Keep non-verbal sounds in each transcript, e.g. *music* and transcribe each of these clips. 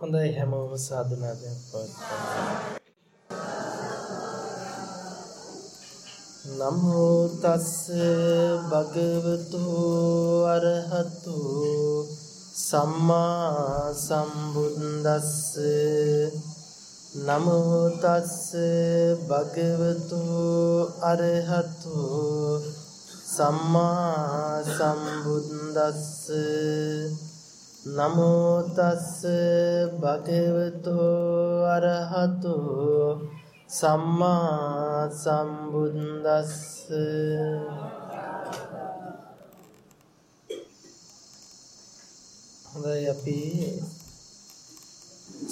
හොඳයි හැමෝම සාදුනාදයක් පවත්වමු. නමෝ තස් භගවතු අරහතු සම්මා සම්බුද්දස්ස නමෝ තස් භගවතු අරහතු සම්මා සම්බුද්දස්ස නමෝ තස් භගවතු අරහතු සම්මා සම්බුද්දස්ස. හොඳයි අපි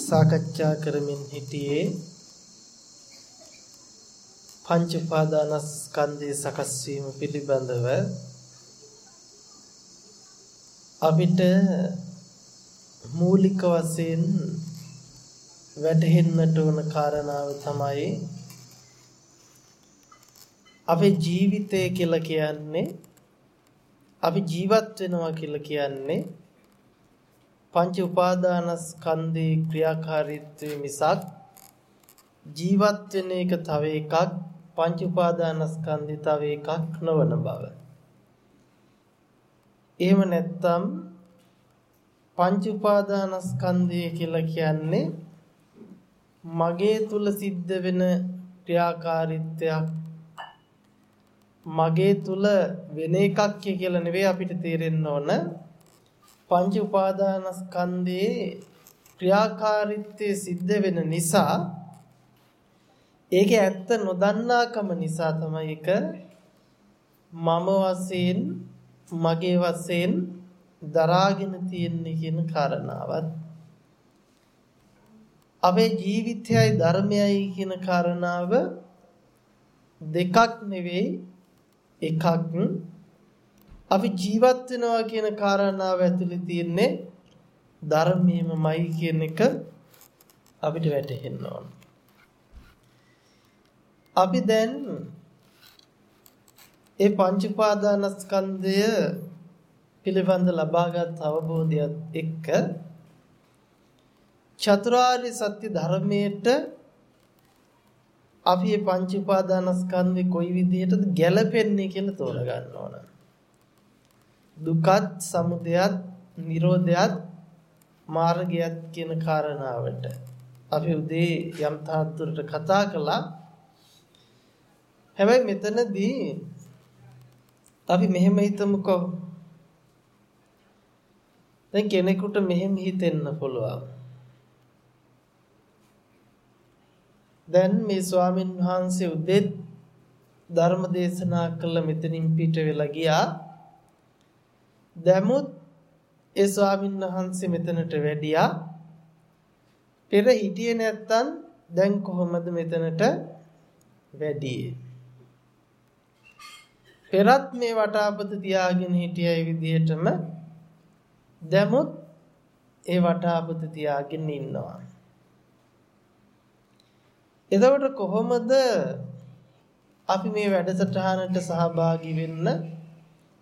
සාකච්ඡා කරමින් හිටියේ පංච උපාදානස්කන්ධයේ සකස් වීම පිළිබඳව. අපිට මූලික වශයෙන් වැටහෙන්නට ඕන කාරණාව තමයි අපේ ජීවිතය කියලා කියන්නේ අපි ජීවත් වෙනවා කියලා කියන්නේ පංච උපාදානස්කන්ධේ ක්‍රියාකාරීත්වය මිසක් ජීවත් වෙන එක තව එකක් පංච උපාදානස්කන්ධය තව එකක් නොවන බව. එහෙම නැත්නම් පංච උපාදානස්කන්ධය කියලා කියන්නේ මගේ තුල සිද්ධ වෙන ක්‍රියාකාරීත්වයක්. මගේ තුල වෙන එකක් කියලා නෙවෙයි අපිට තේරෙන්න ඕන. පංච උපාදානස්කන්ධයේ ක්‍රියාකාරීත්වයේ සිද්ධ වෙන නිසා ඒකේ ඇත්ත නොදන්නාකම නිසා තමයි එක මම වශයෙන් මගේ වශයෙන් දරාගෙන තියෙන්නේ කියන කාරණාවත් අපේ ජීවිතයයි ධර්මයයි කියන කාරණාව දෙකක් නෙවෙයි එකක් අපි ජීවත් වෙනවා කියන කාරණාව ඇතුලේ තියෙන්නේ ධර්මයමයි කියන එක අපිට වැටහෙන්න ඕන. අපි දැන් ඒ පංච උපාදානස්කන්ධය පිළිබඳ ලබාගත් අවබෝධයත් එක්ක චතුරාර්ය සත්‍ය ධර්මයට අපි මේ පංච උපාදානස්කන්ධේ කොයි විදිහටද ගැලපෙන්නේ කියලා තෝරගන්න ඕන. දුකත් සමුදයත් නිරෝධයත් මාර්ගයත් කියන කාරණාවට අපි උදේ යම් තාත්තුරට කතා කළා. හැබැයි මෙතනදී අපි මෙහෙම හිතමුකෝ. දැන් කෙනෙකුට මෙහෙම හිතෙන්න පුළුවන්. දැන් මේ ස්වාමින් වහන්සේ උදෙත් ධර්ම දේශනා කළ මෙතනින් පිට වෙලා ගියා. දැමුත් ඒ ස්වාමින් වහන්සේ මෙතනට වැඩියා. පෙර හිටියේ නැත්තම් දැන් කොහොමද මෙතනට වැඩියේ? පෙරත් මේ වටාපත තියාගෙන හිටියයි විදිහටම දැමුත් ඒ වටාපත තියාගෙන ඉන්නවා. එතකොට කොහොමද අපි මේ වැඩසටහනට සහභාගී වෙන්න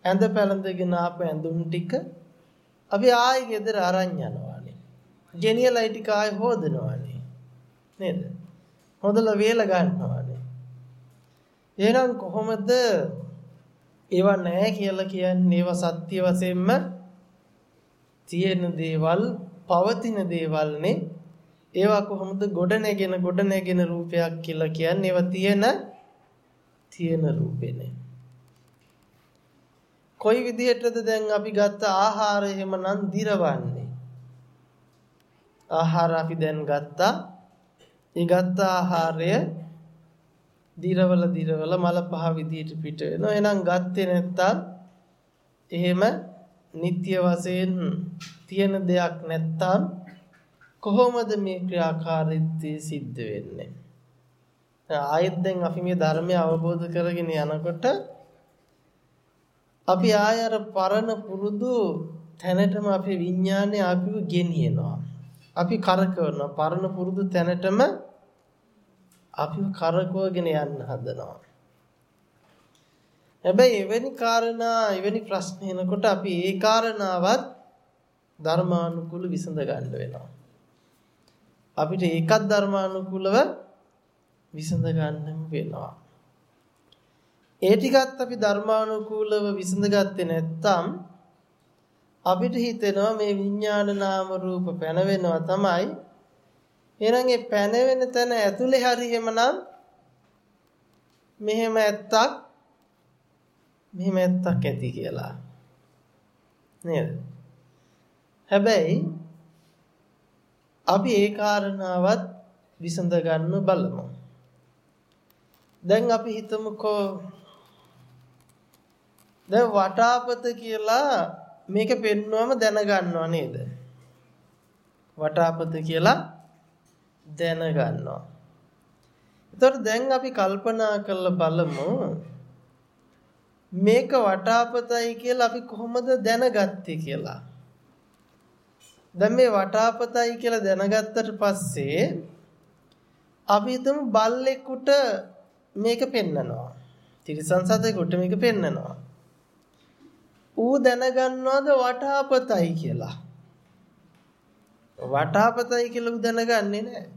ඇඳ පැළඳගෙන ආපු ඇඳුම් ටික අපි ආයෙ ගෙදර අරන් යනවානේ. ගෙනියලා ටික ආයෙ හොදනවානේ. නේද? හොදලා වේල ගන්නවානේ. එහෙනම් කොහොමද ඒවා නැහැ කියලා කියන්නේ ඒවා සත්‍ය වශයෙන්ම තියෙන දේවල් පවතින දේවල්නේ ඒවා කොහොමද ගොඩ නැගෙන ගොඩ නැගෙන රූපයක් කියලා කියන්නේ ඒවා තියෙන තියෙන රූපෙනේ. කොයි විදිහටද දැන් අපි ගත්ත ආහාර එහෙමනම් දිරවන්නේ? ආහාර අපි දැන් ගත්තා. ඒ ගත්ත ආහාරය දිරවල දිරවල මල පහ විදිහට පිට වෙනවා. එහෙනම් ගත්තේ නැත්තම් එහෙම නিত্য වශයෙන් තියෙන දෙයක් නැත්තම් කොහොමද මේ ක්‍රියාකාරීත්වය සිද්ධ වෙන්නේ? ආයෙත් දැන් අපි මේ ධර්මය අවබෝධ කරගෙන යනකොට අපි ආය අර පරණ පුරුදු තැනටම අපේ විඥානය අපිව ගෙනියනවා. අපි කරකවනවා. පරණ පුරුදු තැනටම අපිව කරකවගෙන යන්න හදනවා. හැබැයි එවැනි කාරණා එවැනි ප්‍රශ්න එනකොට අපි ඒ කාරණාවත් ධර්මානුකූල විසඳ ගන්න වෙනවා. අපිට ඒකත් ධර්මානුකූලව විසඳ ගන්නම වෙනවා. ඒ ටිකත් අපි ධර්මානුකූලව විසඳගත්තේ නැත්නම් අපිට හිතෙනවා මේ විඥාන නාම රූප පැනවෙනවා තමයි. එහෙනම් ඒ පැනවෙන තැන ඇතුලේ හරි එමනම් මෙහෙම ඇත්තක් මෙහෙම ඇත්තක් ඇති කියලා. නේද? හැබැයි අපි ඒ කාරණාවත් විසඳ ගන්න බලමු. දැන් අපි හිතමුකෝ දැන් වටාපත කියලා මේක පෙන්වම දැනගන්නවා නේද? වටාපත කියලා දැනගන්නවා. එතකොට දැන් අපි කල්පනා කරලා බලමු මේක වටාපතයි කියලා අපි කොහොමද දැනගත්තේ කියලා. දැන් මේ වටාපතයි කියලා දැනගත්තට පස්සේ අපි හිතමු බල්ලෙකුට මේක පෙන්නනවා. තිරිසන් සතෙකුට මේක පෙන්නනවා. ඌ දැනගන්නවද වටාපතයි කියලා? වටාපතයි කියලා ඌ දැනගන්නේ නැහැ.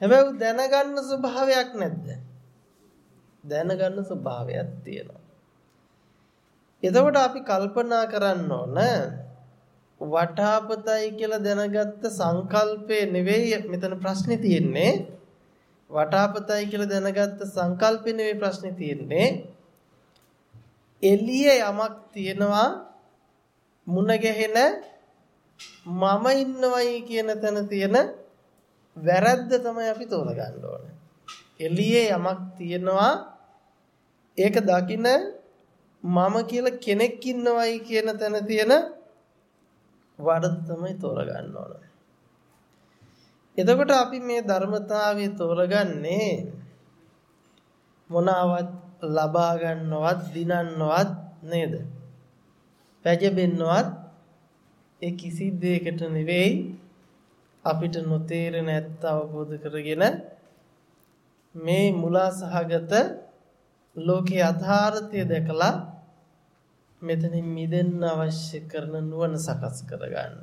හැබැයි ඌ දැනගන්න ස්වභාවයක් නැද්ද? දැනගන්න ස්වභාවයක් තියෙනවා. එතකොට අපි කල්පනා කරන්න ඕන වටාපතයි කියලා දැනගත්ත සංකල්පේ නෙවෙයි මෙතන ප්‍රශ්නේ තියෙන්නේ. වටාපතයි කියලා දැනගත්ත සංකල්පේ නෙවෙයි ප්‍රශ්නේ තියෙන්නේ. එළියේ යමක් තියෙනවා මුණ ගැහෙන මම ඉන්නවයි කියන තැන තියෙන වැරද්ද තමයි අපි තෝරගන්න ඕනේ. එළියේ යමක් තියෙනවා. ඒක දකින මම කියලා කෙනෙක් ඉන්නවයි කියන තැන තියෙන වරද තමයි තෝරගන්න ඕන. එතකොට අපි මේ ධර්මතාවය තෝරගන්නේ මොනවත් ලබා ගන්නවත් දිනන්නවත් නේද? පැජබෙන්නවත් ඒ කිසි දෙයකට නෙවෙයි අපිට නොතේරෙන ඇත්ත අවබෝධ කරගෙන මේ මුලා සහගත ලෝකේ අධාරතය දැකලා මෙතනින් මිදෙන්න අවශ්‍ය කරන නුවණ සකස් කරගන්න.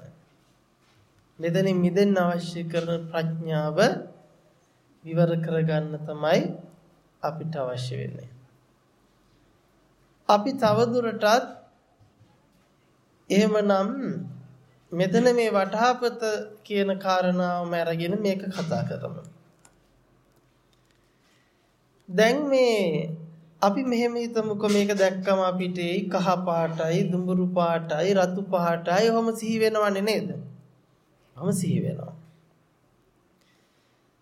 මෙතනින් මිදෙන්න අවශ්‍ය කරන ප්‍රඥාව විවර කරගන්න තමයි අපිට අවශ්‍ය වෙන්නේ. අපි තවදුරටත් එහෙමනම් මෙතන මේ වටහාපත කියන කාරණාවම අරගෙන මේක කතා කරමු. දැන් මේ අපි මෙහෙම හිතමුකෝ මේක දැක්කම අපිට කහ පාටයි දුඹුරු පාටයි රතු පාටයි ඔහොම සිහි වෙනවන්නේ නේද? ඔහොම සිහි වෙනවා.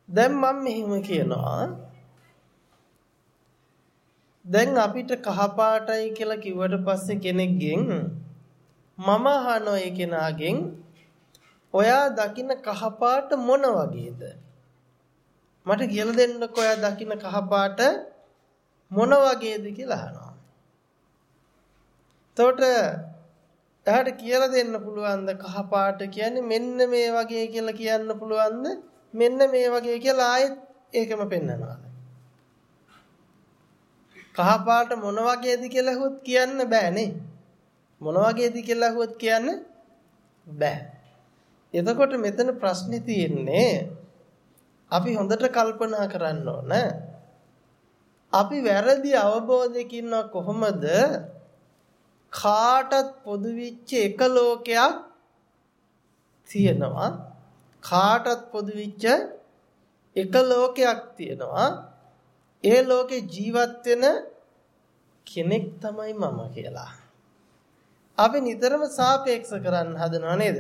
දැන් මම මෙහෙම කියනවා දැන් අපිට කහ පාටයි කියලා කිව්වට පස්සේ කෙනෙක්ගෙන් මම අහනවා ඒ කෙනාගෙන් ඔයා දකින්න කහ පාට මොන වගේද? මට කියලා දෙන්නකෝ ඔයා දකින්න කහ පාට මොන වගේද කියලා අහනවා. එතකොට එයාට කියලා දෙන්න පුළුවන්ද කහ පාට කියන්නේ මෙන්න මේ වගේ කියලා කියන්න පුළුවන්ද මෙන්න මේ වගේ කියලා ආයෙත් ඒකම පෙන්නනවා. කහ පාට මොන වගේද කියලා අහුවොත් කියන්න බෑනේ. මොන වගේද කියලා අහුවොත් කියන්න බෑ. එතකොට මෙතන ප්‍රශ්නේ තියෙන්නේ අපි හොඳට කල්පනා කරන්න ඕන. අපි වැරදි අවබෝධයකින් කොහොමද කාටත් පොදු වෙච්ච එක ලෝකයක් තියෙනවා කාටත් පොදු වෙච්ච එක ලෝකයක් තියෙනවා ඒ ලෝකේ ජීවත් වෙන කෙනෙක් තමයි මම කියලා. අපි නිතරම සාපේක්ෂ කරන්න හදනව නේද?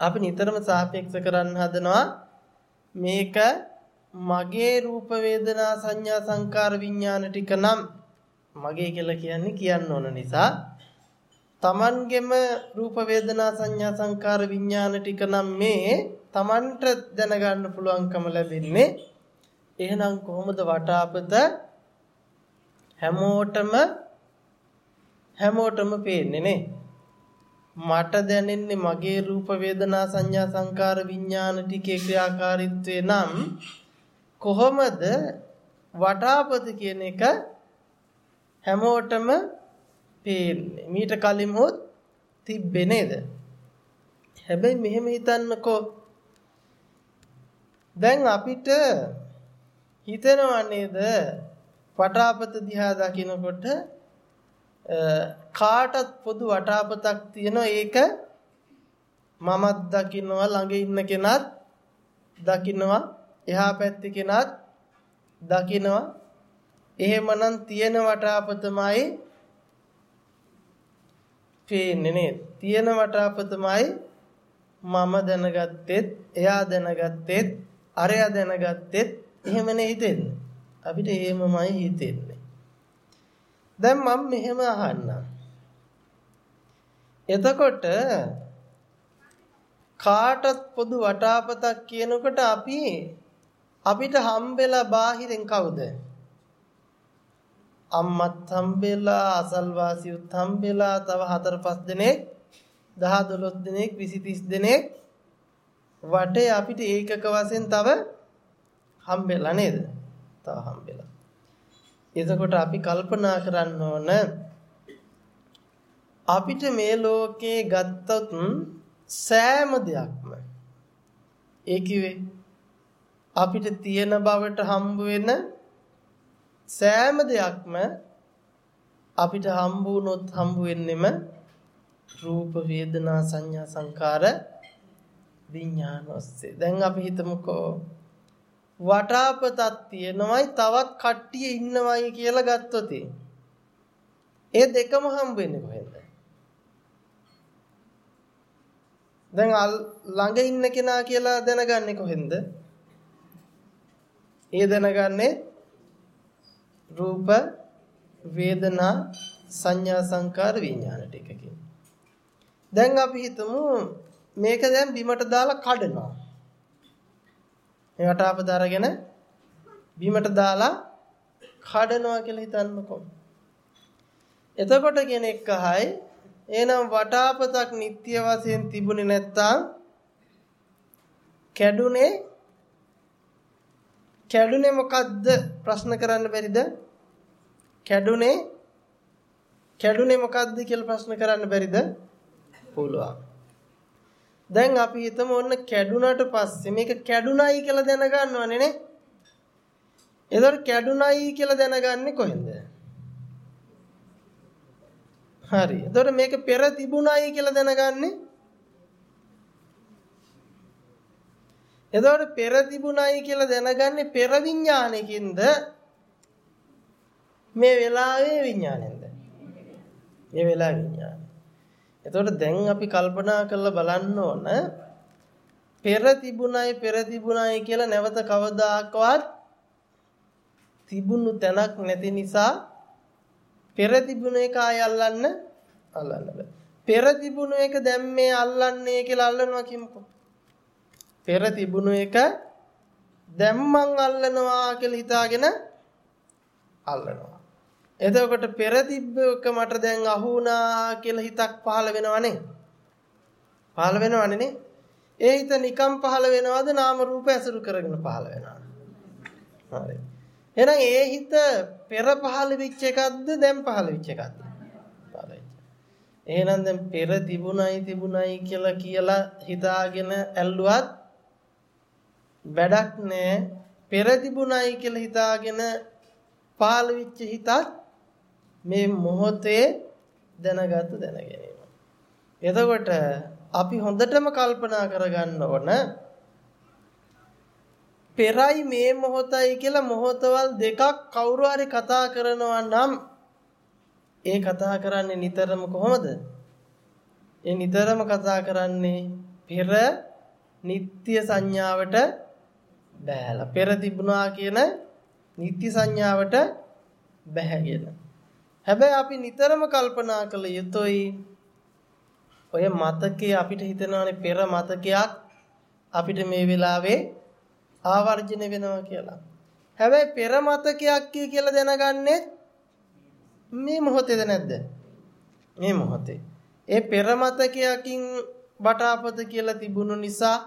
අපි නිතරම සාපේක්ෂ කරන්න හදනවා මේක මගේ රූප වේදනා සංඥා සංකාර විඥාන ටික නම් මගේ කියලා කියන්නේ කියන්න ඕන නිසා තමන්ගෙම රූප වේදනා සංඥා සංකාර විඥාන ටික නම් මේ තමන්ට දැනගන්න පුළුවන්කම ලැබෙන්නේ. එහෙනම් කොහොමද වටාපත? හැමෝටම හැමෝටම පේන්නේ නේ. මට දැනෙන්නේ මගේ රූප වේදනා සංඥා සංකාර විඥාන ටිකේ ක්‍රියාකාරීත්වය නම් කොහොමද වටාපත කියන එක හැමෝටම පේන්නේ? මීට කලින් හොත් තිබ්බේ නේද? හැබැයි මෙහෙම හිතන්නකෝ. දැන් අපිට හිතෙනව නේද? වටාපත දිහා දකිනකොට කාටත් පොදු වටාපතක් තියෙනවා ඒක මමත් දකින්නවා ළඟ ඉන්න කෙනත් දකින්නවා එහා පැත්තේ කෙනත් දකින්නවා එහෙමනම් තියෙන වටාපතමයි පේන්නේ නේද? තියෙන වටාපතමයි මම දැනගත්තෙත් එයා දැනගත්තෙත් අරයා දැනගත්තෙත් එහෙමනේ හිතෙන්නේ. අපිට එහෙමමයි හිතෙන්නේ. දැන් මම මෙහෙම අහන්නම් එතකොට කාටත් පොදු වටාපතක් කියනකොට අපි අපිට හම්බෙලා බාහිරෙන් කවුද? අම්මත් හම්බෙලා අසල්වාසියුත් හම්බෙලා තව 4 5 දෙනෙක් 10 12 දෙනෙක් 20 30 දෙනෙක් වටේ අපිට ඒකක වශයෙන් තව හම්බෙලා නේද? තව හම්බෙලා. එතකොට අපි කල්පනා කරන්න ඕන අපිට මේ ලෝකේ ගත්තොත් සෑම දෙයක්ම ඒ කිව්වේ අපිට තියෙන බවට හම්බ වෙන සෑම දෙයක්ම අපිට හම්බ වුණොත් හම්බ වෙන්නෙම රූප වේදනා සංඥා සංකාර විඥාන ඔස්සේ. දැන් අපි හිතමුකෝ වටාපතක් තියෙනවයි තවත් කට්ටිය ඉන්නවයි කියලා ගත්තොත් ඒ දෙකම හම්බ වෙන්නේ කොහෙන්ද? දැන් ළඟ ඉන්න කෙනා කියලා දැනගන්නේ කොහෙන්ද? ඒ දැනගන්නේ රූප වේදනා සංඥා සංකාර විඥාන ටිකකින්. දැන් අපි හිතමු මේක දැන් බිමට දාලා කඩනවා. මේකට අපද අරගෙන බිමට දාලා කඩනවා කියලා හිතන්නකෝ. එතකොට කෙනෙක් අහයි එහෙනම් වටාපතක් නිට්ටය වශයෙන් තිබුණේ නැත්තම් කැඩුනේ කැඩුනේ මොකද්ද ප්‍රශ්න කරන්න බැරිද? කැඩුනේ කැඩුනේ මොකද්ද කියලා ප්‍රශ්න කරන්න බැරිද? පුළුවන්. දැන් අපි හිතමු ඔන්න කැඩුනට පස්සේ මේක කැඩුනයි කියලා දැනගන්නවනේ නේ. එතකොට කැඩුනයි කියලා දැනගන්නේ කොහෙන්ද? හරි. එතකොට මේක පෙර තිබුණයි කියලා දැනගන්නේ එතකොට පෙර තිබුණයි කියලා දැනගන්නේ පෙර විඥානයකින්ද මේ වෙලාවේ විඥාණයෙන්ද? මේ වෙලාවේ විඥානය. එතකොට දැන් අපි කල්පනා කරලා බලන්න ඕන පෙර තිබුණයි පෙර තිබුණයි කියලා නැවත කවදාකවත් තිබුණු තැනක් නැති නිසා පෙර තිබුණ එක ආය අල්ලන්න අල්ලන්න බෑ. පෙර තිබුණු එක දැන් මේ අල්ලන්නේ කියලා අල්ලනවා කියමුකෝ. පෙර තිබුණු එක දැන් මං අල්ලනවා කියලා හිතාගෙන අල්ලනවා. එතකොට පෙර තිබ්බ එක මට දැන් අහු වුණා කියලා හිතක් පහළ වෙනවනේ. පහළ වෙනවනේ නේ. ඒ හිත නිකම් පහළ වෙනවද නාම රූප ඇසුරු කරගෙන පහළ වෙනවද? හරි. එහෙනම් ඒ හිත පෙර පහළ වෙච්ච එකක්ද දැන් පහළ වෙච්ච එකක්ද? පහළ වෙච්ච. එහෙනම් දැන් පෙර තිබුණයි තිබුණයි කියලා කියලා හිතාගෙන ඇල්ලුවත් වැඩක් නෑ. පෙර තිබුණයි කියලා හිතාගෙන පහළ වෙච්ච හිතත් මේ මොහොතේ දැනගත්තු දැනගැනීම. එතකොට අපි හොඳටම කල්පනා කරගන්න ඕන පෙරයි මේ මොහොතයි කියලා මොහොතවල් දෙකක් කවුරු හරි කතා කරනවා නම් ඒ කතා කරන්නේ නිතරම කොහොමද? ඒ නිතරම කතා කරන්නේ පෙර නিত্য සංඥාවට බෑලා පෙර තිබුණා කියන නিত্য සංඥාවට බැහැගෙන. හැබැයි අපි නිතරම කල්පනා කළ යුතුයි ඔය මතකයේ අපිට හිතෙනවානේ පෙර මතකයක් අපිට මේ වෙලාවේ ආවර්ජන වෙනවා කියලා. හැබැයි පෙර මතකයක් කියලා දැනගන්නේ මේ මොහොතේද නැද්ද? මේ මොහොතේ. ඒ පෙර මතකයකින් බටාපත කියලා තිබුණු නිසා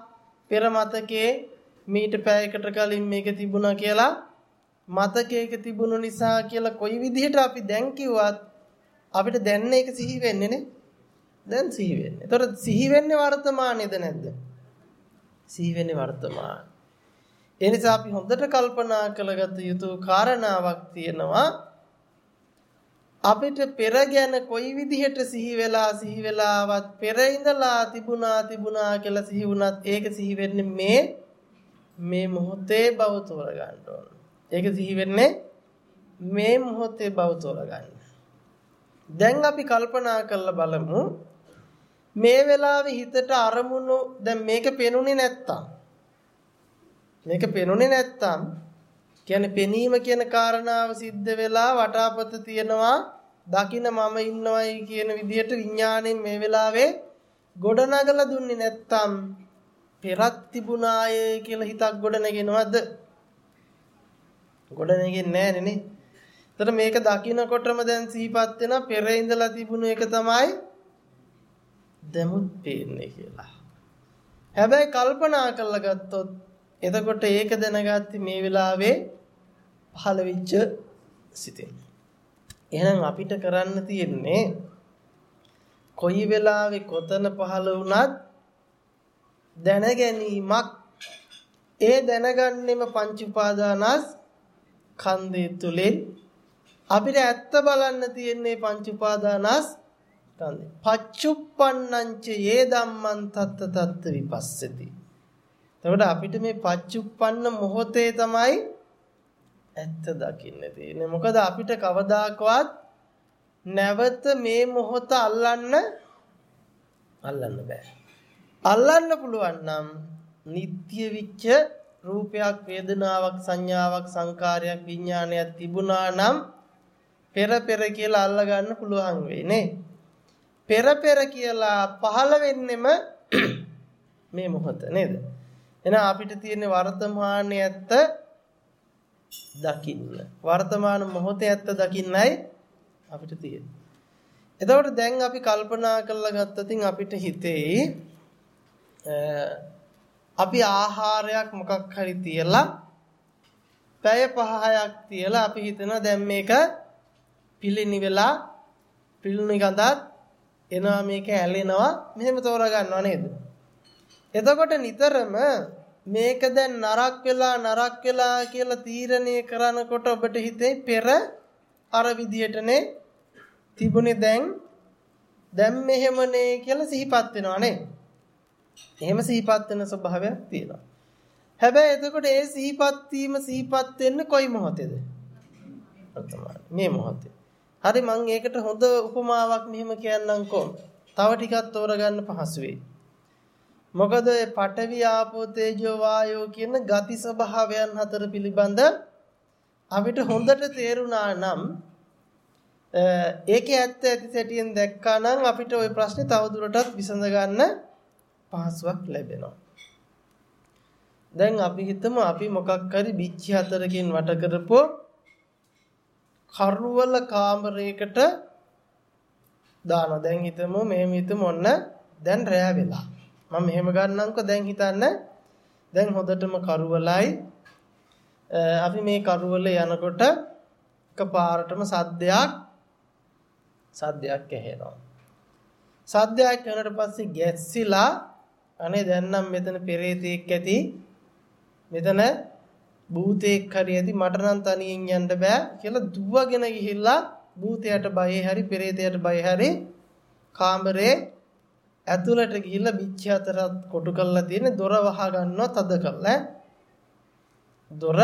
පෙර මතකයේ මීට පැයකට කලින් මේක තිබුණා කියලා මතකයක තිබුණු නිසා කියලා කොයි විදිහට අපි දැන් කිව්වත් අපිට දැන් ඒක සිහි වෙන්නේ නේ. දැන් සිහි වෙන්නේ. ඒතර සිහි වෙන්නේ වර්තමානයේද නැද්ද? සිහි වෙන්නේ වර්තමාන. ඒ නිසා අපි හොඳට කල්පනා කළගත යුතු කාරණාවක් තියෙනවා අපිට පෙර ගැන කොයි විදිහට සිහි වෙලා සිහි වෙලාවත් පෙර ඉඳලා තිබුණා තිබුණා කියලා සිහි වුණත් ඒක සිහි වෙන්නේ මේ මේ මොහොතේ බව තෝරගන්න ඕන. ඒක සිහි වෙන්නේ මේ මොහොතේ බව තෝරගන්න. දැන් අපි කල්පනා කරලා බලමු මේ වෙලාවේ හිතට අරමුණු දැන් මේක පෙනුනේ නැත්තම් මේක පෙනුනේ නැත්තම් කියන්නේ පෙනීම කියන කාරණාව සිද්ධ වෙලා වටාපත තියනවා දකින්න මම ඉන්නවයි කියන විදිහට විඥාණයෙන් මේ වෙලාවේ ගොඩනගලා දුන්නේ නැත්තම් පෙරත් තිබුණායේ කියලා හිතක් ගොඩනගෙනවද ගොඩනගෙන්නේ නැහැ නේ එතකොට මේක දකින්නකොටම දැන් සිහිපත් වෙන පෙර ඉඳලා තිබුණු එක තමයි දැමුත් පේන්නේ කියලා. හැබැයි කල්පනා කරලා ගත්තොත් එතකොට ඒක දැනගatti මේ වෙලාවේ පහළ වෙච්ච සිතෙන්. එහෙනම් අපිට කරන්න තියෙන්නේ කොයි වෙලාවේ කොතන පහළ වුණත් දැන ගැනීමක් ඒ දැනගන්නෙම පංච උපාදානස් කන්දේ තුලින් අපිට ඇත්ත බලන්න තියෙන්නේ පංච උපාදානස් කන්දේ. පච්චුප්පන්නංච යේ ධම්මං තත්ත තත්ත විපස්සති. එතකොට අපිට මේ පච්චුප්පන්න මොහොතේ තමයි ඇත්ත දකින්න තියෙන්නේ. මොකද අපිට කවදාකවත් නැවත මේ මොහොත අල්ලන්න අල්ලන්න බෑ. අල්ලන්න පුළුවන් නම් නিত্য විච්ච රූපයක් වේදනාවක් සංඥාවක් සංකාරයක් විඥානයක් තිබුණා නම් පෙර පෙර කියලා අල්ල ගන්න පුළුවන් වෙයි නේ. පෙර පෙර කියලා පහළ වෙන්නෙම *clears throat* මේ මොහොත නේද? එහෙනම් අපිට තියෙන වර්තමානයේ ඇත්ත දකින්න. වර්තමාන මොහොතේ ඇත්ත දකින්නයි අපිට තියෙන්නේ. එතකොට දැන් අපි කල්පනා කරලා ගත්තතින් අපිට හිතේ අපි ආහාරයක් මොකක් හරි තියලා පැය 5ක් තියලා අපි හිතනවා දැන් මේක පිළිනි වෙලා පිළිනි ගඳත් එනවා මේක ඇලෙනවා. මෙහෙම තෝරා ගන්නවා නේද? එතකොට නිතරම මේක දැන් නරක් වෙලා නරක් වෙලා කියලා තීරණය කරනකොට ඔබට හිතේ පෙර අර විදියටනේ තිබුණේ දැන් දැන් මෙහෙමනේ කියලා සිහිපත් වෙනවා නේ එහෙම සිහිපත් වෙන ස්වභාවයක් තියෙනවා හැබැයි එතකොට ඒ සිහිපත් වීම සිහිපත් වෙන්නේ කොයි මොහොතේද මේ මොහොතේ හරි මම ඒකට හොඳ උපමාවක් මෙහෙම කියන්නම්කෝ. තව ටිකක් තෝරගන්න පහසු වෙයි. මොකද පඨවි ආපෝ තේජෝ වායෝ කියන ගති ස්වභාවයන් හතර පිළිබඳ අපිට හොඳට තේරුණා නම් ඒකේ ඇත්ත ඇති සැටියෙන් දැක්කා නම් අපිට ওই ප්‍රශ්නේ තවදුරටත් විසඳ ගන්න පහසුවක් ලැබෙනවා. දැන් අපි හිතමු අපි මොකක් හරි බිච්චි හතරකින් වට කරපුවෝ කරුවල කාමරයකට දානවා. දැන් හිතමු මෙහෙම හිතමු ඔන්න දැන් රෑ වෙලා. මම මෙහෙම ගන්නම්කෝ දැන් හිතන්න දැන් හොඳටම කරුවලයි අපි මේ කරුවල යනකොට එකපාරටම සද්දයක් සද්දයක් ඇහෙනවා. සද්දයක් ඇහෙනට පස්සේ ගැස්සිලා අනේ දැන් නම් මෙතන පෙරේතෙක් ඇති. මෙතන භූතෙක් හරි ඇති. මට නම් තනියෙන් යන්න බෑ කියලා දුවගෙන ගිහිල්ලා භූතයට බයේ හරි පෙරේතයට බයේ හරි කාමරේ ඇතුළට ගිහිල්ලා බිච්ච අතරත් කොටු කරලා තියෙන දොර වහ ගන්නවා තද කරලා දොර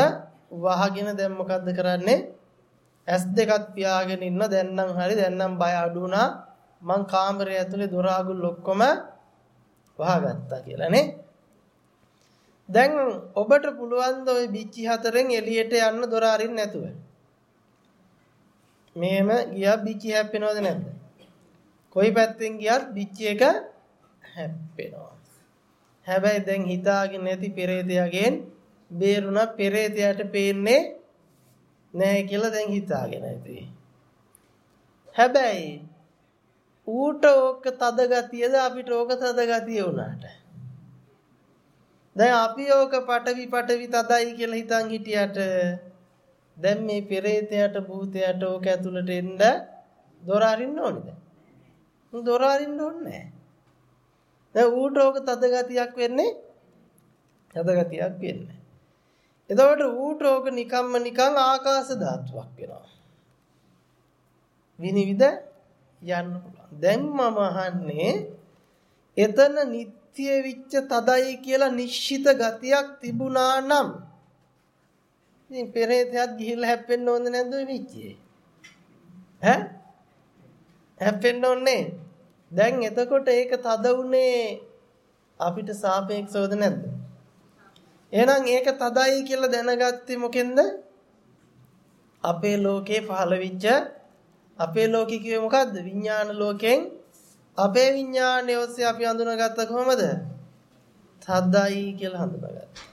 වහගෙන දැන් මොකද්ද කරන්නේ? ඇස් දෙකත් පියාගෙන ඉන්න දැන් නම් හරි දැන් නම් බය අඩු වුණා. මං කාමරේ ඇතුලේ දොර අගුල් ඔක්කොම වහගත්තා කියලා නේ දැන් ඔබට පුළුවන් ද ওই බිච්චි හතරෙන් එළියට යන්න දොර අරින්න නැතුව. මෙහෙම ගියා බිච්චි හැප්පෙනවද නැද්ද? කොයි පැත්තෙන් ගියත් බිච්චි එක හැප්පෙනවා. හැබැයි දැන් හිතාගෙන නැති පෙරේතයාගෙන් බේරුණා පෙරේතයාට පේන්නේ නැහැ කියලා දැන් හිතාගෙන ඇති. හැබැයි ඌට ඕක තද ගතියද අපිට ඕක තද ගතිය වුණාට දැන් අපි ඕක පටවි පටවි තදයි කියලා හිතන් හිටියට දැන් මේ පෙරේතයට භූතයට ඕක ඇතුළට එන්න දොර අරින්න ඕනේද? දොර අරින්න ඕනේ නැහැ. දැන් ඌට ඕක තද ගතියක් වෙන්නේ තද ගතියක් වෙන්නේ. එතකොට ඌට ඕක නිකම්ම නිකං ආකාශ ධාතුවක් වෙනවා. විනිවිද යන්න පුළුවන්. දැන් මම අහන්නේ එතන නিত্য විච්ච තදයි කියලා නිශ්චිත ගතියක් තිබුණා නම් ඉතින් පෙරේතයත් ගිහිල්ලා හැප්පෙන්න ඕනේ නැද්ද ඔය විච්චේ? ඈ? හැප්පෙන්න ඕනේ. දැන් එතකොට ඒක තද උනේ අපිට සාපේක්ෂවද නැද්ද? එහෙනම් ඒක තදයි කියලා දැනගත්තේ මොකෙන්ද? අපේ ලෝකේ පහළ වෙච්ච අපේ ලෝකේ කිව්වේ මොකද්ද? විඥාන ලෝකෙන් අපේ විඥානය ඔස්සේ අපි හඳුනාගත්ත කොහමද? තදයි කියලා හඳුනාගත්තා.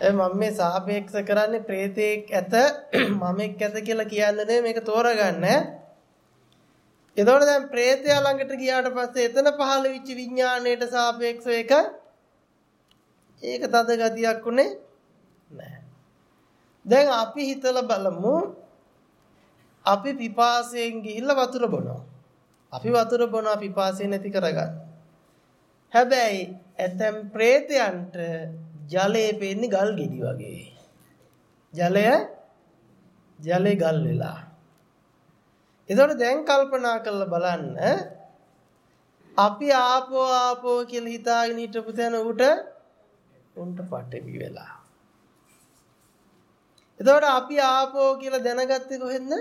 ඒ මම මේ සාපේක්ෂ කරන්නේ ප්‍රේතෙක් ඇත *clears throat* මමෙක් ඇත කියලා කියන්නේ මේක තෝරගන්න. එතකොට දැන් ප්‍රේතයා ළඟට ගියාට පස්සේ එතන පහළ වෙච්ච විඥාණයට සාපේක්ෂව එක ඒක තද ගතියක් උනේ නැහැ. දැන් අපි හිතලා බලමු අපි පිපාසයෙන් ගිහිල්ලා වතුර බොනවා. අපි වතුර බොනවා පිපාසය නැති කරගන්න. හැබැයි ඇතැම් ප්‍රේතයන්ට ජලයේ පෙන්නේ ගල් ගෙඩි වගේ. ජලය ජලේ ගල් වෙලා. එතකොට දැන් කල්පනා කරලා බලන්න අපි ආපෝ ආපෝ කියලා හිතාගෙන හිටපු තැන උට උන්ට පටවි වෙලා. එතකොට අපි ආපෝ කියලා දැනගත්තේ කොහෙන්ද?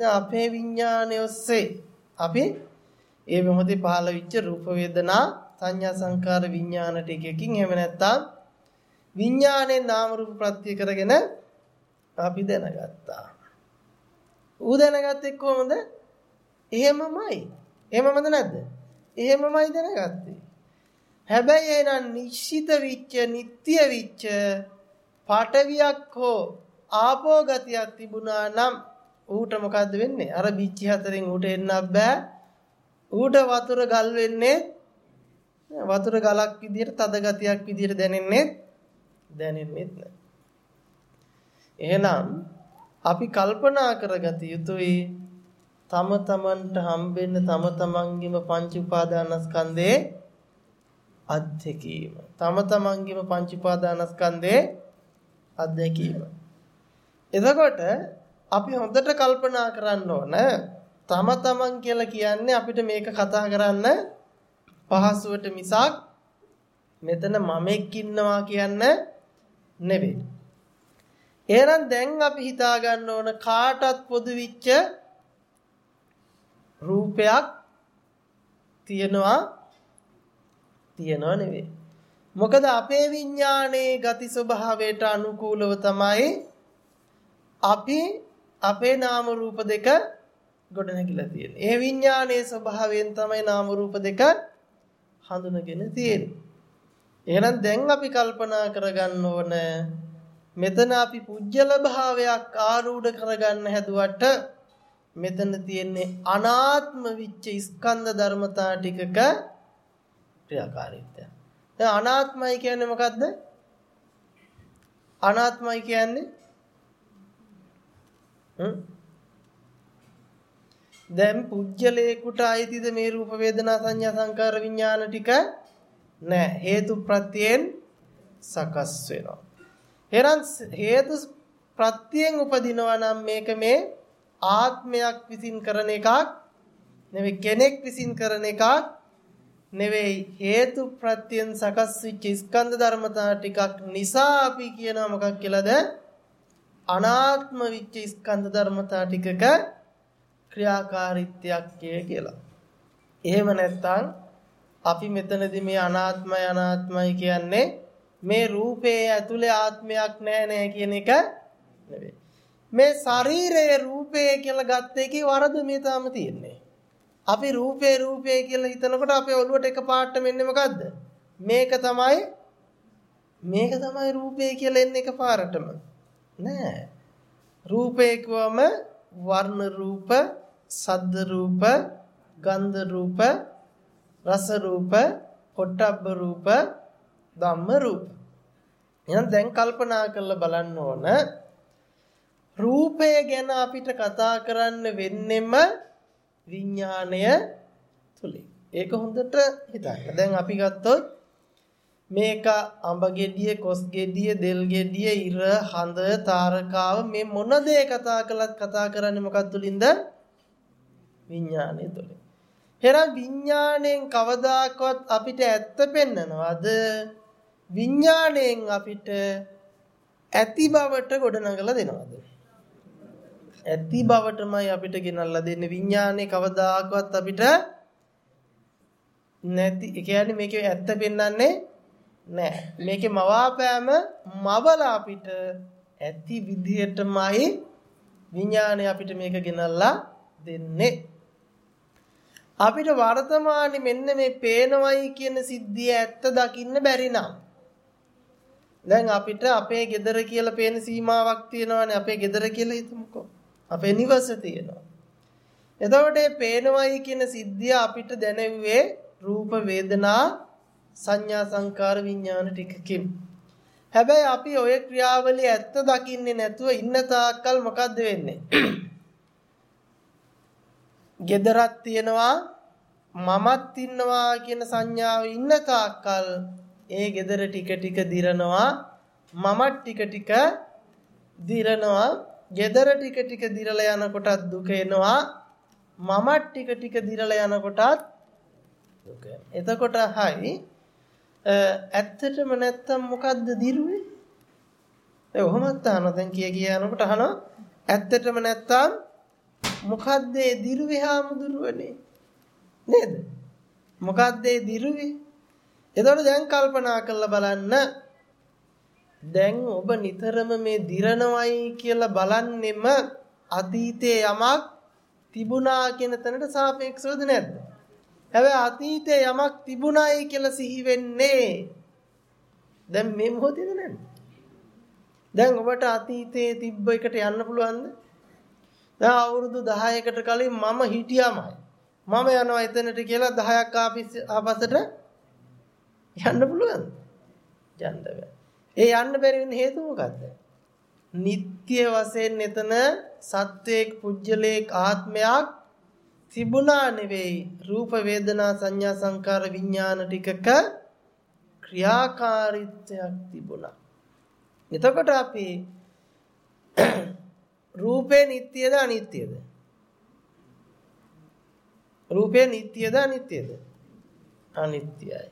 අපේ විඥානය ඔස්සේ අපි ඒ මොහොතේ පහළ වෙච්ච රූප වේදනා සංඥා සංකාර විඥාන ටිකකින් එහෙම නැත්නම් විඥානේ නාම රූප ප්‍රත්‍ය කරගෙන අපි දැනගත්තා. ඌ දැනගත්තේ කොහොමද? එහෙමමයි. එහෙමමද නැද්ද? එහෙමමයි දැනගත්තේ. හැබැයි එනං නිශ්චිත විච්ච, නিত্য විච්ච පාඨවියක් හෝ ආපෝ ගතියක් තිබුණා නම් ඌට මොකද්ද වෙන්නේ? අර බිච්චි හතරෙන් ඌට එන්න බෑ. ඌට වතුර ගල් වෙන්නේ වතුර ගලක් විදියට තද ගතියක් විදියට දැනෙන්නේ දැනෙන්නේ නැහැ. එහෙනම් අපි කල්පනා කරගත යුතුයි තම තමන්ට හම්බෙන්න තම තමන්ගේම පංච උපාදානස්කන්ධේ අධ්‍යක්ීම. තම තමන්ගේම පංච උපාදානස්කන්ධේ අධ්‍යක්ීම. එතකොට අපි හොඳට කල්පනා කරන්න ඕන තම තමන් කියලා කියන්නේ අපිට මේක කතා කරන්න පහසුවට මිසක් මෙතන මමෙක් ඉන්නවා කියන්න නෙවෙයි. එහෙනම් දැන් අපි හිතා ගන්න ඕන කාටත් පොදු විච්ච රූපයක් තියනවා තියනවා නෙවෙයි. මොකද අපේ විඥානයේ ගති ස්වභාවයට අනුකූලව තමයි අපි අපේ නාම රූප දෙක ගොඩනැගිලා තියෙන්නේ. ඒ විඥානයේ ස්වභාවයෙන් තමයි නාම රූප දෙක හඳුනගෙන තියෙන්නේ. එහෙනම් දැන් අපි කල්පනා කරගන්න ඕන මෙතන අපි පුජ්‍යල භාවයක් ආරූඪ කරගන්න හැදුවට මෙතන තියෙන්නේ අනාත්ම විච්ච ස්කන්ධ ධර්මතා ටිකක ක්‍රියාකාරීත්වය. දැන් අනාත්මයි කියන්නේ මොකද්ද? අනාත්මයි කියන්නේ දැන් පුජ්‍යලේකුට අයිතිද මේ රූප වේදනා සංඥා සංකාර විඥාන ටික? නෑ. හේතු ප්‍රත්‍යයෙන් සකස් වෙනවා. එහෙනම් හේතු ප්‍රත්‍යයෙන් උපදිනවා නම් මේක මේ ආත්මයක් විසින් කරන එකක් නෙවෙයි කෙනෙක් විසින් කරන එකක් නෙවෙයි. හේතු ප්‍රත්‍යයෙන් සකස් වෙච්ච ස්කන්ධ ධර්මතා ටිකක් නිසා අපි කියනවා මොකක් කියලාද? අනාත්ම විච්ච ස්කන්ධ ධර්මතා ටිකක ක්‍රියාකාරීත්වයක් කියලා. එහෙම නැත්නම් අපි මෙතනදී මේ අනාත්මයි අනාත්මයි කියන්නේ මේ රූපයේ ඇතුලේ ආත්මයක් නැහැ නෑ කියන එක නෙවෙයි. මේ ශරීරයේ රූපය කියලා ගත්ත එකේ වරද මේ තාම තියෙන්නේ. අපි රූපේ රූපේ කියලා හිතනකොට අපේ ඔළුවට එකපාරට මෙන්නේ මොකද්ද? මේක තමයි මේක තමයි රූපේ කියලා එන්නේ එකපාරටම. නෑ. රූපේ කිව්වම වර්ණ රූප, සද්ද රූප, ගන්ධ රූප, රස රූප, පොට්ටබ්බ රූප, ධම්ම රූප. එහෙනම් දැන් කල්පනා කරලා බලන්න ඕන රූපය ගැන අපිට කතා කරන්න වෙන්නෙම විඥාණය තුලින්. ඒක හොඳට හිතන්න. දැන් අපි ගත්තොත් මේක අඹ ගෙඩිය, කොස් ගෙඩිය, දෙල් ගෙඩිය, ඉර, හඳ, තාරකාව මේ මොන දේ කතා කළත් කතා කරන්නේ මොකක් තුලින්ද? විඥානය තුලින්. එහෙනම් විඥාණයෙන් කවදාකවත් අපිට ඇත්ත පෙන්නනවද? විඥාණයෙන් අපිට ඇති බවට ගොඩනගලා දෙනවද? ඇති බවටමයි අපිට ගෙනල්ලා දෙන්නේ විඥානේ කවදාකවත් අපිට නැති ඒ කියන්නේ මේකේ ඇත්ත පෙන්වන්නේ නැහැ. මේකේ මවාපෑම මවලා අපිට ඇති විදියටමයි විඥානය අපිට මේක ගෙනල්ලා දෙන්නේ. අපිට වර්තමානයේ මෙන්න මේ පේනවයි කියන සිද්ධිය ඇත්ත දකින්න බැරි නම් දැන් අපිට අපේ gedara කියලා පේන සීමාවක් තියෙනවානේ අපේ gedara කියලා හිතමුකෝ. අපේ නිවස තියෙනවා. එතකොට මේ පේනවයි කියන සිද්ධිය අපිට දැනෙන්නේ රූප වේදනා සංඥා සංකාර විඥාන ටිකකින්. හැබැයි අපි ওই ක්‍රියාවලිය ඇත්ත දකින්නේ නැතුව ඉන්න තාක්කල් මොකද්ද වෙන්නේ? *clears throat* gedarak තියෙනවා මමත් ඉන්නවා කියන සංඥාව ඉන්න තාක්කල් ඒ gedara ටික ටික දිරනවා මමත් ටික ටික දිරනවා gedara ටික ටික දිරලා යනකොටත් දුක එනවා මමත් ටික ටික දිරලා යනකොටත් දුක එතකොට හයි ඇත්තටම නැත්තම් මොකද්ද දිරුවේ? ඒ ඔහොමත් අහනවා. දැන් කිය කිය යනකොට අහනවා. ඇත්තටම නැත්තම් මොකද්ද ඒ දිරුවේ හාමුදුරුවනේ? නේද? මොකද්ද ඒ දිරුවේ? එතකොට දැන් කල්පනා කරලා බලන්න. දැන් ඔබ නිතරම මේ දිරනවයි කියලා බලන්නෙම අතීතයේ යමක් තිබුණා කියන තැනට සාපේක්ෂවද නැද්ද? හැබැයි අතීතයේ යමක් තිබුණායි කියලා සිහි වෙන්නේ දැන් මේ මොහොතේද නැද්ද? දැන් ඔබට අතීතයේ තිබ්බ එකට යන්න පුළුවන්ද? දැන් අවුරුදු 10කට කලින් මම හිටියාමයි. මම යනවා එතනට කියලා 10ක් ආපස්සට යන්න පුළුවන්ද? යන්න බෑ. ඒ යන්න බැරි වෙන හේතුව මොකද්ද? නিত্য වශයෙන් එතන සත්වයක පුජ්‍යලේක ආත්මයක් තිබුණා නෙවෙයි රූප වේදනා සංඥා සංකාර විඥාන ටිකක ක්‍රියාකාරීත්වයක් තිබුණා. එතකොට අපි *clears throat* රූපේ නිට්ටියද අනිත්‍යද? රූපේ නිට්ටියද අනිත්‍යද? අනිත්‍යයි.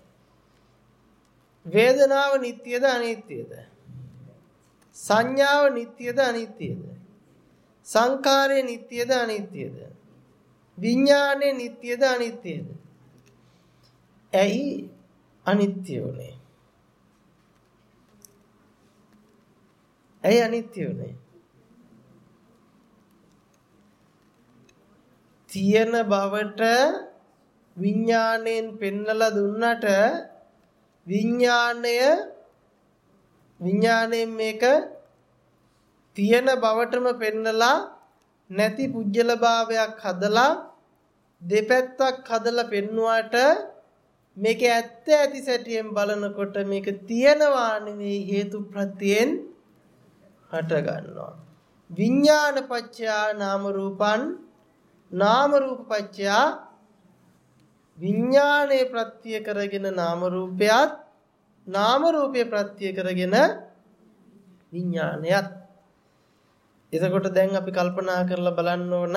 වේදනාව නිට්ටියද අනිත්‍යද? සංඥාව නිට්ටියද අනිත්‍යද? සංකාරය නිට්ටියද අනිත්‍යද? විඥානය නිට්ටියද අනිත්‍යද? ඇයි අනිත්‍ය උනේ? ඇයි අනිත්‍ය උනේ? තියෙන බවට විඥාණයෙන් පෙන්නලා දුන්නට විඥාණය විඥාණයෙන් මේක තියෙන බවටම පෙන්නලා නැති පුජ්‍යල භාවයක් හදලා දෙපැත්තක් හදලා පෙන්නුවාට මේක ඇත්ත ඇති සැටියෙන් බලනකොට මේක තියෙනවා නෙවෙයි හේතු ප්‍රත්‍යයෙන් හට ගන්නවා විඥාන පත්‍යා නාම රූපං නාම රූප පත්‍යා විඥානයේ ප්‍රත්‍ය කරගෙන නාම රූපයත් නාම රූපය ප්‍රත්‍ය කරගෙන විඥානයත්. එතකොට දැන් අපි කල්පනා කරලා බලන්න ඕන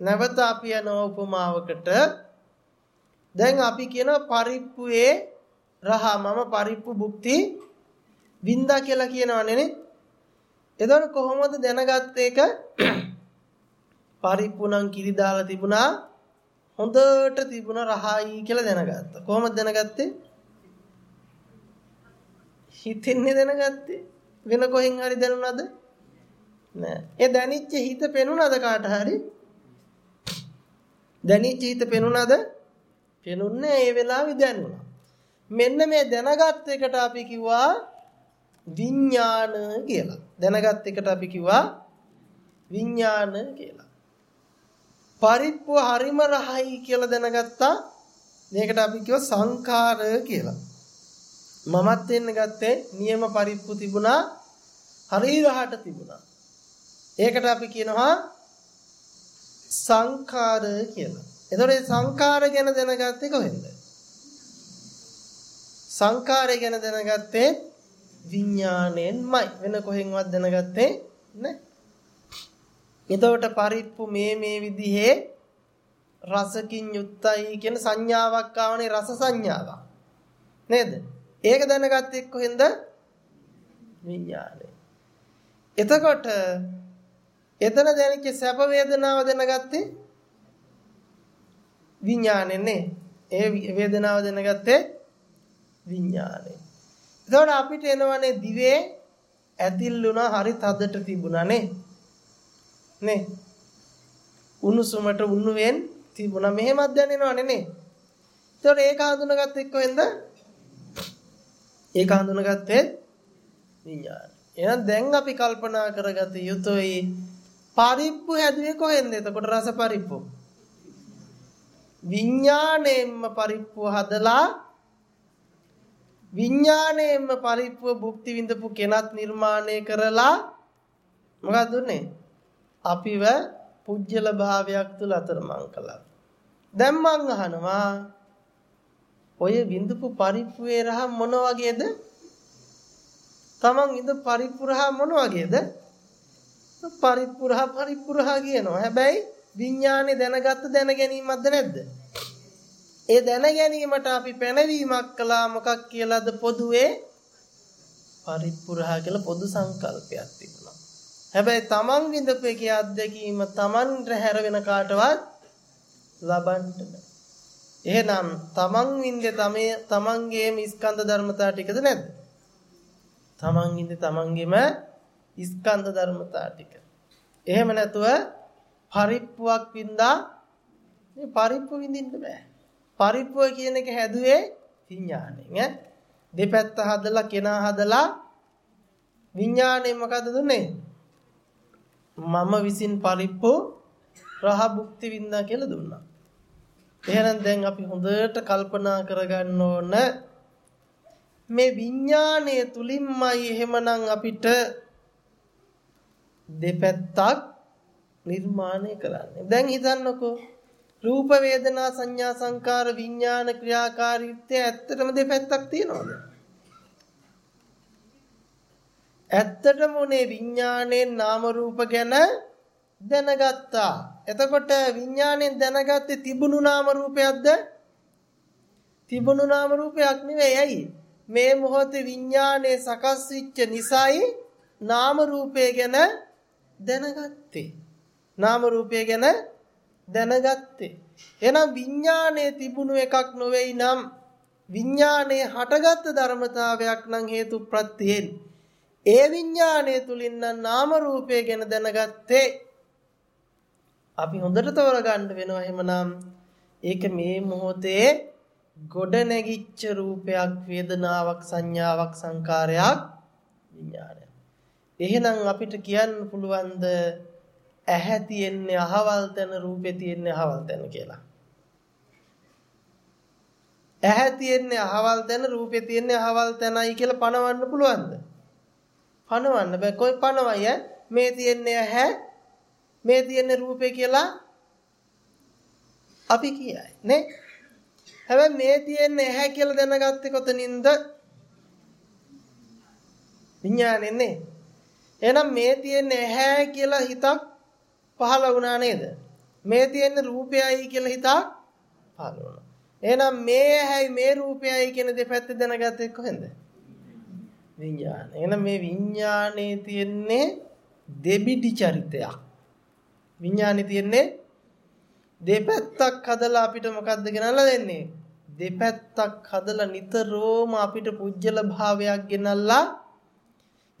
නැවත අපි යන උපමාවකට දැන් අපි කියන පරිප්පුවේ රහ මම පරිප්පු භුක්ති වින්දා කියලා කියනවනේ නේ එතකොට කොහොමද දැනගත්තේ ඒක *clears throat* පරිප්පු නම් කිරි දාලා තිබුණා හොඳට තිබුණ රහයි කියලා දැනගත්තා. කොහොමද දැනගත්තේ? හිතෙන්නේ දැනගත්තේ. වෙන කොහෙන් හරි දැනුණාද? නෑ. ඒ දැනිච්ච හිත පෙනුණාද කාට හරි? දැනිච්ච හිත පෙනුණාද? පෙනුන්නේ ඒ වෙලාවේ දැනුණා. මෙන්න මේ දැනගත් එකට අපි කිව්වා විඥාන කියලා. දැනගත් එකට අපි කිව්වා විඥාන කියලා. පරිප්පුව හරිම රහයි කියලා දැනගත්තා. මේකට අපි කියව සංඛාර කියලා. මමත් වෙන්න ගත්තේ නියම පරිප්පු තිබුණා. හරි රහට තිබුණා. ඒකට අපි කියනවා සංඛාර කියලා. එතකොට මේ සංඛාර ගැන දැනගත්තේ කොහෙන්ද? සංකාරය ගැන දැනගත්තේ විඥාණයෙන්මයි වෙන කොහෙන්වත් දැනගත්තේ නැහැ. එතකොට පරිප්පු මේ මේ විදිහේ රසකින් යුක්තයි කියන සංඥාවක් ආවනේ රස සංඥාවක්. නේද? ඒක දැනගත්තේ කොහෙන්ද? විඥාණය. එතකොට එතන දැනෙච්ච සැප වේදනාව දැනගත්තේ විඥාණයනේ. ඒ වේදනාව දැනගත්තේ විඥාණය. එතකොට අපිට එනවනේ දිවේ ඇතිල්ුණා හරි තදට තිබුණා නේ. නේ. උණුසුමට උණුවෙන් තිබුණා. මෙහෙමත් දැනෙනවනේ නේ. එතකොට ඒක හඳුනාගත්තේ කොහෙන්ද? ඒක හඳුනාගත්තේ විඥාන. එහෙනම් දැන් අපි කල්පනා කරගත යුතුයි පරිප්පු හැදුවේ කොහෙන්ද? එතකොට රස පරිප්පු. විඥාණයෙන්ම පරිප්පුව හදලා විඥාණයෙන්ම පරිප්පුව භුක්ති විඳපු කෙනත් නිර්මාණය කරලා මොකක්ද උනේ? අපිව පුජ්‍යල භාවයක් තුල අතරමං කළා. දැන් මං අහනවා ඔය විඳපු පරිප්පුවේ රහ මොන වගේද? තමන් ඉඳ පරිප්පුරහ මොන වගේද? පරිප්පුරහ පරිප්පුරහ කියනවා. හැබැයි විඥානේ දැනගත්ත දැන ගැනීමක්ද නැද්ද? ඒ දැන ගැනීමට අපි පැනවීමක් කළා මොකක් කියලාද පොදුවේ පරිප්පුරහ කියලා පොදු සංකල්පයක් තිබුණා. හැබැයි තමන් විඳපු එකේ අත්දැකීම තමන්ට හැර වෙන කාටවත් ලබන්න එහෙනම් තමන් විඳේ තමේ තමන්ගේම ස්කන්ධ ධර්මතා ටිකද නැද්ද? තමන් ඉන්නේ තමන්ගේම ස්කන්ධ ධර්මතා ටික. එහෙම නැතුව පරිප්පුවක් වින්දා මේ පරිප්පු විඳින්න බෑ. පරිප්පුව කියන එක හැදුවේ විඥාණයෙන් ඈ. දෙපැත්ත හදලා කෙනා හදලා විඥාණයෙන් මොකද දුන්නේ? මම විසින් පරිප්පු රහ භුක්ති විඳා කියලා දුන්නා. එහෙනම් දැන් අපි හොඳට කල්පනා කරගන්න ඕන මේ විඥාණය තුලින්මයි එහෙමනම් අපිට දෙපැත්තක් නිර්මාණය කරන්නේ. දැන් හිතන්නකෝ රූප වේදනා සංඥා සංකාර විඥාන ක්‍රියාකාරීත්වය ඇත්තටම දෙපැත්තක් තියනවද? ඇත්තටම උනේ විඥාණයෙන් නාම රූප ගැන දැනගත්තා. එතකොට විඥාණයෙන් දැනගත්තේ තිබුණු නාම රූපයක්ද? තිබුණු නාම රූපයක් නෙවෙයි. ඇයි? මේ මොහොතේ විඥානයේ සකස් වෙච්ච නිසායි නාම රූපය ගැන දැනගත්තේ. නාම රූපය ගැන දැනගත්තේ. එහෙනම් විඥානයේ තිබුණු එකක් නොවේයි නම් විඥානයේ හටගත් ධර්මතාවයක් නම් හේතු ප්‍රත්‍යයෙන් ඒ විඥානයේ තුලින් නම් නාම රූපය ගැන දැනගත්තේ අපි හොඳට තෝරගන්න වෙනවා එහෙමනම් ඒක මේ මොහොතේ ගොඩ නැගිච්ච රූපයක් වේදනාවක් සංඥාවක් සංකාරයක් විඥානයක්. එහෙනම් අපිට කියන්න පුළුවන්ද ඇහැ තියෙන්නේ අහවල් තැන රූපේ තියෙන්නේ අහවල් තැන කියලා. ඇහැ තියෙන්නේ අහවල් තැන රූපේ තියෙන්නේ අහවල් තැනයි කියලා පනවන්න පුළුවන්ද? පනවන්න බෑ. කොයි පනවයි මේ තියෙන්නේ ඇහැ මේ තියෙන්නේ රූපේ කියලා අපි කියයි නේ? හැබැයි මේ තියෙන්නේ ඇහැ කියලා දැනගත්තේ කොතනින්ද? විඥානෙන්නේ. එහෙනම් මේ තියෙන්නේ ඇහැ කියලා හිතක් පහළ වුණා නේද? මේ තියෙන්නේ රූපයයි කියලා හිතක් පහළ වුණා. එහෙනම් මේ ඇහැයි මේ රූපයයි කියන දෙපැත්ත දැනගත්තේ කොහෙන්ද? විඥාන. එහෙනම් මේ විඥානේ තියෙන්නේ දෙබිඩි චරිතයක්. විඥානේ තියෙන්නේ දෙපැත්තක් හදලා අපිට මොකද්ද ගෙනල්ලා දෙන්නේ? දෙපැත්තක් හදලා නිතරම අපිට පුජ්‍යල භාවයක් ගෙනල්ලා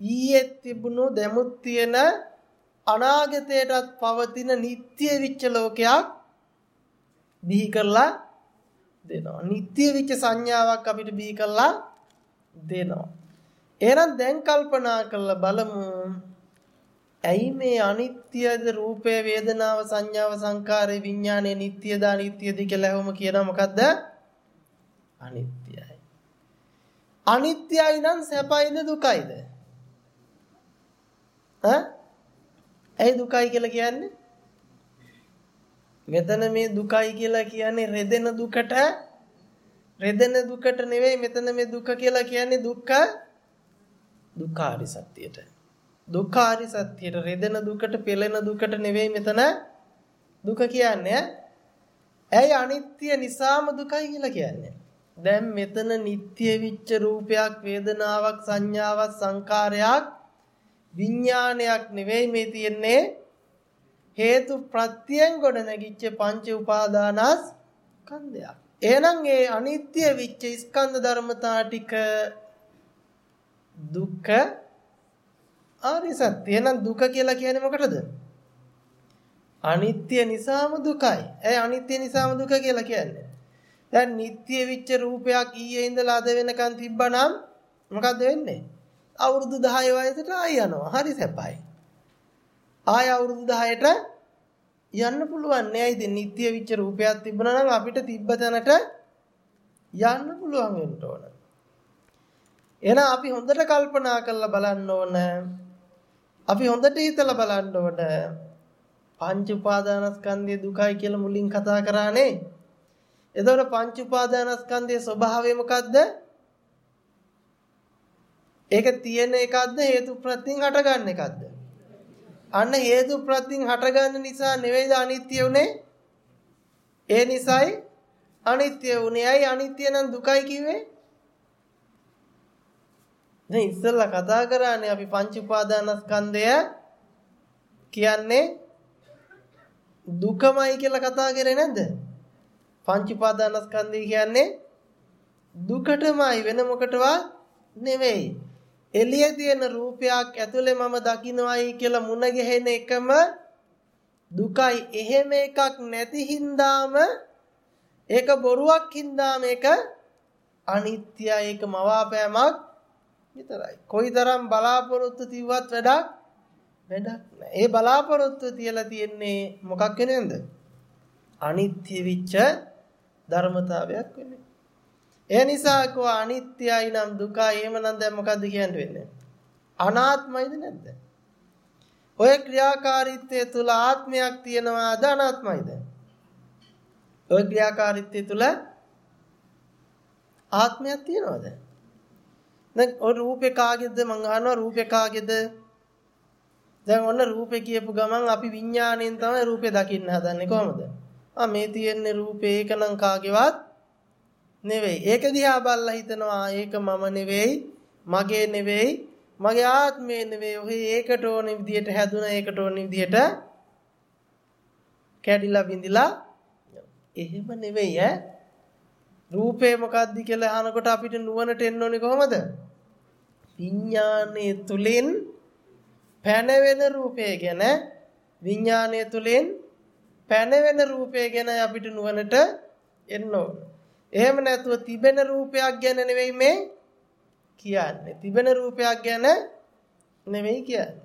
ඊයේ තිබුණු දැමුත් තියෙන අනාගතයටත් පවතින නিত্য විච්ච ලෝකයක් බිහි කරලා දෙනවා. නিত্য විච්ච සංඥාවක් අපිට බිහි කරලා දෙනවා. එහෙනම් දැන් කල්පනා කරලා බලමු. ඇයි මේ අනිත්‍යද රූපේ වේදනාව සංඥාව සංකාරේ විඥානේ නিত্যද අනිත්‍යද කියලා හැවම කියනවා මොකද්ද? අනිත්‍යයි. අනිත්‍යයි නම් සැපයිද දුකයිද? ඈ ඇයි දුකයි කියලා කියන්නේ මෙතන මේ දුකයි කියලා කියන්නේ රෙදෙන දුකට රෙදෙන දුකට නෙවෙයි මෙතන මේ දුක කියලා කියන්නේ දුක්ඛ දුක්ඛාරි සත්‍යයට. දුක්ඛාරි සත්‍යයට රෙදෙන දුකට පෙළෙන දුකට නෙවෙයි මෙතන දුක කියන්නේ. ඇයි අනිත්‍ය නිසාම දුකයි කියලා කියන්නේ. දැන් මෙතන නিত্য විච්ච රූපයක් වේදනාවක් සංඥාවක් සංකාරයක් විඥානයක් නෙවෙයි මේ තියෙන්නේ හේතු ප්‍රත්‍යයෙන් ගොඩ නැගිච්ච පංච උපාදානස් ස්කන්ධයක්. එහෙනම් ඒ අනිත්‍ය විච්ච ස්කන්ධ ධර්මතා ටික දුක්ඛ ආරි සත්‍ය. එහෙනම් දුක කියලා කියන්නේ මොකටද? අනිත්‍ය නිසාම දුකයි. ඒ අනිත්‍ය නිසාම දුක කියලා කියන්නේ. දැන් නিত্য විච්ච රූපයක් ඊයේ ඉඳලා අද වෙනකන් තිබ්බනම් මොකද්ද වෙන්නේ? අවුරුදු 10 වයසට ආය යනවා. හරි සැපයි. ආය අවුරුදු 10ට යන්න පුළුවන් නෑ. ඉතින් නিত্য විච්ච රූපයක් තිබුණා නම් අපිට තිබ්බ තැනට යන්න පුළුවන් වෙන්න ඕන. එහෙනම් අපි හොඳට කල්පනා කරලා බලන්න ඕන. අපි හොඳට හිතලා බලන්න ඕන. පංච උපාදානස්කන්ධයේ දුකයි කියලා මුලින් කතා කරානේ. එතකොට පංච උපාදානස්කන්ධයේ ස්වභාවය මොකද්ද? ඒක තියෙන එකක්ද හේතු ප්‍රත්‍යයෙන් හටගන්න එකක්ද? අන්න හේතු ප්‍රත්‍යයෙන් හටගන්න නිසා නෙවෙයිද අනිත්‍ය උනේ? ඒ නිසායි අනිත්‍ය උනේ. අයි අනිත්‍ය නම් දුකයි කිව්වේ? දැන් ඉස්සෙල්ලා කතා කරානේ අපි පංච උපාදානස්කන්ධය කියන්නේ දුකමයි කියලා කතා කරේ නැද්ද? පංච උපාදානස්කන්ධය කියන්නේ දුකටමයි වෙන මොකටවත් නෙවෙයි. එළියේ තියෙන රූපයක් ඇතුලේ මම දකින්නවයි කියලා මුණ ගැහෙන එකම දුකයි. එහෙම එකක් නැති හින්දාම ඒක බොරුවක් හින්දාම ඒක අනිත්‍යයි ඒක මවාපෑමක් විතරයි. කොයිතරම් බලාපොරොත්තු තියුවත් වැඩක් වැඩක් නැහැ. ඒ බලාපොරොත්තු තියලා තියෙන්නේ මොකක් වෙනේද? අනිත්‍ය විච්ච ධර්මතාවයක් වෙන්නේ. ඒ නිසා කෝ අනිත්‍යයි නම් දුකයි එහෙමනම් දැන් මොකද්ද කියන්න වෙන්නේ? අනාත්මයිද නැද්ද? ඔය ක්‍රියාකාරීත්වය තුල ආත්මයක් තියෙනවාද අනාත්මයිද? ඔය ක්‍රියාකාරීත්වය තුල ආත්මයක් තියෙනවද? දැන් ඔය රූපේ කාගේද මං අහනවා රූපේ කාගේද? දැන් ඔන්න රූපේ කියපු ගමන් අපි විඥාණයෙන් තමයි රූපේ දකින්න හදන්නේ කොහොමද? ආ මේ තියෙන්නේ රූපේ ඒකනම් කාගේවත් නෙවෙයි. ඒක දිහා බලලා හිතනවා ඒක මම නෙවෙයි, මගේ නෙවෙයි, මගේ ආත්මය නෙවෙයි. ඔහි ඒකට ඕන විදියට හැදුනා ඒකට ඕන විදියට කැඩිලා බිඳිලා එහෙම නෙවෙයි ඈ. රූපේ මොකද්ද කියලා අහනකොට අපිට නුවණට එන්න ඕනේ කොහමද? විඥානයේ තුලින් පැනවෙන රූපය ගැන විඥානයේ තුලින් පැනවෙන රූපය ගැන අපිට නුවණට එන්න ඕනේ. එහෙම නැතුව තිබෙන රූපයක් ගැන නෙවෙයි මේ කියන්නේ. තිබෙන රූපයක් ගැන නෙවෙයි කියන්නේ.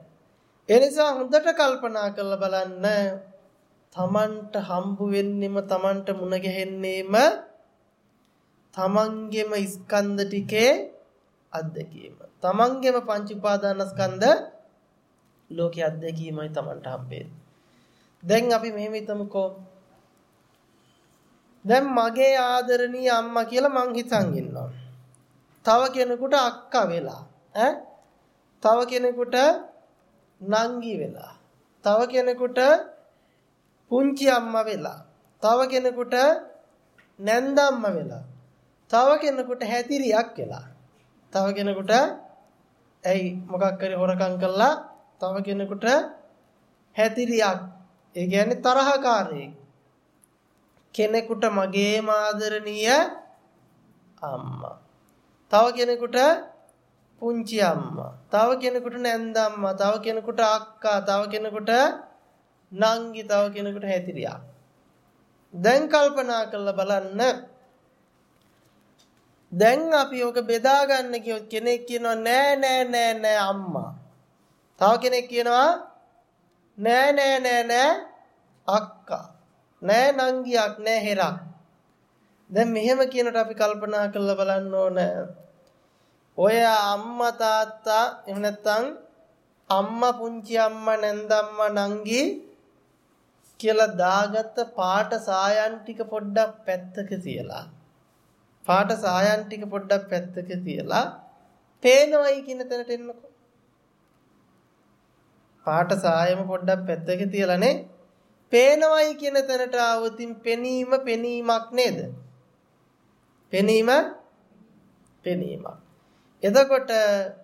ඒ නිසා හොඳට කල්පනා කරලා බලන්න තමන්ට හම්බ වෙන්නෙම තමන්ට මුණ ගැහෙන්නෙම තමන්ගේම ස්කන්ධ ටිකේ අත්දැකීම. තමන්ගේම පංච උපාදානස්කන්ධ ලෝකයේ අත්දැකීමයි තමන්ට හම්බෙන්නේ. දැන් අපි මෙහෙම හිතමුකෝ දැන් මගේ ආදරණීය අම්මා කියලා මං හිතන් ඉන්නවා. තව කෙනෙකුට අක්කා වෙලා ඈ තව කෙනෙකුට නංගි වෙලා තව කෙනෙකුට පුංචි අම්මා වෙලා තව කෙනෙකුට නැන්දම්ම වෙලා තව කෙනෙකුට හැතිරියක් වෙලා තව කෙනෙකුට ඇයි මොකක් කරේ හොරකම් කළා තව කෙනෙකුට හැතිරියක් ඒ කියන්නේ තරහකාරයෙක් කෙනෙකුට මගේම ආදරණීය අම්මා. තව කෙනෙකුට පුංචි අම්මා. තව කෙනෙකුට නැන්ද අම්මා. තව කෙනෙකුට අක්කා. තව කෙනෙකුට නංගි. තව කෙනෙකුට හැතිරියා. දැන් කල්පනා කරලා බලන්න. දැන් අපි ඔක බෙදා ගන්න කියොත් කෙනෙක් කියනවා නෑ නෑ නෑ නෑ අම්මා. තව කෙනෙක් කියනවා නෑ නෑ නෑ නෑ අක්කා. නෑ නංගියක් නෑ හෙරක්. දැන් මෙහෙම කියනට අපි කල්පනා කරලා බලන්න ඕන. ඔය අම්මා තාත්තා එහෙම නැත්නම් අම්මා පුංචි අම්මා නැන්දම්මා නංගි කියලා දාගත්ත පාට සායන් ටික පොඩ්ඩක් පැත්තක තියලා පාට සායන් ටික පොඩ්ඩක් පැත්තක තියලා පේනවයි කියන තැනට එන්නකෝ. පාට සායම පොඩ්ඩක් පැත්තක තියලානේ පේනවයි කියන තැනට ආවොතින් පෙනීම පෙනීමක් නේද? පෙනීම පෙනීමක්. එතකොට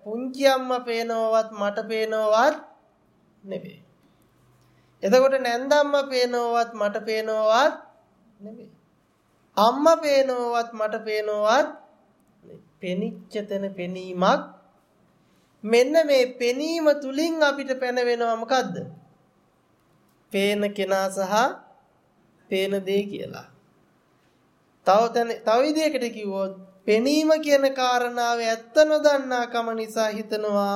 පුංචි අම්මා පේනවවත් මට පේනවවත් නෙවෙයි. එතකොට නැන්දම්මා පේනවවත් මට පේනවවත් නෙවෙයි. අම්මා පේනවවත් මට පේනවවත් පෙනිච්ච තැන පෙනීමක් මෙන්න මේ පෙනීම තුලින් අපිට පැනවෙනවා මොකද්ද? පේන කෙනා සහ පේන දේ කියලා. තව තැන තව විදිහකට කිව්වොත් පෙනීම කියන කාරණාව ඇත්ත නොදන්නා කම නිසා හිතනවා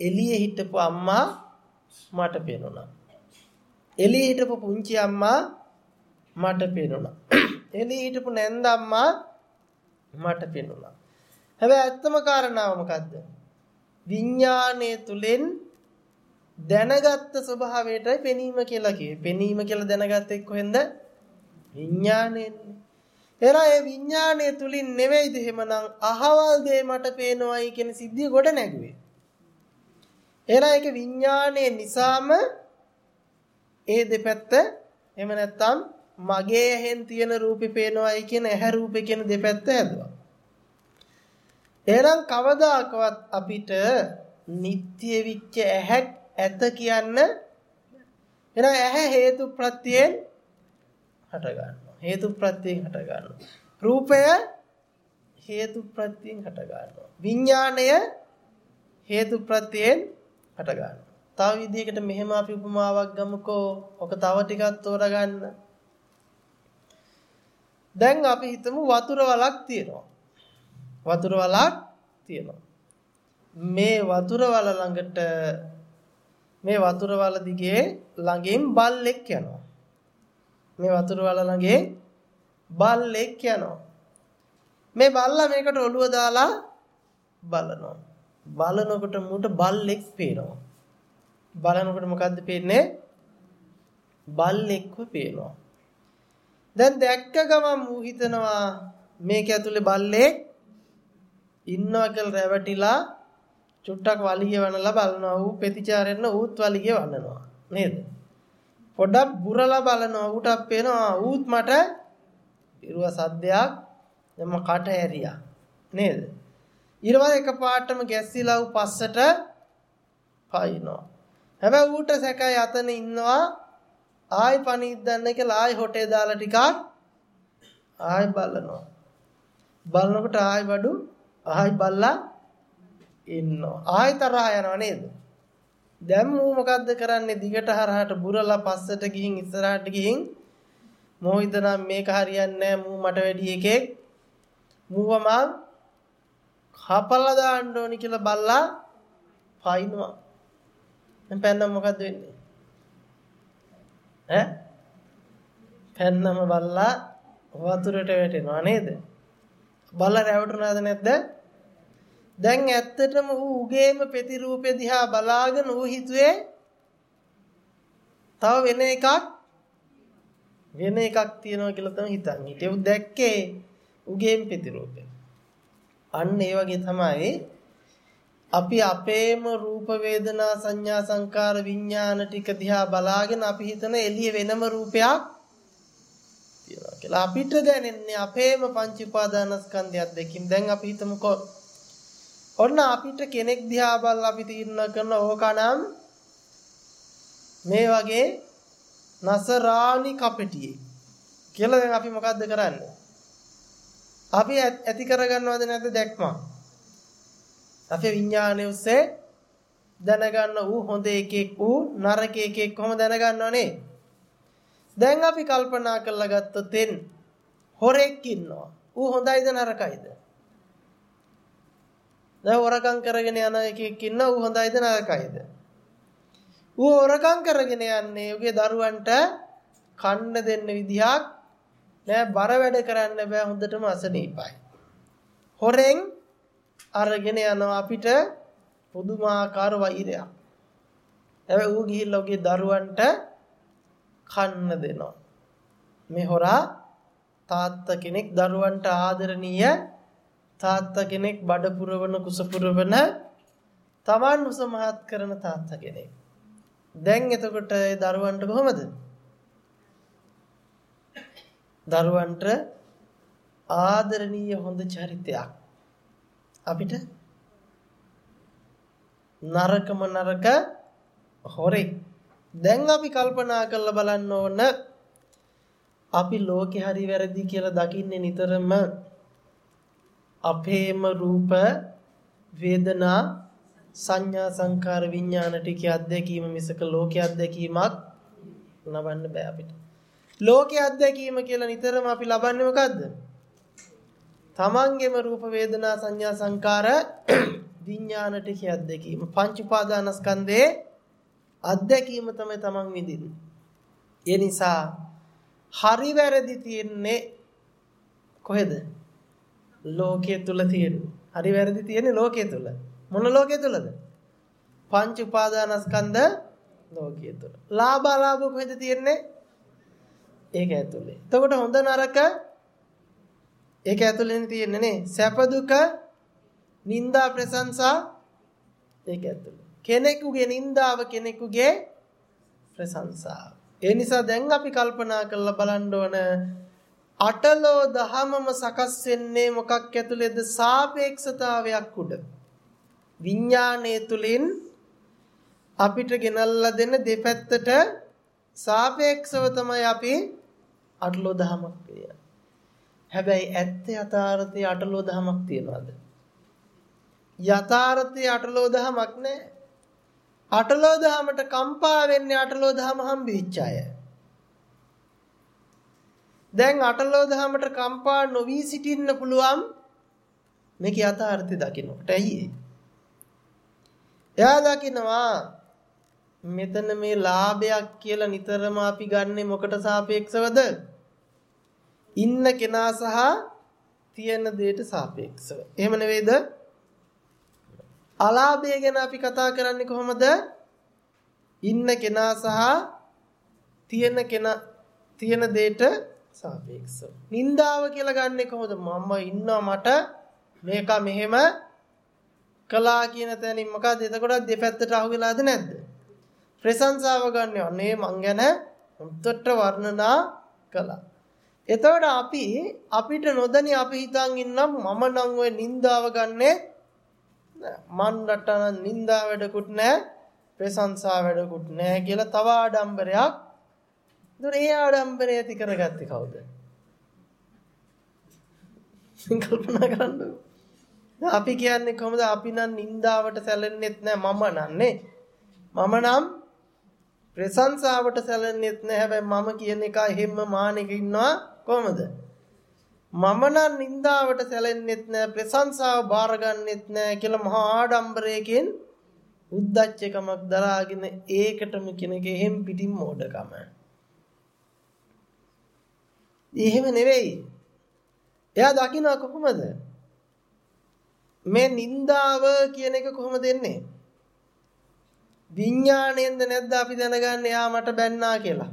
එළියේ හිටපු අම්මා මට පේනුණා. එළියේ හිටපු පුංචි අම්මා මට පේනුණා. *clears throat* එළියේ හිටපු නැන්ද අම්මා මට පේනුණා. හැබැයි ඇත්තම කාරණාව මොකද්ද? විඥානයේ තුලින් දැනගත්ත ස්වභාවයටයි පෙනීම කියලා කියේ. පෙනීම කියලා දැනගත්තේ කොහෙන්ද? විඥාණයෙන්. එරා ඒ විඥාණය තුලින් නෙවෙයිද එහෙමනම් අහවල් දේ මට පේනවයි කියන සිද්ධිය ගොඩ නැගුවේ. එරා ඒක විඥාණය නිසාම ඒ දෙපැත්ත එහෙම නැත්නම් මගේ ඇහෙන් තියෙන රූපේ පේනවයි කියන ඇහැ රූපේ කියන දෙපැත්ත හැදුවා. එහෙනම් කවදාකවත් අපිට නিত্য විච්ච ඇහැක් ඇත කියන්න එහෙනම් ඇහැ හේතු ප්‍රත්‍යයෙන් හට ගන්නවා. හේතු ප්‍රත්‍යයෙන් හට ගන්නවා. රූපය හේතු ප්‍රත්‍යයෙන් හට ගන්නවා. විඥාණය හේතු ප්‍රත්‍යයෙන් හට ගන්නවා. තව විදිහකට මෙහෙම අපි උපමාවක් ගමුකෝ. ඔක තව ටිකක් තෝරගන්න. දැන් අපි හිතමු වතුර වලක් තියෙනවා. වතුර වලක් තියෙනවා. මේ වතුර වල ළඟට මේ වතුර වල දිගේ ළඟින් බල්ලෙක් යනවා. මේ වතුර වල ළඟේ බල්ලෙක් යනවා. මේ බල්ලා මේකට ඔළුව දාලා බලනවා. බලනකොට මුට බල්ලෙක් පේනවා. බලනකොට මොකද්ද පේන්නේ? බල්ලෙක්ව පේනවා. දැන් දැක්ක ගමන් මූ හිතනවා මේක ඇතුලේ බල්ලෙක් ඉන්නවා කියලා රැවටිලා චුට්ටක් වලිය වනලා බලනවා ඌ ප්‍රතිචාරයෙන් ඌත් වලිය වන්නනවා නේද? පොඩක් බුරලා බලනවා ඌටත් පේනවා ඌත් මට ඉරුව සද්දයක් එම කට ඇරියා නේද? ඊළඟ එකපාරටම ගැස්සිලා ඌ පස්සට පයින්නවා. හැබැයි ඌට සැකයි අතන ඉන්නවා ආයි පණිද්දන්න කියලා ආයි හොටේ දාලා ටිකක් ආයි බලනවා. බලනකොට ආයි බඩු ආයි බල්ලා ඉන්නවා. ආයි තරහ යනවා නේද? දැන් මූ මොකද්ද කරන්නේ? දිගට හරහට බුරලා පස්සට ගිහින් ඉස්සරහට ගිහින් මොහිතනම් මේක හරියන්නේ නැහැ මූ මට වැඩි එකෙක්. මූව මං කපලා දාන්න ඕනි කියලා බල්ලා පයින්නවා. දැන් පැන්නම මොකද්ද වෙන්නේ? ඈ? පැන්නම බල්ලා වතුරට වැටෙනවා නේද? බල්ලා රැවටුණාද නැද්ද? දැන් ඇත්තටම ඌ උගේම ප්‍රතිරූපය දිහා බලාගෙන ඌ හිතුවේ තව වෙන එකක් වෙන එකක් තියෙනවා කියලා තමයි හිතන්නේ. ඒක දැක්කේ උගේම ප්‍රතිරූපය. අන්න ඒ වගේ තමයි අපි අපේම රූප වේදනා සංඥා සංකාර විඥාන ටික දිහා බලාගෙන අපි හිතන එළිය වෙනම රූපයක් තියෙනවා කියලා. අපිට දැනෙන්නේ අපේම පංච උපාදානස්කන්ධයක් දෙකින්. දැන් අපි හිතමුකෝ ඔන්න අපිට කෙනෙක් දිහා බලලා අපි තීරණ කරන ඕකනම් මේ වගේ නසරාණි කපටියෙක් කියලා දැන් අපි මොකද්ද කරන්නේ? අපි ඇති කරගන්නවද නැද්ද දැක්ම? අපේ විඥානය ඔස්සේ දැනගන්න ඌ හොඳ එකෙක් ඌ නරක එකෙක් කොහොම දැනගන්නවනේ? දැන් අපි කල්පනා කරලා ගත්තොත් හොරෙක් ඉන්නවා. ඌ හොඳයිද නරකයිද? දැන් හොරකම් කරගෙන යන එකෙක් ඉන්න ඌ හොඳයිද නරකයිද? ඌ හොරකම් කරගෙන යන්නේ උගේ දරුවන්ට කන්න දෙන්න විදිහක් නෑ බර වැඩ කරන්න බෑ හොඳටම අසනීපයි. හොරෙන් අරගෙන යනවා අපිට පුදුමාකාර වෛරයක්. හැබැයි ඌ ගිහිල්ලා උගේ දරුවන්ට කන්න දෙනවා. මේ හොරා තාත්තා කෙනෙක් දරුවන්ට ආදරණීය තාත්තා කෙනෙක් බඩ පුරවන කුස පුරවන තමන් උස මහත් කරන තාත්තා කෙනෙක්. දැන් එතකොට ඒ දරුවන්ට කොහොමද? දරුවන්ට ආදරණීය හොඳ චරිතයක් අපිට නරකම නරක හොරෙක් දැන් අපි කල්පනා කරලා බලන්න ඕන අපි ලෝකේ හරි වැරදි කියලා දකින්නේ නිතරම අපේම රූප වේදනා සංඥා සංකාර විඥාන ටිකේ අත්දැකීම මිසක ලෝකයේ අත්දැකීමක් ලබන්න බෑ අපිට. ලෝකයේ අත්දැකීම කියලා නිතරම අපි ලබන්නේ මොකද්ද? තමන්ගේම රූප වේදනා සංඥා සංකාර *clears throat* විඥාන ටිකේ අත්දැකීම. පංච උපාදානස්කන්ධේ අත්දැකීම තමයි තමන් විඳින්නේ. ඒ නිසා හරි වැරදි තියෙන්නේ කොහෙද? ලෝකයේ තුල තියෙන. හරි වැරදි තියෙන්නේ ලෝකයේ තුල. මොන ලෝකයේ තුලද? පංච උපාදානස්කන්ධ ලෝකයේ තුල. ලාභ අලාභ කොහෙද තියෙන්නේ? ඒක ඇතුලේ. එතකොට හොඳ නරක ඒක ඇතුලේනේ තියෙන්නේ නේ. සැප දුක, නිന്ദා ප්‍රශංසා ඒක ඇතුලේ. කෙනෙකුගේ නිന്ദාව කෙනෙකුගේ ප්‍රශංසාව. ඒ නිසා දැන් අපි කල්පනා කරලා බලන්න ඕන අටලෝ දහමම සකස් වෙන්නේ මොකක් ඇතුළේද සාපේක්ෂතාවයක් උඩ. විඥානයේ තුලින් අපිට ගෙනල්ලා දෙන දෙපැත්තට සාපේක්ෂව තමයි අපි අටලෝ දහමක් කියන්නේ. හැබැයි ඇත්ත යථාර්ථයේ අටලෝ දහමක් තියනවාද? යථාර්ථයේ අටලෝ දහමක් නැහැ. අටලෝ දහමට කම්පා වෙන්නේ අටලෝ දහම හම්බෙච්ච අය. දැන් අටලෝ දහමට කම්පා නොවි සිටින්න පුළුවන් මේක යථාර්ථය දකින්නට ඇයි එයා දකින්නවා මෙතන මේ ලාභයක් කියලා නිතරම අපි ගන්නෙ මොකට සාපේක්ෂවද? ඉන්න කෙනා සහ තියෙන දෙයට සාපේක්ෂව. එහෙම නෙවෙයිද? අලාභය ගැන අපි කතා කරන්නේ කොහොමද? ඉන්න කෙනා සහ තියෙන කෙනා තියෙන දෙයට සාපේක්ෂව. නින්දාව කියලා ගන්නෙ කොහොමද? මම ඉන්නවා මට මේක මෙහෙම කළා කියන තැනින් මොකද එතකොට දෙපැත්තට අහු වෙලාද නැද්ද? ප්‍රශංසාව ගන්න අනේ මං ගැන උත්තර වර්ණනා කළා. එතකොට අපි අපිට නොදැනි අපි හිතන් ඉන්නම් මම නම් ওই නින්දාව ගන්නෙ මන් රටන නින්දා වැඩකුත් නැහැ ප්‍රශංසා වැඩකුත් නැහැ කියලා තව ආඩම්බරයක් එතකොට ඒ ආඩම්බරය ඇති කරගත්තේ කවුද? *laughs* කල්පනා කරන්න. අපි කියන්නේ කොහොමද අපි නම් නින්දාවට සැලෙන්නෙත් නෑ මම නන්නේ. මම නම් ප්‍රශංසාවට සැලෙන්නෙත් නෑ හැබැයි මම කියන එක එහෙම්ම මානෙක ඉන්නවා කොහොමද? මම නම් නින්දාවට සැලෙන්නෙත් නෑ ප්‍රශංසාව බාරගන්නෙත් නෑ කියලා මහා ආඩම්බරයකින් උද්දච්චකමක් දරාගෙන ඒකටම කෙනෙක් එහෙම් පිටින් මෝඩකම. එහෙම නෙවෙයි. එයා දකින්න කොහොමද? මේ නින්දාව කියන එක කොහොමද එන්නේ? විඥාණයෙන්ද නැද්ද අපි දැනගන්නේ යා මට බැන්නා කියලා?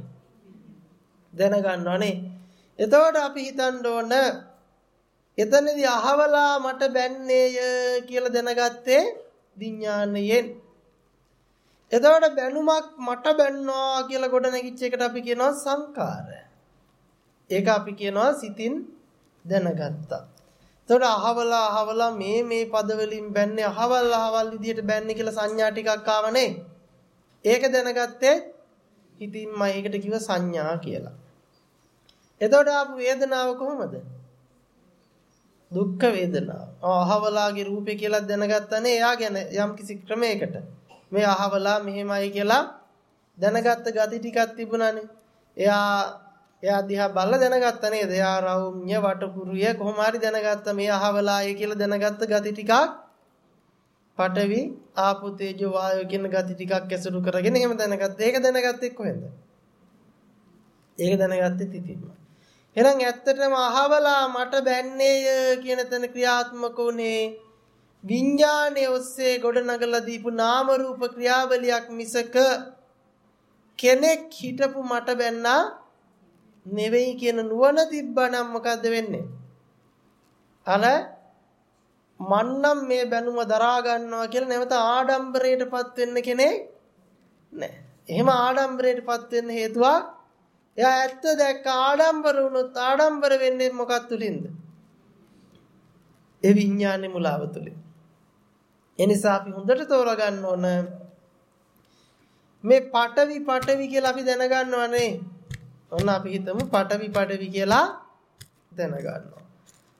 දැනගන්නවනේ. එතකොට අපි හිතන්න ඕන එතනදී අහවලා මට බැන්නේය කියලා දැනගත්තේ විඥාණයෙන්. එතකොට බැනුමක් මට බැන්නවා කියලා ගොඩ නැගිච්ච එකට අපි කියනවා සංකාරය. ඒක අපි කියනවා සිතින් දැනගත්තා. එතකොට අහවලා අහවලා මේ මේ පද වලින් බැන්නේ අහවල් අහවල් විදියට බැන්නේ කියලා සංඥා ටිකක් ආවනේ. ඒක දැනගත්තේ හිතින්මයි ඒකට කිව්ව සංඥා කියලා. එතකොට ආපු වේදනාව කොහොමද? දුක්ඛ වේදනාව. අහවලාගේ රූපේ කියලා දැනගත්තානේ එයා ගැන යම් කිසි ක්‍රමයකට. මේ අහවලා මෙහෙමයි කියලා දැනගත්ත gati ටිකක් තිබුණානේ. එයා එයා දිහා බලලා දැනගත්ත නේද? එයා රෞම්‍ය වටකුරුය කොහොම හරි දැනගත්ත මේ අහවලාය කියලා දැනගත්ත gati ටිකක් පඨවි ආපෝ තේජෝ වායෝ කියන gati ටිකක් ඇසුරු කරගෙන එහෙම දැනගත්ත. ඒක දැනගත්තේ කොහෙන්ද? ඒක දැනගත්තේ තිතින්ම. එහෙනම් ඇත්තටම අහවලා මට බැන්නේය කියන තැන ක්‍රියාත්මක උනේ විඥානයේ ඔස්සේ ගොඩනගලා දීපු නාම රූප ක්‍රියාවලියක් මිසක කෙනෙක් හිටපු මට බැන්නා නෙවෙයි කියන නුවණ තිබ්බනම් මොකද්ද වෙන්නේ? අර මන්නම් මේ බැනුම දරා ගන්නවා කියලා නැවත ආඩම්බරයටපත් වෙන්න කෙනෙක් නැහැ. එහෙම ආඩම්බරයටපත් වෙන්න හේතුවක් එයා ඇත්ත දැක්ක ආඩම්බර වුණොත් ආඩම්බර වෙන්නේ මොකක් තුලින්ද? ඒ විඥානේ මුලාව තුලින්. එනිසා අපි හොඳට තෝරගන්න ඕන මේ පටවි පටවි කියලා අපි දැනගන්නවනේ. ඔන්න අපි හිතමු පටවි පටවි කියලා දැනගන්නවා.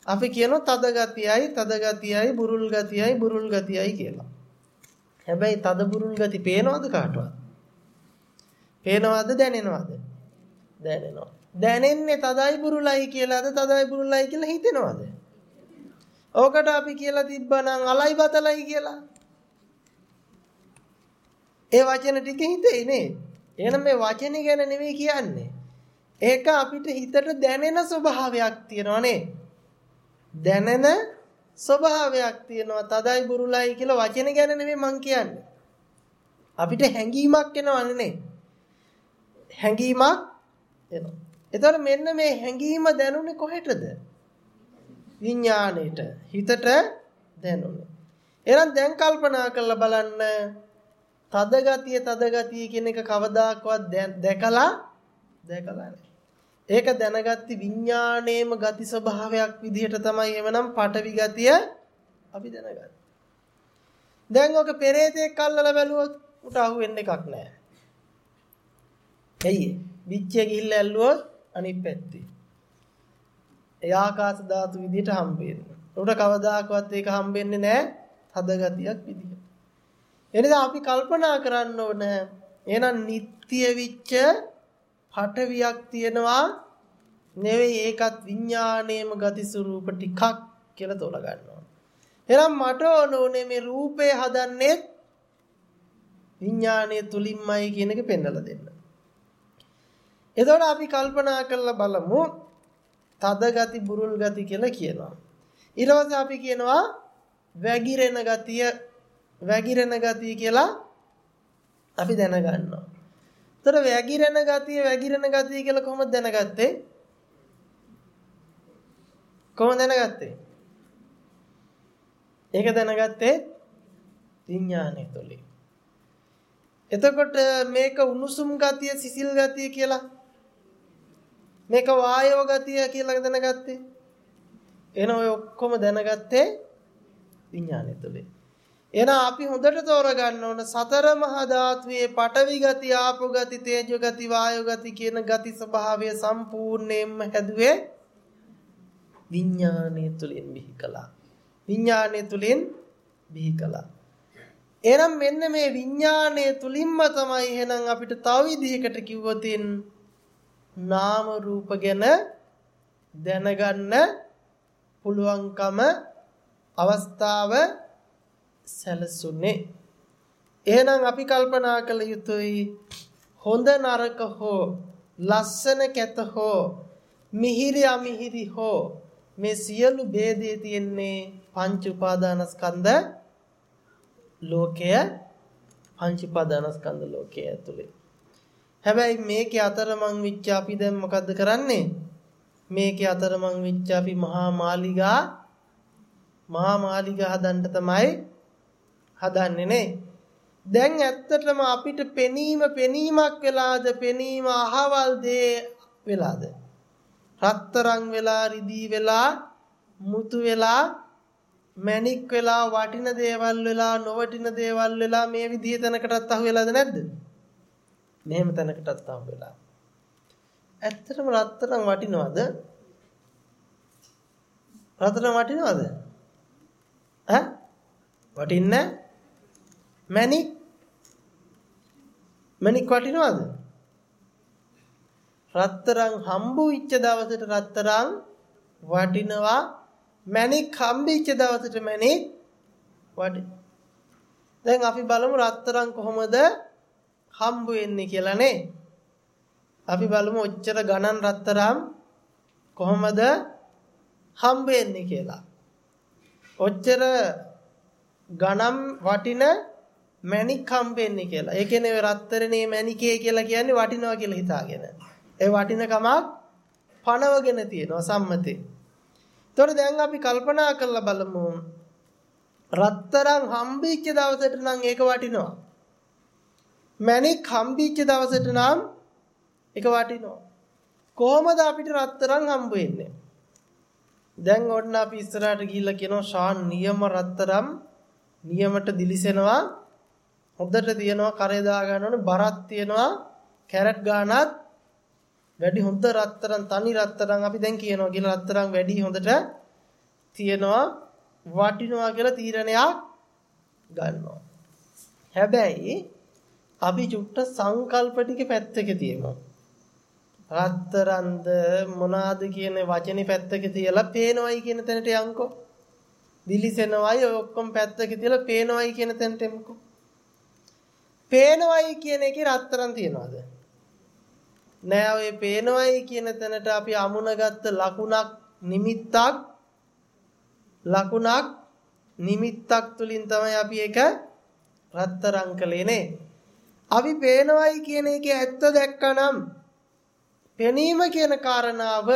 අපි කියනවා තද ගතියයි තද ගතියයි බුරුල් ගතියයි බුරුල් ගතියයි කියලා. හැබැයි තද බුරුල් ගති පේනවද කාටවත්? පේනවද දැනෙනවද? දැනෙනවා. දැනෙන්නේ තදයි බුරුලයි කියලාද තදයි බුරුලයි කියලා හිතෙනවද? ඕකට අපි කියලා තිබ්බනම් අලයි බතලයි කියලා. ඒ වචන ටික හිතේ නේ. එහෙනම් මේ වචනේ ගැන නෙවෙයි කියන්නේ. ඒක අපිට හිතට දැනෙන ස්වභාවයක් තියෙනවා නේ. දැනෙන ස්වභාවයක් තියෙනවා. තදයි බුරුලයි කියලා වචන ගැන නෙවෙයි මං කියන්නේ. අපිට හැඟීමක් එනවනේ නේ. හැඟීමක් එනවා. එතකොට මෙන්න මේ හැඟීම දැනුනේ කොහෙටද? විඥාණයට හිතට දැනුනේ. එහෙනම් දැන් කල්පනා කරලා බලන්න තද ගතිය තද ගතිය කියන එක කවදාකවත් දැකලා දැකලා නැහැ. ඒක දැනගත්ති විඥාණයම ගති ස්වභාවයක් විදිහට තමයි එවනම් පටවි ගතිය අපි දැනගන්නේ. දැන් ඔක පෙරේතෙක් අල්ලලා බැලුවොත් උට අහු වෙන්න එකක් නැහැ. ඇයි? විච්චය ගිහිල්ලා ඇල්ලුවොත් අනිත් පැත්තේ. ඒ ආකාශ ධාතු විදිහට හම්බෙන්නේ. උට කවදාකවත් ඒක හම්බෙන්නේ නැහැ තද ගතියක් විදිහට. එනිසා අපි කල්පනා කරන්න ඕන එහෙනම් නিত্য විච්ච පටවියක් තියෙනවා නෙවෙයි ඒකත් විඥාණයම ගති ස්වරූප ටිකක් කියලා තෝරා ගන්නවා. එහෙනම් මට ඕනේ මේ රූපේ හදන්නේ විඥාණය තුලින්මයි කියන එක පෙන්වලා දෙන්න. එතකොට අපි කල්පනා කරලා බලමු තද ගති බුරුල් ගති කියලා කියනවා. ඊට පස්සේ අපි කියනවා වැగిරෙන ගතිය වැగిරෙන ගතිය කියලා අපි දැනගන්නවා. තොර වැగిරෙන ගතිය වැగిරෙන ගතිය කියලා කොහොමද දැනගත්තේ? කොහොමද දැනගත්තේ? ඒක දැනගත්තේ විඥානය තුලින්. එතකොට මේක උණුසුම් ගතිය සිසිල් ගතිය කියලා මේක වායව ගතිය කියලා දැනගත්තේ. එහෙනම් ඔය ඔක්කොම දැනගත්තේ විඥානය තුලින්. එහෙනම් අපි හොඳට තෝරගන්න ඕන සතර මහා ධාතුවේ පඨවි ගති, ආපෝ ගති, තේජෝ ගති, වායෝ ගති කියන ගති ස්වභාවය සම්පූර්ණයෙන්ම හැදුවේ විඥානය තුලින් බිහි කළා. විඥානය තුලින් බිහි කළා. එහෙනම් මෙන්න මේ විඥානය තුලින්ම තමයි එහෙනම් අපිට තව විදිහකට කිව්වොතින් නාම රූප ගැන දැනගන්න පුළුවන්කම අවස්ථාව සැලසුනේ. එහෙනම් අපි කල්පනා කළ යුතුයි හොඳ නරක හෝ ලස්සන කැත හෝ මිහිරි අමිහිරි හෝ මේ සියලු ભેදේ තියෙන්නේ පංච උපාදානස්කන්ධ ලෝකය පංච උපාදානස්කන්ධ ලෝකය ඇතුලේ. හැබැයි මේකේ අතරමං විච්ච අපි දැන් මොකද්ද කරන්නේ? මේකේ අතරමං විච්ච අපි මහා මාලිගා මහා මාලිගා හදන්න තමයි හදන්නේ නේ. දැන් ඇත්තටම අපිට පෙනීම පෙනීමක් වෙලාද පෙනීම අහවල් දේ වෙලාද? රත්තරන් වෙලා රිදී වෙලා මුතු වෙලා මැණික් වෙලා වටින දේවල් වෙලා නොවටින දේවල් වෙලා මේ විදිහේ තැනකටත් අහු වෙලාද නැද්ද? මෙහෙම තැනකටත් අහු වෙලා. ඇත්තටම රත්තරන් වටිනවද? රත්තරන් වටිනවද? ඈ? වටින්නේ මැණික් මැණික් වටිනවද? රත්තරන් හම්බු වෙච්ච දවසට රත්තරන් වටිනවා මැණික් හම්බෙච්ච දවසට මැණික් වටි. දැන් අපි බලමු රත්තරන් කොහොමද හම්බ වෙන්නේ කියලා නේ. අපි බලමු ඔච්චර ගණන් රත්තරන් කොහොමද හම්බ වෙන්නේ කියලා. ඔච්චර ගණන් වටින මැණික් හම්බෙන්නේ කියලා. ඒ කියන්නේ රත්තරනේ මැණිකේ කියලා කියන්නේ වටිනවා කියලා හිතාගෙන. ඒ වටිනකමක් පනවගෙන තියෙනවා සම්මතේ. ඒතකොට දැන් අපි කල්පනා කරලා බලමු රත්තරන් හම්බෙච්ච දවසට නම් ඒක වටිනවා. මැණික් හම්බෙච්ච දවසට නම් ඒක වටිනවා. කොහොමද අපිට රත්තරන් හම්බ වෙන්නේ? දැන් ඔන්න අපි ඉස්සරහට ගිහිල්ලා කියනවා ශාන් නියම රත්තරම් නියමට දිලිසෙනවා හොඳට තියනවා කරේ දා ගන්න ඕනේ බරක් තියනවා කැරට් ගානත් වැඩි හොඳ රත්තරන් තනි රත්තරන් අපි දැන් කියනවා කියලා රත්තරන් වැඩි හොඳට තියනවා වටිනවා කියලා තීරණයක් ගන්නවා. හැබැයි අපි චුට්ට සංකල්ප ටික පැත්තක තියමු රත්තරන්ද මොනවාද කියන වචනේ පැත්තක තියලා පේනවයි කියන තැනට යන්කෝ දිලිසෙනවයි ඔක්කොම පැත්තක තියලා පේනවයි කියන තැනට එමුකෝ. පේනවයි කියන එකේ රත්තරන් තියනවාද? නෑ ඔය පේනවයි කියන තැනට අපි අමුණගත්ත ලකුණක් නිමිත්තක් ලකුණක් නිමිත්තක් තුලින් තමයි අපි ඒක රත්තරන් කළේ නේ. අපි පේනවයි කියන එකේ ඇත්ත දැක්කනම් පෙනීම කියන කාරණාව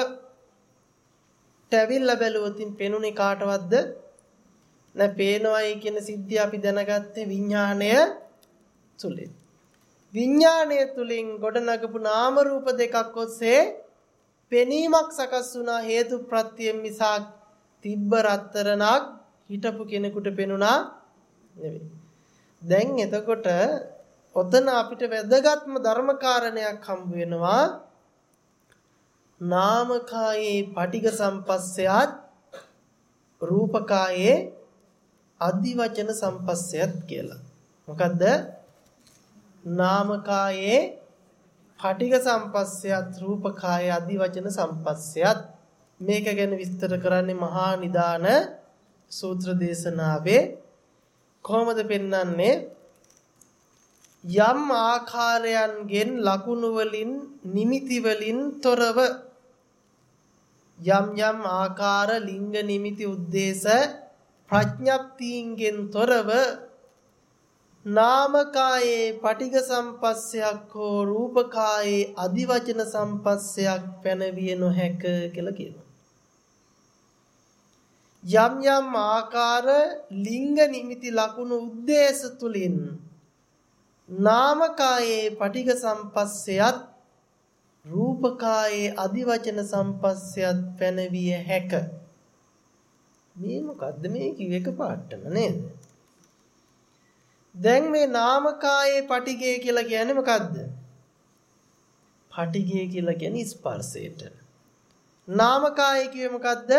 තැවිල්ල බැලුවොතින් පෙනුනේ කාටවත්ද? නැ පේනවයි කියන සිද්ධිය අපි දැනගත්තේ විඥාණය තුලින් විඥාණය තුලින් ගොඩනගපු නාම රූප දෙකක් ඔස්සේ පෙනීමක් සකස් වුණා හේතු ප්‍රත්‍යයෙන් මිසක් තිබ්බ රත්තරණක් හිටපු කෙනෙකුට පෙනුණා නෙවෙයි. දැන් එතකොට ඔතන අපිට වැදගත්ම ධර්මකාරණයක් හම්බ වෙනවා නාමකායේ පටිඝ සම්පස්සයත් රූපකායේ අදිවචන සම්පස්සයත් කියලා. මොකද්ද? නාමකායේ පටිඝ සම්පස්සයත් රූපකායේ আদি වචන සම්පස්සයත්. මේක ගැන විස්තර කරන්නේ මහා නිදාන සූත්‍ර දේශනාවේ. කොහොමද පෙන්වන්නේ? යම් ආකාරයන්ගෙන් ලකුණු වලින් නිමිති වලින් තොරව යම් යම් ආකාර ලිංග නිමිති උද්දේශ ප්‍රඥප්තියින්ගෙන් තොරව නාමකායේ පටිඝ සම්පස්සයක් හෝ රූපකායේ අදිවචන සම්පස්සයක් පැනවිය නොහැක කියලා කියනවා. යම් යම් ආකාර ලිංග නිමිති ලකුණු උද්දේශ තුලින් නාමකායේ පටිඝ සම්පස්සයත් රූපකායේ අදිවචන සම්පස්සයත් පැනවිය හැක. මේ මොකද්ද මේ කිව්ව එක පාඩම නේද? දැන් මේ නාමකායේ පටිගය කියලා කියන්නේ මොකද්ද? පටිගය කියලා කියන්නේ ස්පර්ශයට. නාමකාය කියේ මොකද්ද?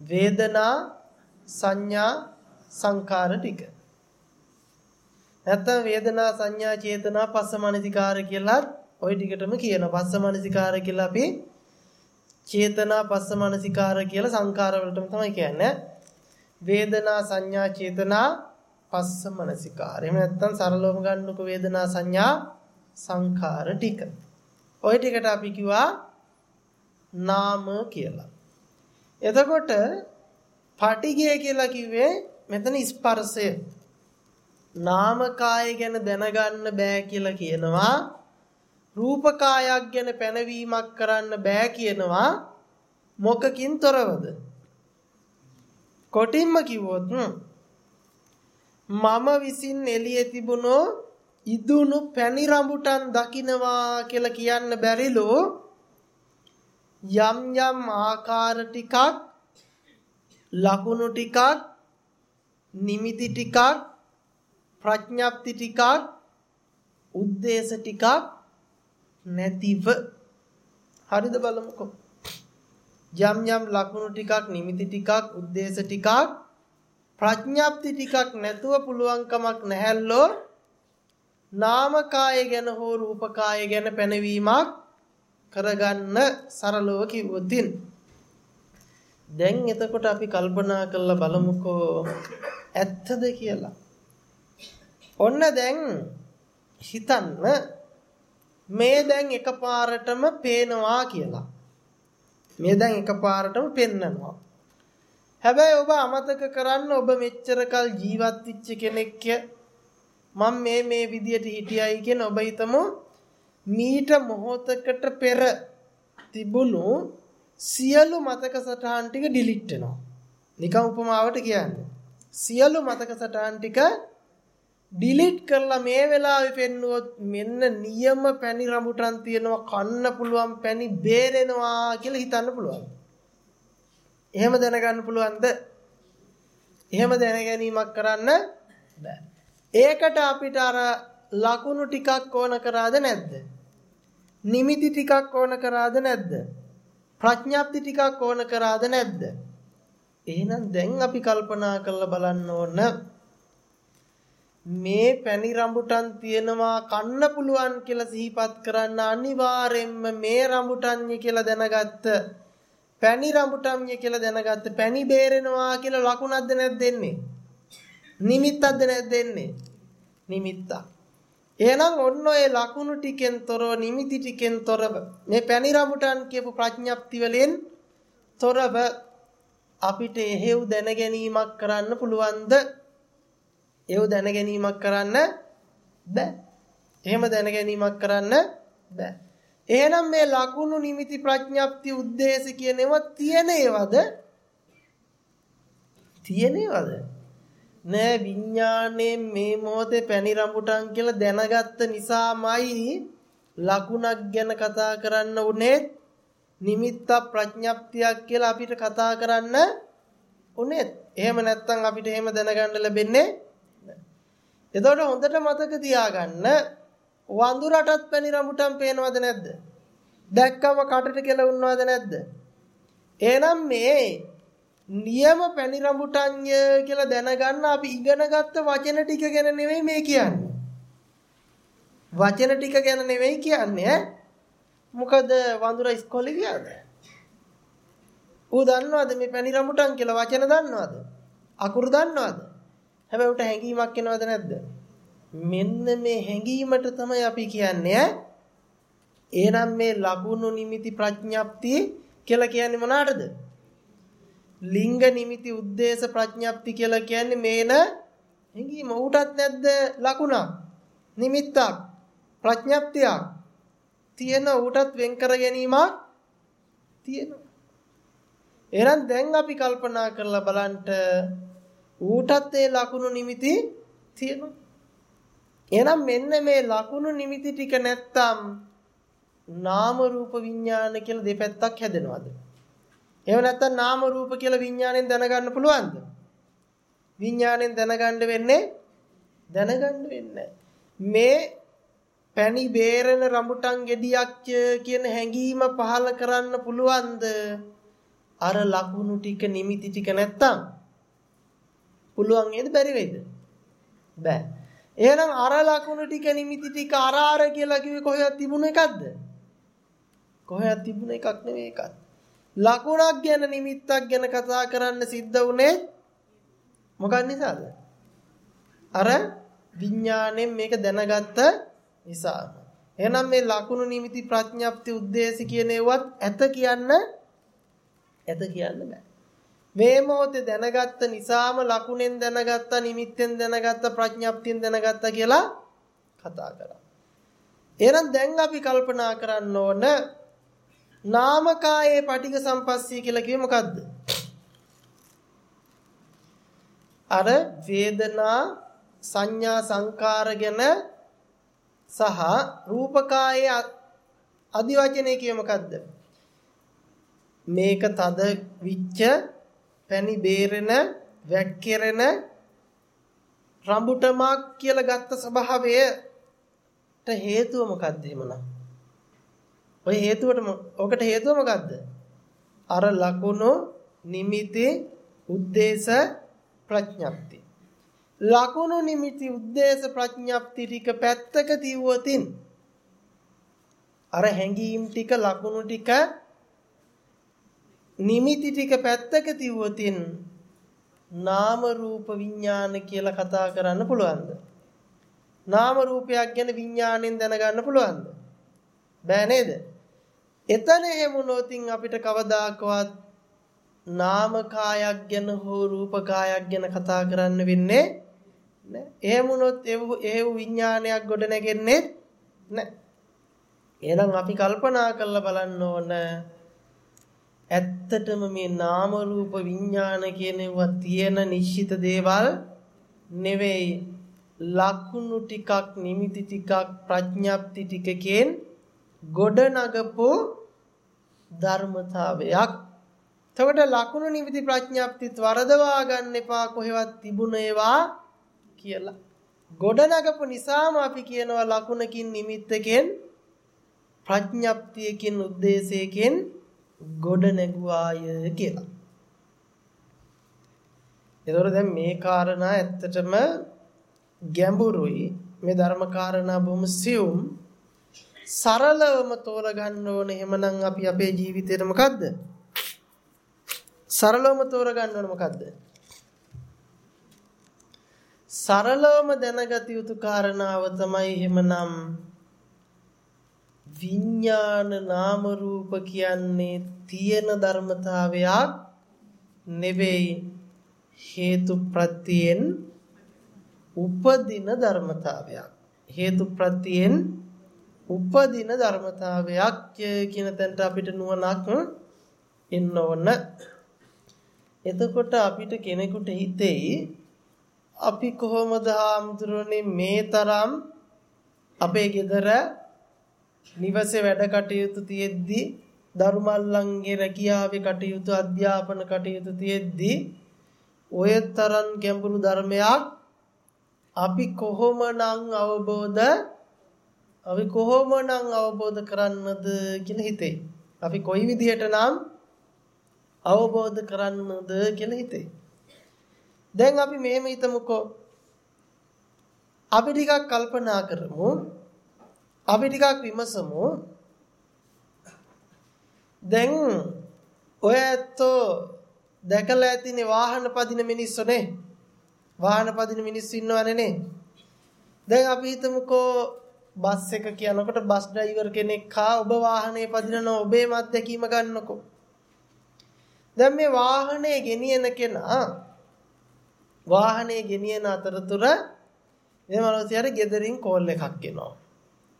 වේදනා සංඥා සංකාර ටික. නැත්තම් වේදනා සංඥා චේතනා පස්සමනසිකාර කියලා ওই ටිකටම කියන පස්සමනසිකාර කියලා අපි චේතනා පස්සමනසිකාර කියලා සංකාර වලටම තමයි කියන්නේ. වේදනා සංඥා චේතනා පස්ස මනසිකාර. එහෙම නැත්නම් සරලවම ගන්නකො වේදනා සංඥා සංඛාර ටික. ওই ටිකට අපි කිව්වා නාම කියලා. එතකොට පටිගය කියලා කිව්වේ මෙතන ස්පර්ශය. නාමකාය ගැන දැනගන්න බෑ කියලා කියනවා. රූපකායක් ගැන පැනවීමක් කරන්න බෑ කියනවා. මොකකින් තොරවද? කොටින්ම කිව්වොත් මම විසින් එළියේ තිබුණෝ ඉදුණු පැණි රඹුටන් දකින්නවා කියලා කියන්න බැරිලු. යම් යම් ආකාර ටිකක් ලකුණු ටිකක් නිමිති ටිකක් ප්‍රඥප්ති ටිකක් උද්දේශ ටිකක් නැතිව. හරිද බලමුකෝ. යම් යම් ලක්ෂණ ටිකක් නිමිති ටිකක් උද්දේශ ටිකක් ප්‍රඥාප්ති ටිකක් නැතුව පුළුවන්කමක් නැහැල්ලෝ නාමකාය ගැන හෝ රූපකාය ගැන පැනවීමක් කරගන්න සරලව කිව්වොතින් දැන් එතකොට අපි කල්පනා කරලා බලමුකෝ. ඇත්තද කියලා. ඔන්න දැන් හිතන්න. මේ දැන් එකපාරටම පේනවා කියලා. මේ දැන් එකපාරටම පෙන්නනවා. හැබැයි ඔබ අමතක කරන්න ඔබ මෙච්චර කල් ජීවත් වෙච්ච කෙනෙක්ය. මම මේ මේ විදියට හිටියයි කියන ඔබ හිතමු මීට මොහොතකට පෙර තිබුණු සියලු මතක සටහන් ටික ඩිලීට් වෙනවා. නිකන් උපමාවට කියන්නේ. සියලු මතක සටහන් ටික ඩිලීට් කරලා මේ වෙලාවේ පෙන්නුවොත් මෙන්න නියම පැණි රඹුටන් තියෙනවා කන්න පුළුවන් පැණි බේරෙනවා කියලා හිතන්න පුළුවන්. එහෙම දැනගන්න පුළුවන්ද? එහෙම දැන ගැනීමක් කරන්න බෑ. ඒකට අපිට අර ලකුණු ටිකක් ඕන කරාද නැද්ද? නිමිති ටිකක් ඕන කරාද නැද්ද? ප්‍රඥාප්ති ටිකක් ඕන කරාද නැද්ද? එහෙනම් දැන් අපි කල්පනා කරලා බලන්න ඕන මේ පැණි රඹුටන් තියෙනවා කන්න පුළුවන් කියලා සිහිපත් කරන්න අනිවාර්යෙන්ම මේ රඹුටන්ය කියලා දැනගත්ත. පැණි රඹුටන්ය කියලා දැනගත්ත. පැණි බේරෙනවා කියලා ලකුණක්ද නැද්ද දෙන්නේ? නිමිත්තක්ද නැද්ද දෙන්නේ? නිමිත්තක්. එහෙනම් ඔන්න ඔය ලකුණු ටිකෙන් තොරව නිමිති ටිකෙන් තොරව මේ පැණි රඹුටන් කියපු ප්‍රඥප්ති වලින් තොරව අපිට එහෙව් දැන ගැනීමක් කරන්න පුළුවන්ද? එහෙව් දැන ගැනීමක් කරන්න බෑ. එහෙම දැන ගැනීමක් කරන්න බෑ. එහෙනම් මේ ලකුණු නිමිති ප්‍රඥප්ති උද්දේශ කියන ඒවා තියෙන ඒවාද? තියෙන ඒවාද? නෑ විඥාණයෙන් මේ මොහොතේ පැණි රඹුටන් කියලා දැනගත්ත නිසාමයි ලකුණක් ගැන කතා කරන්න උනේ නිමිත්ත ප්‍රඥප්තියක් කියලා අපිට කතා කරන්න උනේ. එහෙම නැත්නම් අපිට එහෙම දැනගන්න ලැබෙන්නේ එතකොට හොඳට මතක තියාගන්න වඳුරටත් පැණි රඹුටන් පේනවද නැද්ද? දැක්කම කටට කෙලවුන්නවද නැද්ද? එහෙනම් මේ නියම පැණි රඹුටන්ය කියලා දැනගන්න අපි ඉගෙනගත්ත වචන ටික ගැන නෙවෙයි මේ කියන්නේ. වචන ටික ගැන නෙවෙයි කියන්නේ මොකද වඳුර ඉස්කෝලේ ගියාද? ඌ දන්නවද මේ පැණි රඹුටන් කියලා වචන දන්නවද? අකුරු දන්නවද? හැබැයි උට හැඟීමක් එනවද නැද්ද? මෙන්න මේ හැඟීමට තමයි අපි කියන්නේ එහෙනම් මේ ලකුණු නිමිති ප්‍රඥප්ති කියලා කියන්නේ මොනකටද? ලිංග නිමිති උද්දේශ ප්‍රඥප්ති කියලා කියන්නේ මේන හැඟීම ඌටත් නැද්ද ලකුණක්? නිමිත්තක් ප්‍රඥප්තියක් තියෙන ඌටත් වෙන් කර ගැනීමක් තියෙනවා. එහෙනම් දැන් අපි කල්පනා කරලා බලන්න ඌටත් ඒ ලකුණු නිමිති තියෙනවා. එහෙනම් මෙන්න මේ ලකුණු නිමිති ටික නැත්තම් නාම රූප විඥාන කියලා දෙපැත්තක් හැදෙනවද? එහෙම නැත්තම් නාම රූප කියලා විඥාණයෙන් දැනගන්න පුළුවන්ද? විඥාණයෙන් දැනගන්න වෙන්නේ දැනගන්න වෙන්නේ මේ පැණි බේරෙන රඹුටන් ගෙඩියක් කියන හැඟීම පහල කරන්න පුළුවන්ද? අර ලකුණු ටික නිමිති ටික නැත්තම් පුළුවන් නේද බැරි වෙයිද? බෑ. එහෙනම් අර ලකුණු ටික නිමිති ටික අර අර කියලා කිව්වේ කොහෙවත් තිබුණ එකක්ද? කොහෙවත් තිබුණ එකක් නෙවෙයි එකක්. ලකුණක් ගැන නිමිත්තක් ගැන කතා කරන්න සිද්ධ වුණේ මොකක් නිසාද? අර විඥාණයෙන් මේක දැනගත්ත නිසා. එහෙනම් මේ ලකුණු නිමිති ප්‍රඥප්ති උද්දේශ කියන ඒවත් ඇත කියන්න ඇත කියන්න බෑ. මේ මොහොතේ දැනගත්ත නිසාම ලකුණෙන් දැනගත්ත නිමිත්තෙන් දැනගත්ත ප්‍රඥප්තියෙන් දැනගත්ත කියලා කතා කරා. එහෙනම් දැන් අපි කල්පනා කරන්න ඕන නාමකායේ පටිඝ සම්පස්සී කියලා කිව්වේ මොකද්ද? අර වේදනා සංඥා සංකාර ගැන සහ රූපකායේ අදිවචනේ කිය මොකද්ද? මේක තද විච්ච පැණි බේරෙන වැක්කිරෙන රඹුටමක් කියලා ගත්ත ස්වභාවයට හේතුව මොකද්ද එහෙමනම්? ඔය හේතුවට ඔකට හේතුව මොකද්ද? අර ලකුණු නිමිති උද්දේශ ප්‍රඥප්ති. ලකුණු නිමිති උද්දේශ ප්‍රඥප්ති ටික පැත්තක තියුවොතින් අර හැඟීම් ටික ලකුණු ටික නිමිති ටික පැත්තක තියුවොතින් නාම රූප විඥාන කියලා කතා කරන්න පුළුවන්ද? නාම රූපයක් ගැන විඥාණයෙන් දැනගන්න පුළුවන්ද? බෑ නේද? එතන එහෙමුනොතින් අපිට කවදාකවත් නාම කායක් ගැන හෝ රූප කායක් ගැන කතා කරන්න වෙන්නේ නැහැ. එහෙමුනොත් ඒ විඥානයක් ගොඩ නැගෙන්නේ නැහැ. එහෙනම් අපි කල්පනා කරලා බලන්න ඕන ඇත්තටම මේ නාම රූප විඥාන කියනවා තියෙන නිශ්චිත දේවල් නෙවෙයි. ලකුණු ටිකක් නිමිති ටිකක් ප්‍රඥාප්ති ටිකකෙන් ගොඩ නගපු ධර්මතාවයක්. එතකොට ලකුණු නිමිති ප්‍රඥාප්තිත් වරදවා ගන්න එපා කොහෙවත් තිබුණ ඒවා කියලා. ගොඩ නගපු නිසාම අපි කියනවා ලකුණකින් නිමිත්තකින් ප්‍රඥාප්තියකින් උද්දේශයකින් ගොඩ නැගුවාය කියලා. එතකොට දැන් මේ කාරණා ඇත්තටම ගැඹුරුයි. මේ ධර්ම කාරණා බොහොම සියුම්. සරලවම තෝරගන්න ඕනේ. එහෙමනම් අපි අපේ ජීවිතේට මොකද්ද? සරලවම තෝරගන්න ඕනේ මොකද්ද? සරලවම දැනගත යුතු කාරණාව තමයි එහෙමනම් විඥාන නාම රූප කියන්නේ තියෙන ධර්මතාවයක් නෙවෙයි. හේතු ප්‍රත්‍යයෙන් උපදින ධර්මතාවයක්. හේතු ප්‍රත්‍යයෙන් උපදින ධර්මතාවයක් කියන තැනට අපිට නුවණක් එන්න ඕන එතකොට අපිට කෙනෙකුට හිතෙයි අපි කොහොමද හාමුදුරනේ මේ තරම් අපේ ගෙදර නිවසේ වැඩ කටයුතු තියෙද්දි දරුමල්ලන්ගේ රැකියාවේ කටයුතු අධ්‍යාපන කටයුතු තියෙද්දි ඔය තරම් ගැඹුරු ධර්මයක් අපි කොහොමනම් අවබෝධ අපි කොහොමනම් අවබෝධ කරන්නද කියලා හිතේ. අපි කොයි විදිහට නම් අවබෝධ කරන්නද කියලා හිතේ. දැන් අපි මෙහෙම හිතමුකෝ. අපි ටිකක් කල්පනා කරමු. අපි ටිකක් විමසමු. දැන් ඔය ඇත්තෝ දැකලා ඇතිනේ වාහන පදින මිනිස්සුනේ. වාහන පදින මිනිස්සු ඉන්නවනේ නේ. දැන් අපි හිතමුකෝ බස් එක කියනකොට බස් ඩ්‍රයිවර් කෙනෙක් හා ඔබ වාහනේ පදිනන ඔබේ අත්දැකීම ගන්නකො. දැන් මේ වාහනේ ගෙනියන කෙනා වාහනේ ගෙනියන අතරතුර මේ මිනිහයාට ගෙදරින් කෝල් එකක් එනවා.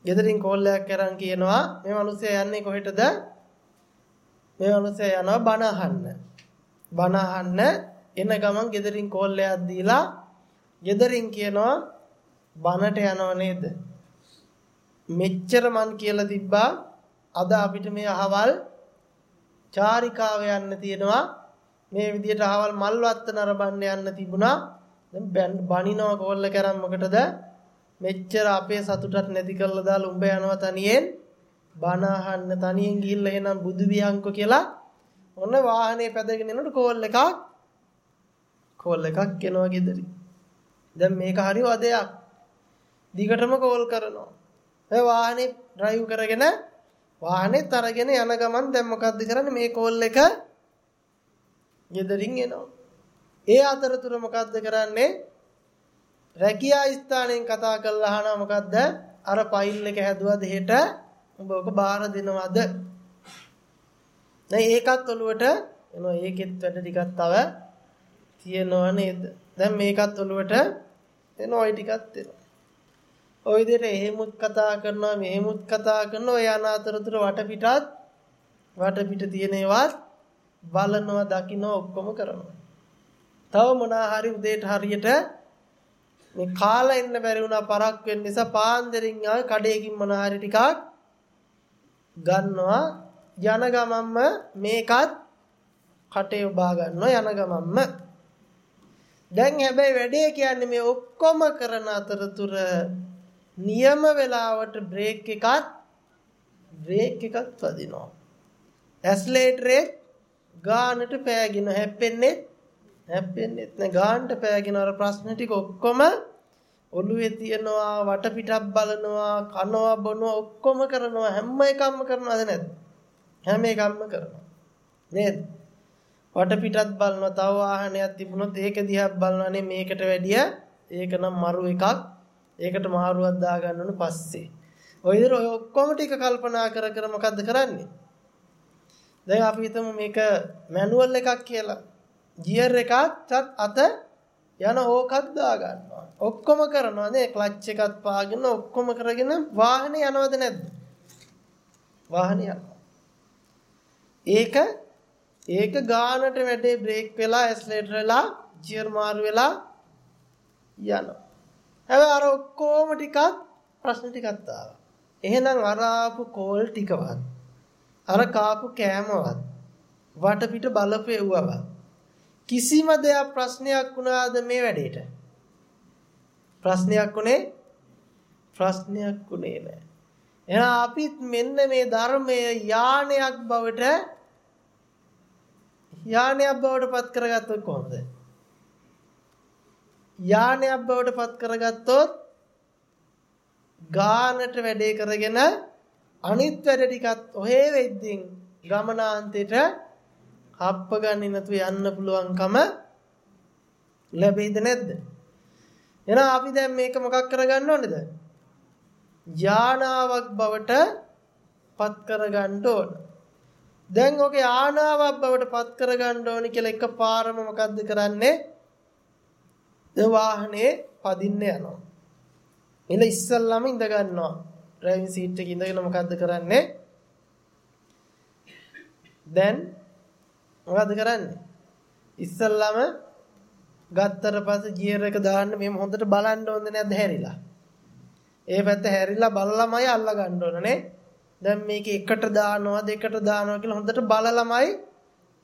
ගෙදරින් කෝල් එකක් කරන් කියනවා මේ මිනිහයා යන්නේ කොහෙටද? මේ මිනිහයා යනවා බණ අහන්න. බණ අහන්න එන ගමන් ගෙදරින් කෝල් එකක් දීලා ගෙදරින් කියනවා බනට යනව නේද? මෙච්චර මන් කියලා තිබ්බා. අද අපිට මේ අහවල් චාරිකාව යන්න තියෙනවා. මේ විදියට අහවල් මල්වත්ත නරඹන්න යන්න තිබුණා. දැන් බණිනව කෝල්ල කරන් මොකටද? මෙච්චර අපේ සතුටක් නැති කරලා දාලා උඹ යනවා තනියෙන් බණ අහන්න තනියෙන් ගිහිල්ලා එනම් බුදු විහංකෝ කියලා ඔන්න වාහනේ පැදගෙන යනකොට කෝල් එකක් කෝල් එකක් එනවා ගෙදරින්. දැන් මේක හරි වදයක්. දිගටම කෝල් කරනවා. ඒ වාහනේ ඩ්‍රයිව් කරගෙන වාහනේත් අරගෙන යන ගමන් දැන් මොකද්ද කරන්නේ මේ කෝල් එක ගෙදරින් එනවා. ඒ අතරතුර මොකද්ද කරන්නේ? රැකියා ස්ථානයෙන් කතා කරලා අහනවා මොකද්ද? අර ෆයිල් එක හැදුවද හෙට ඔබ ඔක බාර දෙනවද? දැන් ඒකත් ඔලුවට එනවා ඒකෙත් වැඩ ටිකක් තව තියෙනව නේද? දැන් මේකත් ඔලුවට එනවා ඒ ටිකත් එනවා. ওই විදිහට එහෙමුත් කතා කරනවා මෙහෙමුත් කතා කරනවා ඒ අනාතරතර වටපිටත් වටපිට තියෙන ඒවත් බලනවා දකින්න ඔක්කොම කරනවා. තව මොනා හරි උදේට හරියට මේ කාලා ඉන්න බැරි වුණා පරක් වෙන්න නිසා පාන්දරින් ආවේ කඩේකින් මොනා හරි ටිකක් ගන්නවා යන ගමන්ම මේකත් කටේ ඔබා ගන්නවා යන ගමන්ම දැන් හැබැයි වැඩේ කියන්නේ මේ ඔක්කොම කරන අතරතුර නියම වෙලාවට බ්‍රේක් එකත් බ්‍රේක් එකත් වදිනවා. ඇස්ලේටරේ ගානට පෑගෙන හැප්පෙන්නේ හැප්පෙන්නේ නැහැ. ගානට පෑගෙන අර ප්‍රශ්න ටික ඔක්කොම ඔළුවේ තියනවා වටපිටක් බලනවා කනවා බොනවා ඔක්කොම කරනවා හැම එකක්ම කරනවද නැද්ද? හැම එකක්ම කරනවා. නේද? වටපිටත් බලනවා තව වාහනයක් තිබුණොත් ඒක දිහා බලනවානේ මේකට වැඩිය ඒක නම් මරු එකක් ඒකට මාරුවක් දාගන්න ඕන පස්සේ ඔය විදිහට ඔය ඔක්කොම ටික කල්පනා කර කර මොකද්ද කරන්නේ දැන් අපි හිතමු මේක මැනුවල් එකක් කියලා ගියර් එකත් අත යන ඕකක් දා ගන්නවා ඔක්කොම කරනවා නේ ක්ලච් එකත් පාගෙන ඔක්කොම කරගෙන වාහනේ යනවද නැද්ද වාහනේ යනවා. ඒක ඒක ගානට වැඩේ බ්‍රේක් වෙලා ඇස්ලේටර් වෙලා ජියර් මාරු වෙලා යනවා. හැබැයි අර ඔක්කොම ටිකක් ප්‍රශ්න ටිකක් ආවා. එහෙනම් අර ආපු කෝල් ටිකවත් අර කාපු කෑමවත් වටපිට බලපෙව්වවත් කිසිම දෙයක් ප්‍රශ්නයක් වුණාද මේ වැඩේට? ප්‍රශ්නයක් උනේ ප්‍රශ්නයක් උනේ නෑ. එහෙනම් අපිත් මෙන්න මේ ධර්මයේ යානයක් බවට යානයක් බවට පත් කරගත්තොත් කොහොමද? යානයක් බවට පත් කරගත්තොත් ගානට වැඩේ කරගෙන අනිත් වැඩ ටිකත් ඔහේ වෙද්දින් ගමනාන්තයට හප්ප ගන්නේ නැතුව යන්න පුළුවන්කම ලැබෙයිද නැද්ද? එහෙනම් අපි දැන් මේක මොකක් කරගන්න ඕනේද? යානාවක් බවට පත් කරගන්න ඕන. දැන් ඔගේ ආනාවක් බවට පත් කරගන්න ඕනි කියලා එකපාරම මොකද්ද කරන්නේ? ද වාහනේ පදින්න යනවා. එල ඉස්සල්ලාම ඉඳ ගන්නවා. ඩ්‍රයිවිං සීට් එකේ ඉඳගෙන මොකද්ද කරන්නේ? දැන් මොකද්ද කරන්නේ? ඉස්සල්ලාම ගත්තට පස්සේ ගියර් එක දාන්න මෙහෙම හොඳට බලන්න ඕනේ නැද්ද හැරිලා? ඒ පැත්ත හැරිලා බලලාමයි අල්ල ගන්න ඕනේ දැන් මේක එකට දානවා දෙකට දානවා කියලා හොඳට බලලාමයි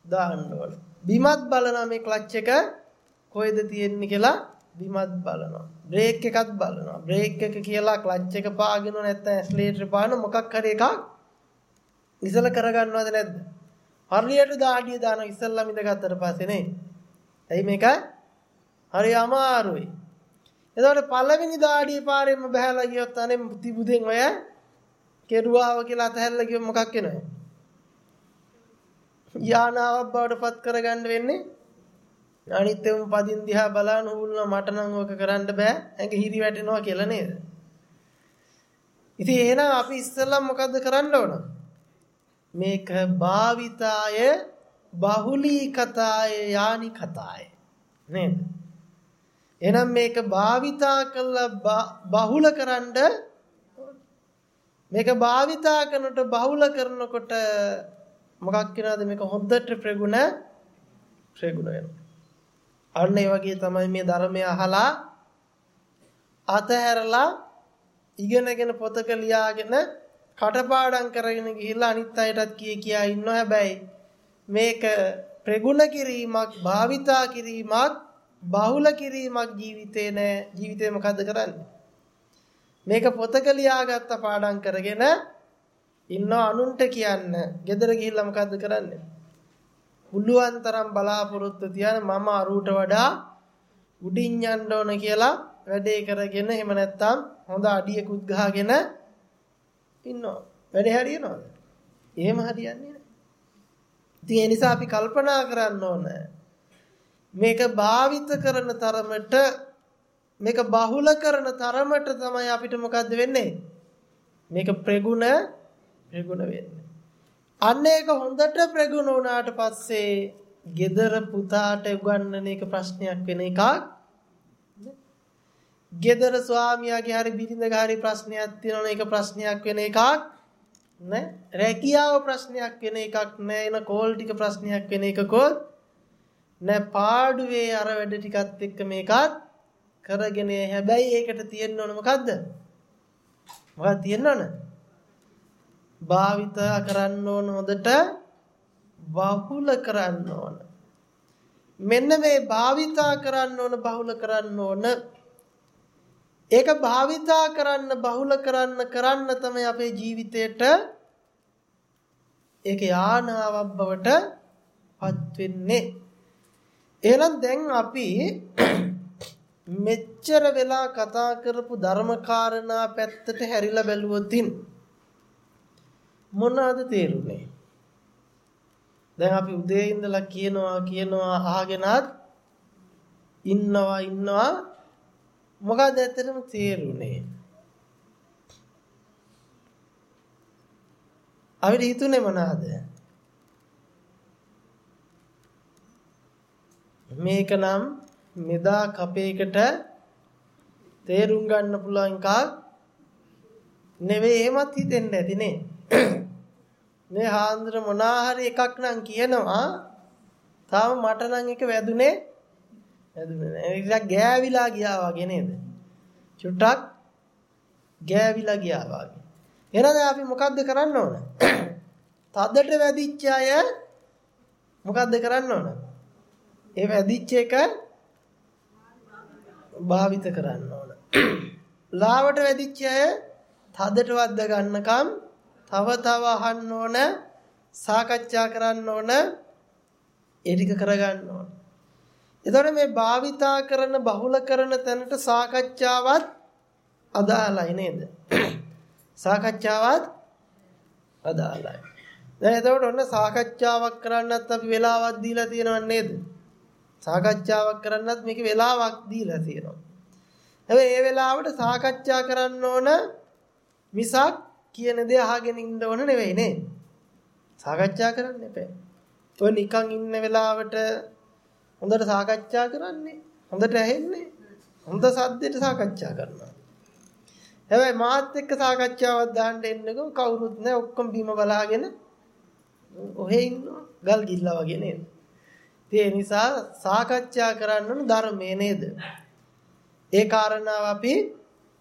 දාන්න ඕනේ. බිමත් බලනවා මේ ක්ලච් එක කොහෙද තියෙන්නේ කියලා බිමත් බලනවා. බ්‍රේක් එකත් බලනවා. බ්‍රේක් එක කියලා ක්ලච් එක පාගෙන නැත්නම් ඇක්සලරේටර් පාන මොකක් හරි එකක් ඉසල කරගන්නවද නැද්ද? හරියට දාඩිය දාන ඉස්සල්ලාම ඉඳගත්තට පස්සේ නේ. එයි මේක හරි අමාරුයි. එතකොට පළවෙනි දාඩිය පාරෙම බහැලා ගියොත් අනේ තිබුදෙන් ඔය කෙරුවාව කියලා අතහැරලා ගියොත් මොකක් වෙනවද? යානාවක් බවට පත් කරගන්න වෙන්නේ අනිත් එවුන් පදින් දිහා බලන ඌල්න මට නම් ඔක කරන්න බෑ ඇඟ හිරි වැටෙනවා කියලා නේද? ඉතින් එහෙනම් අපි ඉස්සෙල්ලා මොකද්ද කරන්න ඕන? මේක භාවිතාය බහුලී කතාය යානි කතාය. නේද? එහෙනම් මේක භාවිතා කළා බහුල කරන්න මේක භාවිතා කරනට බහුල කරනකොට මොකක් වෙනවද මේක හොඳට ප්‍රගුණ ප්‍රගුණ වෙනවා. අන්න ඒ වගේ තමයි මේ ධර්මය අහලා අතහැරලා ඉගෙනගෙන පොතක ලියාගෙන කටපාඩම් කරගෙන ගිහිල්ලා අනිත් අයටත් කිය කියා ඉන්නවා හැබැයි මේක ප්‍රගුණ කිරීමක් භාවිතා කිරීමක් බහුල කිරීමක් ජීවිතේ නෑ. ජීවිතේ මොකද්ද කරන්නේ? මේක පොතක ලියාගත්ත පාඩම් කරගෙන ඉන්න අනුන්ට කියන්න. ගෙදර ගිහිල්ලා මොකද්ද කරන්නේ? පුළුවන් තරම් බලාපොරොත්තු තියන මම අරුවට වඩා උඩින් යන්න ඕන කියලා වැඩේ කරගෙන එහෙම නැත්නම් හොඳ අඩියකුත් ගහගෙන ඉන්නවා. වැඩේ හරියනවද? එහෙම හරියන්නේ නැහැ. ඉතින් ඒ නිසා අපි කල්පනා කරන්න ඕන මේක භාවිත කරන තරමට මේක බහුල කරන තරමට තමයි අපිට මොකද්ද වෙන්නේ? මේක ප්‍රගුණ ප්‍රගුණ වෙන්නේ. අන්න ඒක හොඳට ප්‍රගුණ වුණාට පස්සේ gedara පුතාට උගන්වන එක ප්‍රශ්නයක් වෙන එකක්. Gedara ස්වාමියාගේ හරි බිරිඳගේ හරි ප්‍රශ්නයක් තියෙනවනේ ඒක ප්‍රශ්නයක් වෙන එකක් නෑ. රැකියාව ප්‍රශ්නයක් වෙන එකක් නෑ. එන කෝල් ටික ප්‍රශ්නයක් වෙන එකකොත් නෑ පාඩුවේ අර වැඩ ටිකත් එක්ක මේකත් කරගෙන හැබැයි ඒකට තියෙන්න ඕන මොකද්ද? මොකක්ද තියෙන්න ඕන? භාවිතා කරන්න ඕන හොඳට බහුල කරන්න ඕන. මෙන්න මේ භාවිතා කරන්න ඕන බහුල කරන්න ඕන. ඒක භාවිතා කරන්න බහුල කරන්න කරන්න තමයි අපේ ජීවිතේට ඒක යානාවක් බවට පත් වෙන්නේ. එහෙනම් දැන් අපි *clears throat* මෙච්චර වෙලා කතා කරපු ධර්මකාරණා පැත්තට හැරිලා බැලුවොතින් මොනවද තේරුනේ? දැන් අපි උදේ ඉඳලා කියනවා කියනවා අහගෙනත් ඉන්නවා ඉන්නවා මොකද ඇත්තටම තේරුනේ? අපිට හිතුනේ මොනවාද? මේක නම් මෙදා කපේකට තේරුම් ගන්න පුළුවන් එකක් නෙවෙයි එහෙමත් හිතෙන්නේ නැතිනේ *coughs* මේ හාන්දර මොනාහරි එකක් නම් කියනවා තාම මට නම් එක වැදුනේ වැදුනේ නෑ ඒක ගෑවිලා ගියා වගේ නේද? චුට්ටක් ගෑවිලා ගියා වගේ. එහෙනම් අපි මොකද්ද කරන්න ඕන? තදට වැදිච්ච අය මොකද්ද කරන්න ඕන? ඒ වැදිච්ච එක භාවිත කරන්න ඕන. ලාවට වැදිච්ච අය තදට වද්ද ගන්නකම් තව තව අහන්න ඕන සාකච්ඡා කරන්න ඕන ඒ ටික කරගන්න ඕන. එතකොට මේ භාවිතා කරන බහුල කරන තැනට සාකච්ඡාවත් අදාළයි නේද? *clears throat* සාකච්ඡාවත් අදාළයි. දැන් එතකොට ඔන්න සාකච්ඡාවක් කරන්නත් අපි වෙලාවක් දීලා තියෙනව නේද? සාකච්ඡාවක් කරන්නත් මේක වෙලාවක් දීලා තියෙනවා. හැබැයි ඒ වෙලාවට සාකච්ඡා කරන්න ඕන මිසක් කියන දේ අහගෙන ඉන්න ඕන නෙවෙයි නේ. සාකච්ඡා කරන්න එපා. ඔය නිකන් ඉන්න වෙලාවට හොඳට සාකච්ඡා කරන්නේ. හොඳට ඇහෙන්නේ. හොඳ සද්දෙට සාකච්ඡා කරනවා. හැබැයි මාත් එක්ක සාකච්ඡාවක් දාන්න එන්නකෝ කවුරුත් නැහැ ඔක්කොම බීම බලාගෙන ඔහෙ ඉන්නවා ගල් ගිල්ලා වගේ නේද? ඒ නිසා සාකච්ඡා කරන්න ධර්මයේ නේද? ඒ කාරණාව අපි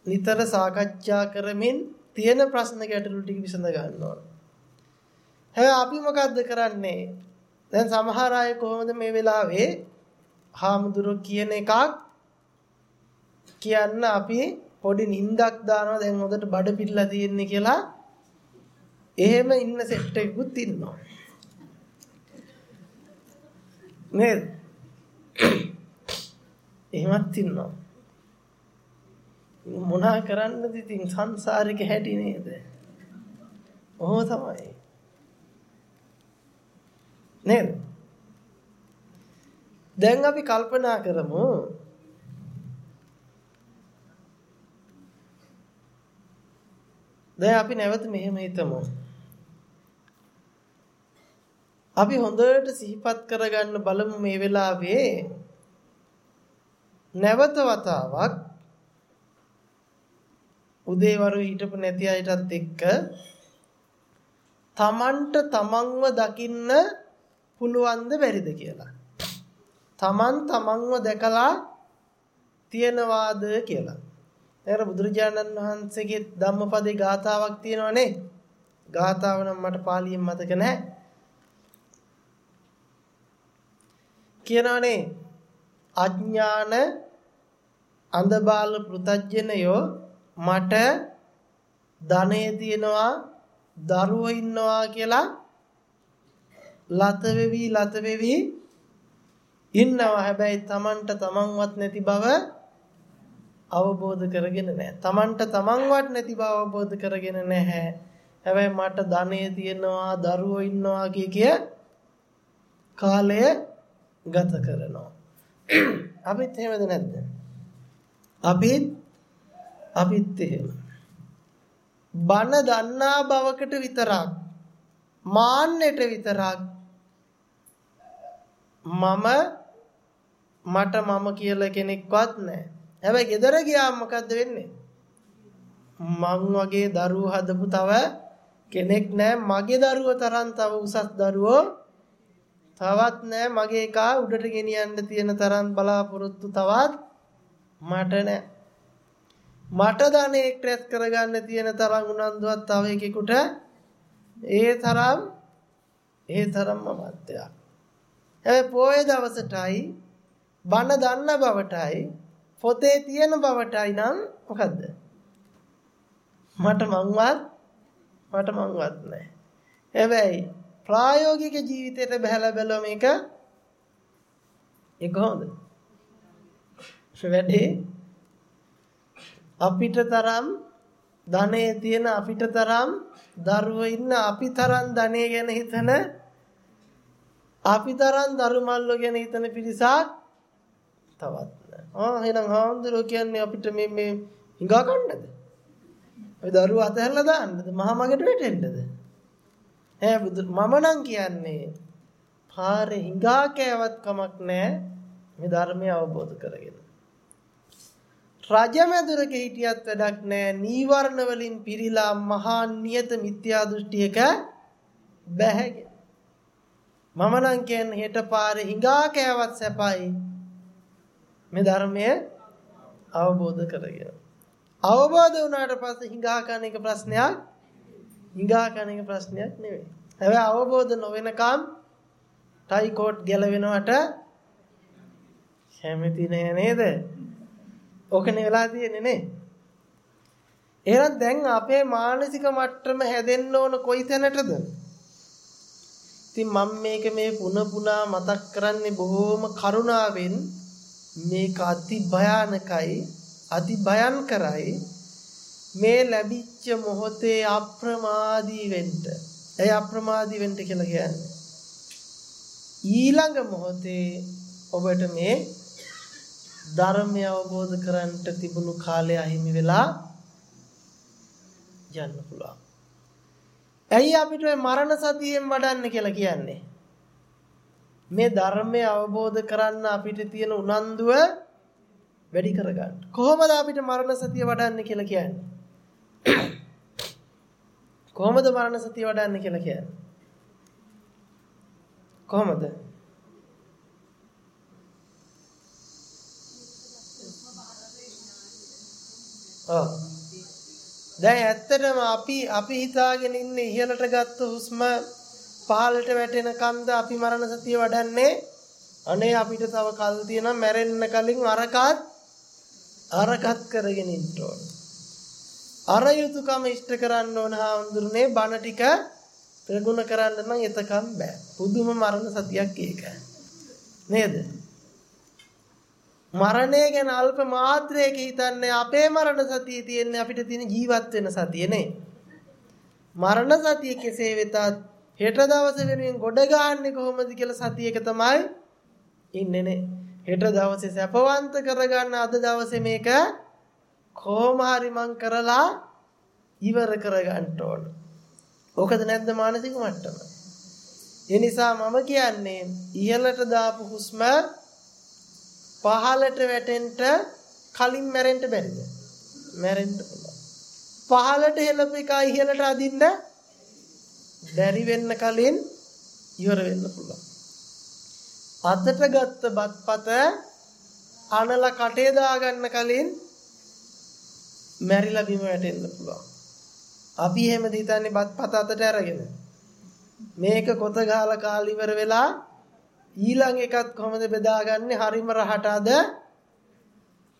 නිතර සාකච්ඡා කරමින් තියෙන ප්‍රශ්න ගැටලු ටික විසඳ ගන්න ඕන. හැබැයි අපි මොකද්ද කරන්නේ? දැන් සමහර අය කොහොමද මේ වෙලාවේ හාමුදුරු කියන එකක් කියන්න අපි පොඩි නින්දක් දානවා දැන් හොඳට බඩ පිරලා තියෙන්නේ කියලා එහෙම ඉන්න සෙට් එකකුත් ඉන්නවා. නේද? එහෙමත් ඉන්නවා. මොනා කරන්නද ඉතින් සංසාරික හැටි නේද? ඔහොම තමයි. නේද? දැන් අපි කල්පනා කරමු දැන් අපි නැවත මෙහෙම හිතමු. අපි හොඳට සිහිපත් කරගන්න බලමු මේ වෙලාවේ නැවත වතාවක් උදේවරු හිටපු නැති අයටත් එක්ක තමන්ට තමන්ව දකින්න පුළුවන්ද බැරිද කියලා. තමන් තමන්ව දැකලා තියනවාද කියලා. එතන බුදුරජාණන් වහන්සේගේ ධම්මපදේ ගාතාවක් තියෙනවනේ. ගාතාව නම් මට පාලියෙන් මතක නැහැ. කියනවනේ අඥාන අන්ධබාල පෘතජ්ජනයෝ මට ධනෙ තියෙනවා දරුවෝ ඉන්නවා කියලා ලත වෙවි ලත වෙවි ඉන්නවා හැබැයි Tamanට Tamanවත් නැති බව අවබෝධ කරගෙන නැහැ. Tamanට Tamanවත් නැති බව අවබෝධ කරගෙන නැහැ. හැබැයි මට ධනෙ තියෙනවා දරුවෝ ඉන්නවා කිය කිය කාලය ගත කරනවා. අපිත් එහෙමද නැද්ද? අපිත් අපිත් එහෙම. බන දන්නා බවකට විතරක් මාන්නෙට විතරක් මම මට මම කියලා කෙනෙක්වත් නැහැ. හැබැයි ගෙදර ගියාම මොකද්ද වෙන්නේ? මං වගේ දරුවෝ හදපු තව කෙනෙක් නැහැ. මගේ දරුවෝ තරම් තව උසස් දරුවෝ තවත් නැහැ. මගේ එකා උඩට ගෙනියන්න තියෙන තරම් බලාපොරොත්තු තවත් මට නැහැ. මට ධනෙක් රැස් කරගන්න තියෙන තරම් උනන්දුවක් තව එකෙකුට ඒ තරම් ඒ තරම්ම මත්යක්. හැබැයි පොයේ දවසටයි බණ දන්න බවටයි පොතේ තියෙන බවටයි නම් මොකද්ද? මට මංවත් මට මංවත් නැහැ. හැබැයි ප්‍රායෝගික ජීවිතයට බහැලා බැලුවම මේක ඒ කොහොමද? වැඩේ අපිට තරම් ධනෙ තියෙන අපිට තරම් දරුවෝ ඉන්න අපි තරම් ධනෙ ගැන හිතන අපි තරම් දරුමල්ලෝ ගැන හිතන පිරිසක් තවත් ආ එහෙනම් හාමුදුරුවෝ කියන්නේ අපිට මේ මේ හිඟා ගන්නද? ඔය දරුවෝ අතහැරලා දාන්නද? මහා මගට වැටෙන්නද? ඈ බුදු මම නම් කියන්නේ පාරේ හිඟා කෑවත් කමක් නැහැ මේ ධර්මය අවබෝධ කරගෙන. රජමැදුරක හිටියත් වැඩක් නැහැ. නීවරණ වලින් පිරීලා මහා නියත මිත්‍යා දෘෂ්ටියක බැහැ. මම නම් කියන්නේ හෙට පාරේ හිඟා කෑවත් සැපයි. මේ ධර්මය අවබෝධ කරගෙන. අවබෝධ වුණාට පස්සේ හිඟා කන එක ප්‍රශ්නයක් හිඟා කන එක ප්‍රශ්නයක් නෙවෙයි. හැබැයි අවබෝධ නොවෙනකම් ටයි කෝට් ගැලවෙනවට කැමති නෑ නේද? ඕකනේ වෙලා තියෙන්නේ නේ. එහෙනම් දැන් අපේ මානසික මට්ටම හැදෙන්න ඕන කොයි තැනටද? ඉතින් මම මේක මේ පුන පුනා මතක් කරන්නේ බොහොම කරුණාවෙන් මේක අති භයානකයි අති භයංකරයි මේ ලැබිච්ච මොහොතේ අප්‍රමාදී වෙන්න. ඒ අප්‍රමාදී වෙන්න කියලා කියන්නේ. ඊළඟ මොහොතේ ඔබට මේ ධර්මය අවබෝධ කරගන්නට තිබුණු කාලය අහිමි වෙලා යන්න පුළුවන්. ඇයි අපිට මරණ සතියෙන් වඩන්න කියලා කියන්නේ? මේ ධර්මය අවබෝධ කරන්න අපිට තියෙන උනන්දුව වැඩි කරගන්න. කොහොමද අපිට මරණ සතිය වඩන්න කියලා කියන්නේ? කොහොමද මරණ සතිය වඩන්න කියලා කියන්නේ? කොහොමද? ඔව්. දැන් ඇත්තටම අපි අපි හිතාගෙන ඉන්නේ ඉහළට ගත්ත හුස්ම පහළට වැටෙන කන්ද අපි මරණ සතිය වඩන්නේ අනේ අපිට තව කල් තියෙනවා මැරෙන්න කලින් අරකත් අරකත් කරගෙන ඉන්න ඕන. අර යුතුයකම ඉෂ්ට කරන්න ඕන හාමුදුරනේ බණ ටික ප්‍රගුණ කරන්න නම් එතකම් බෑ. පුදුම මරණ සතියක් ඒක. නේද? මරණය ගැන අල්ප මාත්‍රයක හිතන්නේ අපේ මරණ සතිය තියෙන්නේ අපිට තියෙන ජීවත් වෙන සතිය නේ. මරණ සතිය කෙසේ වෙතත් හෙට දවස වෙනුවෙන් ගොඩ ගහන්නේ කොහොමද කියලා සතියක තමයි ඉන්නේ නේ. හෙට දවසේ සැපවන්ත කරගන්න අද දවසේ මේක කොහොම හරි මං කරලා ඉවර කරගන්න ඕන. ඕකද නැද්ද මානසික මට්ටම? ඒ නිසා මම කියන්නේ ඉහළට දාපු හුස්ම පහළට වැටෙන්න කලින් මැරෙන්න බැරිද? මැරෙන්න පුළුවන්. පහළට හෙළප එක ඉහළට අදින්න බැරි වෙන්න කලින් ඉවර වෙන්න පුළුවන්. අතට ගත්ත බත්පත අනලා කටේ දාගන්න කලින් මැරිලා බිම වැටෙන්න පුළුවන්. අපි එහෙම හිතන්නේ බත්පත අතට අරගෙන මේක කොත ගහලා කාල ඉවර වෙලා ඊළඟ එකත් කොහොමද බෙදාගන්නේ හරිම රහටද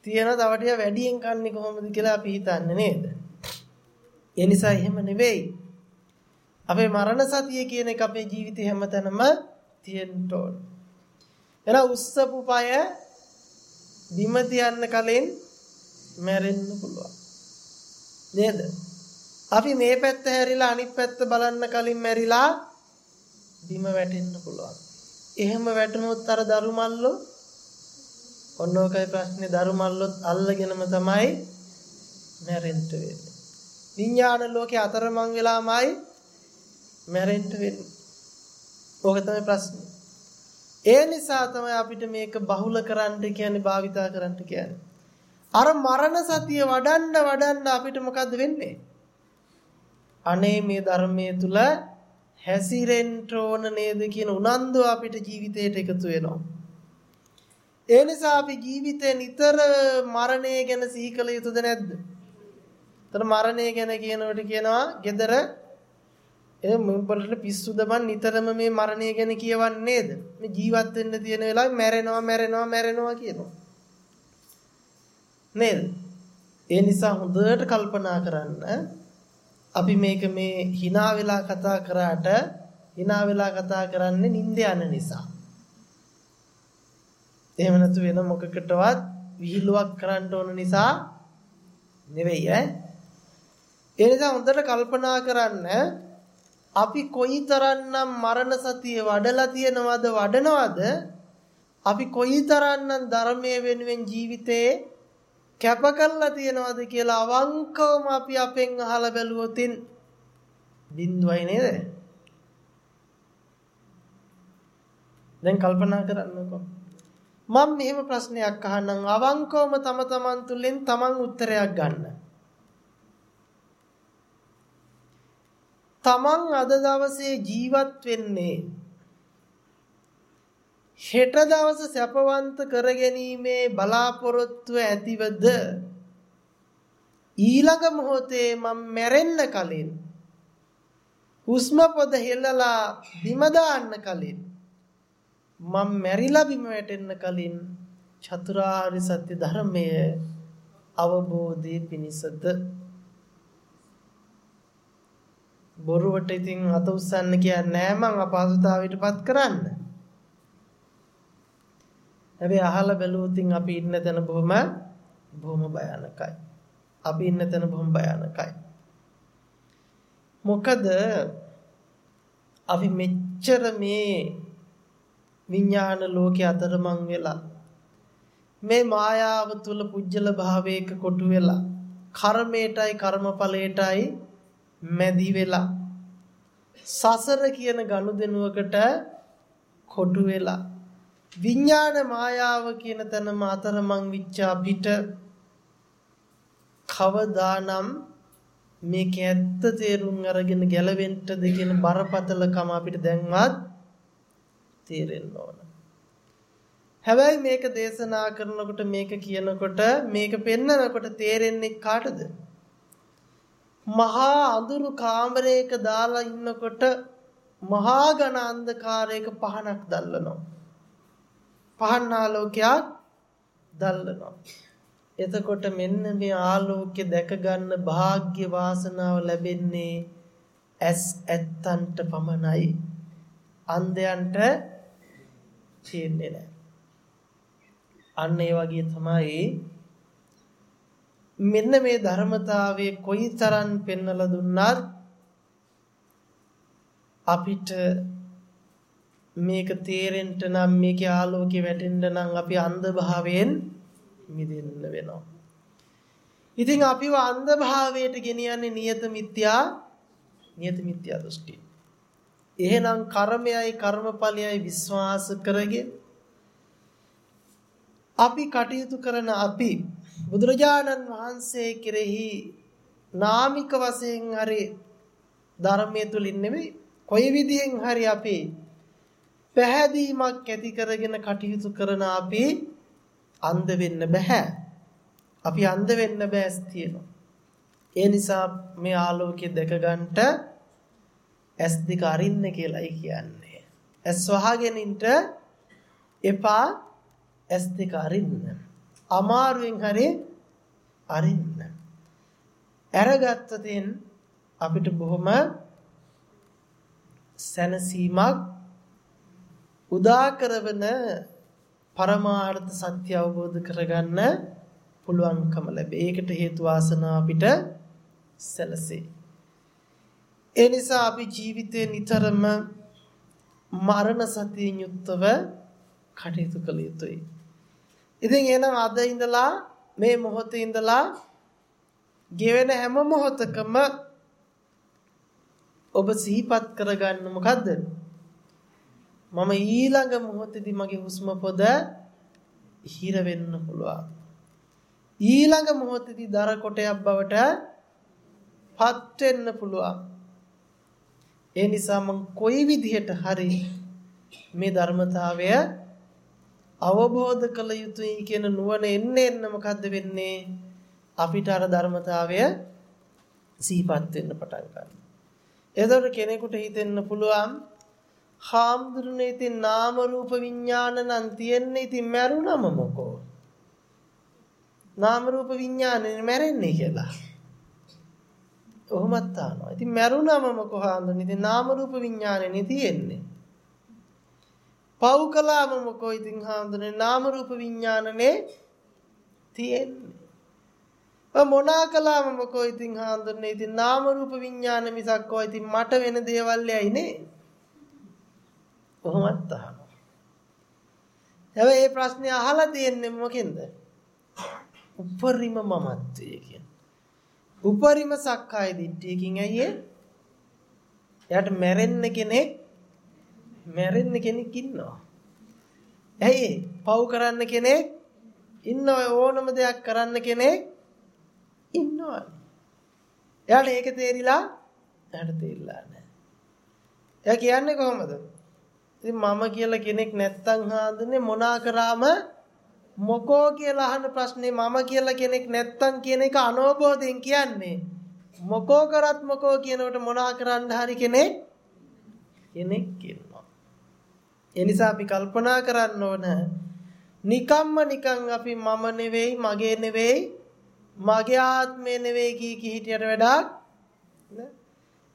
තියෙන තව ටික වැඩියෙන් කන්නේ කොහොමද කියලා අපි හිතන්නේ නේද? ඒ නිසා එහෙම නෙවෙයි. අපේ මරණ සතිය කියන එක අපේ ජීවිතේ හැමතැනම තියෙන්න ඕන. එන උස්සපු পায় බිම තියන්න කලින් මැරෙන්න පුළුවන්. නේද? අපි මේ පැත්ත හැරිලා අනිත් පැත්ත බලන්න කලින් මැරිලා බිම වැටෙන්න පුළුවන්. එහෙම වැටුනොත් අර දරුමල්ලෝ ඔන්න ඔකයි ප්‍රශ්නේ දරුමල්ලොත් අල්ලගෙනම තමයි මැරෙන්න වෙන්නේ. විඥාන ලෝකේ අතරමං වෙලාමයි මැරෙන්න වෙන්නේ. ඕක තමයි ප්‍රශ්නේ. ඒ නිසා තමයි අපිට මේක බහුල කරන්න කියන්නේ භාවිතා කරන්න කියන්නේ. අර මරණ සතිය වඩන්න වඩන්න අපිට මොකද්ද වෙන්නේ? අනේ මේ ධර්මයේ තුල හැසිරෙන්න ඕන නේද කියන උනන්දුව අපිට ජීවිතයට එකතු වෙනවා. ඒ නිසා අපි ජීවිතේ නිතර මරණය ගැන සිහි කළ යුතුද නැද්ද? එතන මරණය ගැන කියනකොට කියනවා gedara ඒ මුඹලට පිස්සුද මන් නිතරම මේ මරණය ගැන කියවන්නේ නේද? මේ ජීවත් වෙන්න තියෙන වෙලාවේ මැරෙනවා මැරෙනවා මැරෙනවා කියනවා. නේද? ඒ නිසා හොඳට කල්පනා කරන්න අපි මේක මේ hina වෙලා කතා කරාට hina වෙලා කතා කරන්නේ නිින්ද යන නිසා. එහෙම නැතු වෙන මොකකටවත් විහිළුවක් කරන්න ඕන නිසා නෙවෙයි ඈ. ඒ නිසා හොඳට කල්පනා කරන්න අපි කොයිතරම්නම් මරණ සතිය වඩලා තියනවද වඩනවද අපි කොයිතරම්නම් ධර්මයේ වෙනුවෙන් ජීවිතේ කැප කරලා තියනවද කියලා අවංකවම අපි අපෙන් අහලා බැලුවොතින් බින්දුවයි නේද? දැන් කල්පනා කරන්නකෝ. මම මෙහෙම ප්‍රශ්නයක් අහන්නම් අවංකවම තම තමන් තුලින් තමන් උත්තරයක් ගන්න. තමන් අද දවසේ ජීවත් වෙන්නේ හෙට දවස සැපවන්ත කරගැනීමේ බලාපොරොත්තුව ඇතිවද ඊළඟ මොහොතේ මම මැරෙන්න කලින් හුස්ම පොද හෙලලා බිම දාන්න කලින් මම මැරිලා බිම වැටෙන්න කලින් චතුරාර්ය සත්‍ය ධර්මය අවබෝධයේ පිණිසද බොරුවට ඉතින් අත උස්සන්න කියන්නේ නෑ මං අපහසුතාවයටපත් කරන්න. හැබැයි අහලා බැලුවොත් අපි ඉන්න තැන බොහොම බොහොම භයානකයි. අපි ඉන්න තැන බොහොම භයානකයි. මොකද අපි මෙච්චර මේ විඥාන ලෝකේ අතරමං වෙලා මේ මායාව තුල පුජ්‍යල භාවයක කොටු වෙලා කර්මයටයි කර්මඵලයටයි මැදි වෙලා සසර කියන ගනුදෙනුවකට කොටු වෙලා විඥාන මායාව කියන තැනම අතරමං විච්චා පිට කවදානම් මේක ඇත්ත තේරුම් අරගෙන ගැලවෙන්නද කියන බරපතලකම අපිට දැන්වත් තේරෙන්න ඕන. හැබැයි මේක දේශනා කරනකොට මේක කියනකොට මේක පෙන්නනකොට තේරෙන්නේ කාටද? මහා අඳුරු කාමරයක දාලා ඉන්නකොට මහා ඝන අන්ධකාරයක පහනක් දැල්ලනවා. පහන් ආලෝකයක් දැල්ලනවා. එතකොට මෙන්න මේ ආලෝකය දැක ගන්න වාග්ය වාසනාව ලැබෙන්නේ ඇස් ඇත්තන්ට පමණයි. අන්ධයන්ට තියෙන්නේ නැහැ. අන්න ඒ වගේ තමයි මෙන්න මේ ධර්මතාවයේ කොයිතරම් පෙන්වලා දුන්නත් අපිට මේක තේරෙන්න නම් මේකේ ආලෝකය වැටෙන්න නම් අපි අන්ධ භාවයෙන් මිදෙන්න වෙනවා. ඉතින් අපිව අන්ධ භාවයට ගෙනියන්නේ නියත මිත්‍යා නියත මිත්‍යා දෘෂ්ටි. එහෙනම් කර්මයයි කර්මඵලයයි විශ්වාස කරගෙන අපි කටයුතු කරන අපි බුදුරජාණන් වහන්සේ කෙරෙහි නාමික වශයෙන් හරි ධර්මයේ තුලින් නෙමෙයි කොයි විදියෙන් හරි අපි පැහැදීමක් ඇති කරගෙන කටයුතු කරන අපි අන්ධ වෙන්න බෑ. අපි අන්ධ වෙන්න බෑස් තියෙනවා. ඒ නිසා මේ ආලෝකය දැක ගන්නට ඇස් දෙක අරින්න කියලායි කියන්නේ. ඇස් වහගෙන ඉන්න එපා ඇස් දෙක අරින්න. අමාරුවෙන් හරි අරින්න. අරගත්ත දෙන් අපිට බොහොම සැනසීමක් උදා කරවන පරමාර්ථ සත්‍ය අවබෝධ කරගන්න පුළුවන්කම ලැබේ. ඒකට හේතු වාසනා අපිට සැලසේ. ඒ නිසා අපි ජීවිතේ නිතරම මරණ සතියෙන් යුක්තව කටයුතු කළ යුතුයි. ඉතින් එහෙනම් අද ඉඳලා මේ මොහොතේ ඉඳලා ගෙවෙන හැම මොහොතකම ඔබ සිහිපත් කරගන්න මොකද්ද? මම ඊළඟ මොහොතේදී මගේ හුස්ම පොද හිර වෙන්න පුළුවන්. ඊළඟ මොහොතේදී දර කොටයක් බවට පත් වෙන්න පුළුවන්. ඒ නිසා මම කොයි විදිහට හරි මේ ධර්මතාවය අවබෝධ කළ යුතුයි කියන නුවණ එන්නේ එන්න මොකද්ද වෙන්නේ අපිට අර ධර්මතාවය සිහිපත් වෙන්න පටන් ගන්නවා. එතකොට කෙනෙකුට හිතෙන්න පුළුවන් හාමුදුරනේ ඉතින් නාම රූප විඥාන නම් තියෙන්නේ ඉතින් මැරුණම මොකෝ? නාම රූප විඥානේ මැරෙන්නේ කියලා. ඔහොමත් තානවා. ඉතින් මැරුණම මොකෝ හාමුදුරනේ ඉතින් නාම රූප විඥානේ තියෙන්නේ. පව් කළාම මොකෝ ඉතින් හාමුදුරනේ නාම රූප විඥානනේ තියෙන්නේ. ඔය මොනා කළාම මොකෝ ඉතින් හාමුදුරනේ ඉතින් නාම රූප විඥාන මිසක් කොයි ඉතින් මට වෙන දේවල් යයි නේ. කොහොමත් අහනවා. හැබැයි මේ ප්‍රශ්නේ අහලා තියෙන්නේ මොකෙන්ද? උපරිම මමත්වයේ කියන. උපරිම සක්කාය දිට්ඨියකින් ඇයි එයාට මැරෙන්න කෙනෙක් මැරෙන්න කෙනෙක් ඉන්නවා. ඇයි පව් කරන්න කෙනෙක් ඉන්නවා ඕනම දෙයක් කරන්න කෙනෙක් ඉන්නවා. එයාට ඒක තේරිලා එයාට තේරිලා නැහැ. එයා කියන්නේ කොහොමද? ඉතින් මම කියලා කෙනෙක් නැත්තම් හාඳුනේ මොනා කරාම මොකෝ කියලා අහන ප්‍රශ්නේ මම කියලා කෙනෙක් නැත්තම් කියන එක අනෝබෝධයෙන් කියන්නේ. මොකෝ කරත් මොකෝ කියනකොට මොනා කරන්න හරි කෙනෙක් කෙනෙක් ඉන්නවා. ඒ නිසා අපි කල්පනා කරන්න ඕන නිකම්ම නිකන් අපි මම නෙවෙයි මගේ නෙවෙයි මගේ ආත්මය නෙවෙයි කී කී හිටියට වඩා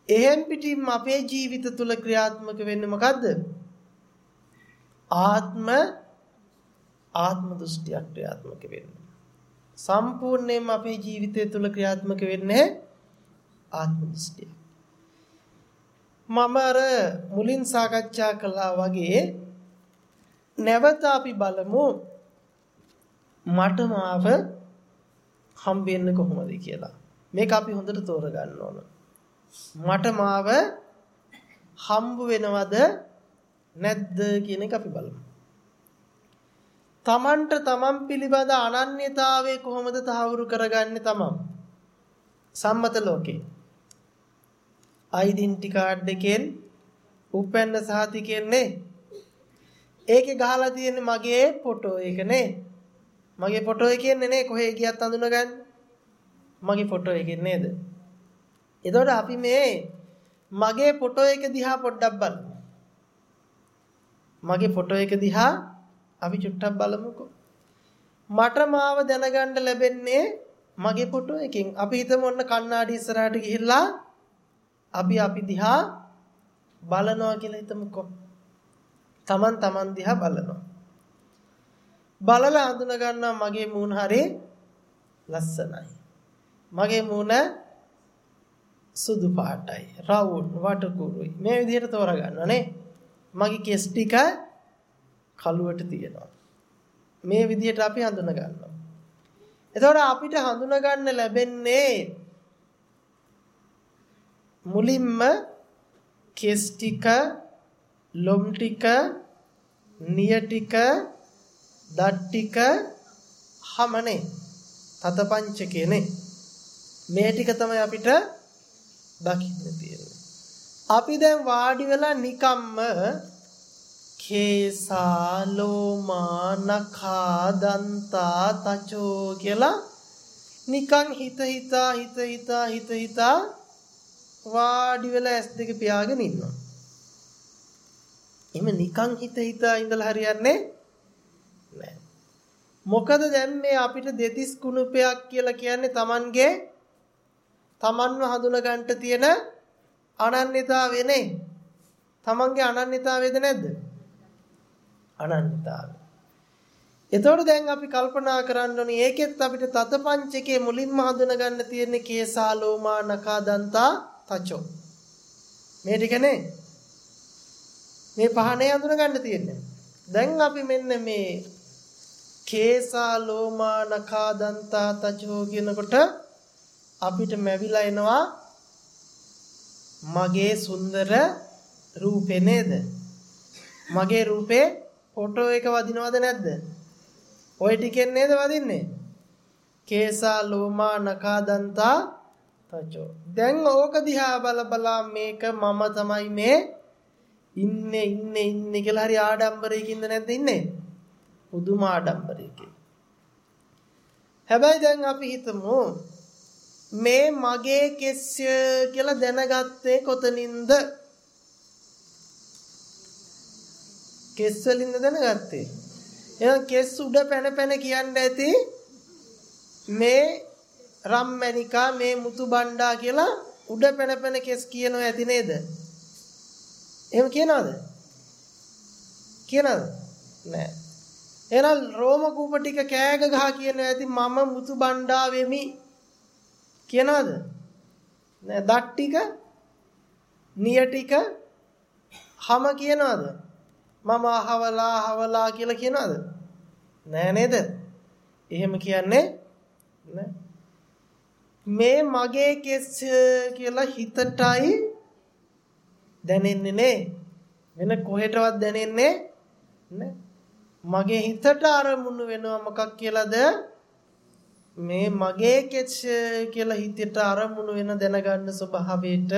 එහෙන් පිටින් අපේ ජීවිත තුල ක්‍රියාත්මක වෙන්නේ මොකද්ද? ආත්ම ආත්ම දෘෂ්ටියක් ක්‍රියාත්මක වෙන්නේ. සම්පූර්ණයෙන්ම අපේ ජීවිතය තුල ක්‍රියාත්මක වෙන්නේ ආත්ම දෘෂ්ටිය. මම අර මුලින් සාකච්ඡා කළා වගේ නැවත අපි බලමු මට මාව හම්බෙන්නේ කොහොමද කියලා. මේක අපි හොඳට තෝරගන්න ඕන. මට මාව හම්බ වෙනවද නැද්ද කියන එක අපි බලමු. තමන්ට තමන් පිළිබඳ අනන්‍යතාවය කොහොමද තහවුරු කරගන්නේ තමන්? සම්මත ලෝකේ. ඩෙන්ටි කාඩ් එකෙන් උපැන්න සහතිකයෙන් නේ. ඒකේ ගහලා තියෙන්නේ මගේ ෆොටෝ එක නේ. මගේ ෆොටෝ එකෙන්නේ නේ කොහේ ගියත් අඳුනගන්න. මගේ ෆොටෝ එකෙන් නේද? එතකොට අපි මේ මගේ ෆොටෝ එක දිහා පොඩ්ඩක් බලමු. මගේ ෆොටෝ එක දිහා අපි චුට්ටක් බලමුකෝ. මට මාව දැනගන්න ලැබෙන්නේ මගේ ෆොටෝ එකෙන්. අපි හිතමු ඔන්න කණ්ණාඩි ඉස්සරහට ගිහිල්ලා අපි අපි දිහා බලනවා කියලා හිතමුකෝ. Taman taman දිහා බලනවා. බලලා අඳුන ගන්නවා මගේ මූණ හරි ලස්සනයි. මගේ මූණ සුදු පාටයි රවුන් වටකුරුයි මේ විදිහට තෝරගන්න නේ මගේ කෙස් ටික කළුවට තියෙනවා. මේ විදිහට අපි හඳුන ගන්නවා එතකොට අපිට හඳුන ගන්න ලැබෙන්නේ මුලින්ම කෙස් ටික ලොම් ටික නිය ටික දත් ටික හමනේ. තත පංචකේනේ මේ ටික තමයි අපිට දකින්න තියෙන්නේ. අපි දැන් වාඩි වෙලා නිකම්ම කේසා ලෝමා නඛා දන්තා තචෝ කියලා නිකන් හිත හිතා හිත හිතා හිත හිතා වාඩි වෙලා ඇස් දෙක පියාගෙන ඉන්නවා. එimhe නිකන් හිත හිතා ඉඳලා හරියන්නේ නැහැ. මොකද දැන් මේ අපිට දෙතිස් කුණුපයක් කියලා කියන්නේ Tamanගේ තමන්ව හඳුන ගන්නට තියෙන අනන්‍යතාවය නේ. තමන්ගේ අනන්‍යතාවයද නැද්ද? අනන්‍යතාවය. එතකොට දැන් අපි කල්පනා කරන්න ඕනේ ඒකෙත් අපිට තතපංචකේ මුලින්ම හඳුන ගන්න තියෙන්නේ කේසා ලෝමා නකා දන්තා තචෝ. මේ ටිකනේ. මේ පහනේ හඳුන ගන්න තියෙන්නේ. දැන් අපි මෙන්න මේ කේසා ලෝමා නකා දන්තා තචෝ කියනකොට අපිට මැවිලා එනවා මගේ සුන්දර රූපේ නේද? මගේ රූපේ ෆොටෝ එක වදිනවද නැද්ද? ওই ටිකෙන් නේද වදින්නේ? කේසා ලෝමා නකා දන්තා තචෝ. දැන් ඕක දිහා බල බලා මේක මම තමයි මේ ඉන්නේ ඉන්නේ ඉන්නේ කියලා හරි ආඩම්බරයකින්ද නැද්ද ඉන්නේ? පුදුම ආඩම්බරයකින්. හැබැයි දැන් අපි හිතමු මේ මගේ කෙස්ය කියලා දැනගත්තේ කොතනින්ද? කෙස් වලින්ද දැනගත්තේ? එහෙනම් කෙස් උඩ පැන පැන කියන්න ඇති මේ රම්මැනිකා මේ මුතු බණ්ඩා කියලා උඩ පැන පැන කෙස් කියනවා ඇති නේද? එහෙම කියනවද? කියනවද? නෑ. එහෙනම් රෝම කූප ටික කෑග ගහ කියනවා ඇති මම මුතු බණ්ඩා වෙමි කියනවද? නෑ දත් ටික නිය ටික හැම කියනවද? මම අහවලා අහවලා කියලා කියනවද? නෑ නේද? එහෙම කියන්නේ නෑ. මේ මගේ කෙස් කියලා හිතටයි දැනෙන්නේ නේ. වෙන කොහෙටවත් දැනෙන්නේ නෑ. මගේ හිතට අරමුණු වෙනවා මොකක් කියලාද? මේ මගේ කෙච් කියලා හිතට අරමුණු වෙන දැනගන්න ස්වභාවයට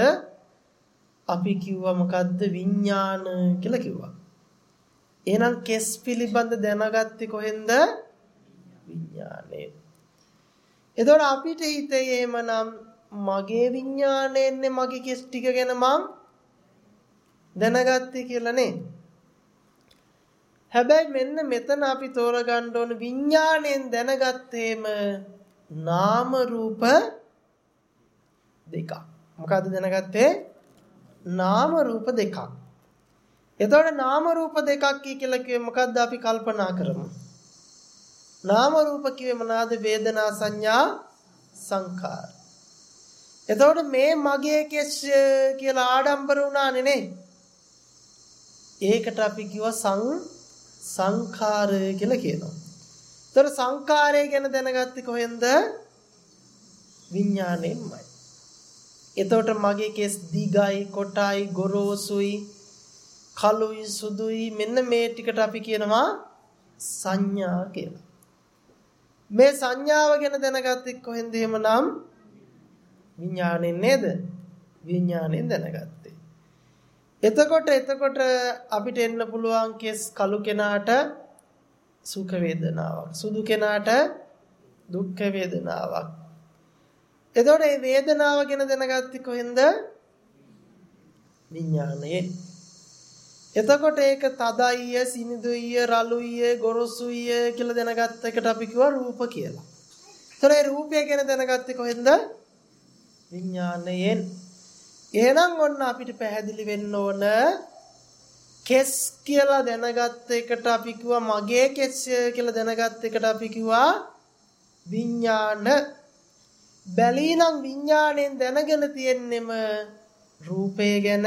අපි කිව්වා මොකද්ද විඥාන කියලා කිව්වා. එහෙනම් කෙස් පිළිබඳ දැනගත්තේ කොහෙන්ද? විඥානේ. එතකොට අපිට හිතේ එහෙමනම් මගේ විඥාණයෙන්නේ මගේ කෙස් ටික ගැන මං දැනගත්තේ කියලා නේ. හැබැයි මෙන්න මෙතන අපි තෝරගන්න ඕන විඥාණයෙන් දැනගත්තේම නාම රූප දෙකක්. මොකද්ද දැනගත්තේ? නාම රූප දෙකක්. එතකොට නාම රූප දෙකක් කියලා කිව්වේ මොකද්ද අපි කල්පනා කරමු. නාම රූප කිව්වේ මොනවාද? වේදනා සංඥා සංකාර. එතකොට මේ මගේ කෙස් කියලා ආඩම්බර වුණානේ නේ. ඒකට අපි කිව්වා සං සංඛාරය කියලා කියනවා. ඒතර සංඛාරය ගැන දැනගත්තේ කොහෙන්ද? විඥාණයෙන්මයි. එතකොට මගේ කෙස් දිගයි, කොටයි, ගොරෝසුයි, කළුයි, සුදුයි මෙන්න මේ ටිකට අපි කියනවා සංඥා කියලා. මේ සංඥාව ගැන දැනගත්තේ කොහෙන්ද එහෙමනම් විඥාණයෙන් නේද? විඥාණයෙන් දැනගත්තේ. එතකොට එතකොට අපිට එන්න පුළුවන් කෙස් කළු කෙනාට සුඛ වේදනාවක්. සුදු කෙනාට දුක්ඛ වේදනාවක්. එතකොට මේ වේදනාව ගැන දැනගත්තේ කොහෙන්ද? විඥාණයෙන්. එතකොට ඒක තදයිය, සිනිඳුයිය, රළුයිය, ගොරොසුයිය කියලා දැනගත්ත එකට අපි කිව්වා රූප කියලා. ඒතර ඒ රූපය ගැන දැනගත්තේ කොහෙන්ද? විඥාණයෙන්. එහෙනම් ඔන්න අපිට පැහැදිලි වෙන්න ඕන කෙස් කියලා දැනගත්ත එකට අපි කිව්වා මගේ කෙස් කියලා දැනගත්ත එකට අපි කිව්වා විඥාන. බැලීනම් විඥාණයෙන් දැනගෙන තියෙන්නෙම රූපය ගැන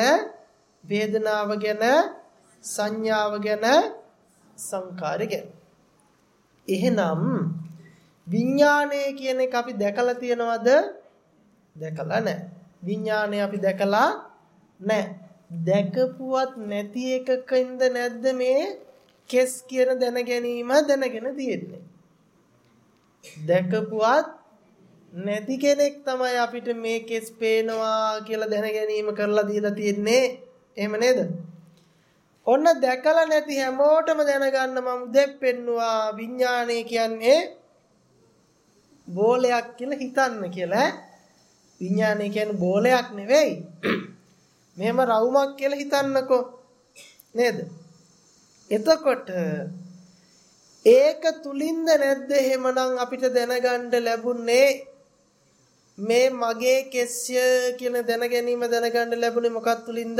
වේදනාව ගැන සංඥාව ගැන සංකාරය ගැන. එහෙනම් විඥාණය කියන එක අපි දැකලා තියෙනවද? දැකලා නැහැ. විඥාණය අපි දැකලා නැහැ දැකපුවත් නැති එකකින්ද නැද්ද මේ කෙස් කියන දැන ගැනීම දැනගෙන තියෙන්නේ. දැකපුවත් නැති කෙනෙක් තමයි අපිට මේ කෙස් පේනවා කියලා දැන ගැනීම කරලා දීලා තියෙන්නේ. එහෙම නේද? ඔන්න දැකලා නැති හැමෝටම දැනගන්න මම දෙප් පෙන්නවා විඥානය කියන්නේ බෝලයක් කියලා හිතන්න කියලා. විඥානය කියන්නේ බෝලයක් නෙවෙයි. මෙහෙම රවුමක් කියලා හිතන්නකෝ. නේද? එතකොට ඒක තුලින්ද නැද්ද එහෙමනම් අපිට දැනගන්න ලැබුණේ? මේ මගේ කෙස්ය කියන දැන ගැනීම දැනගන්න ලැබුණේ මොකක් තුලින්ද?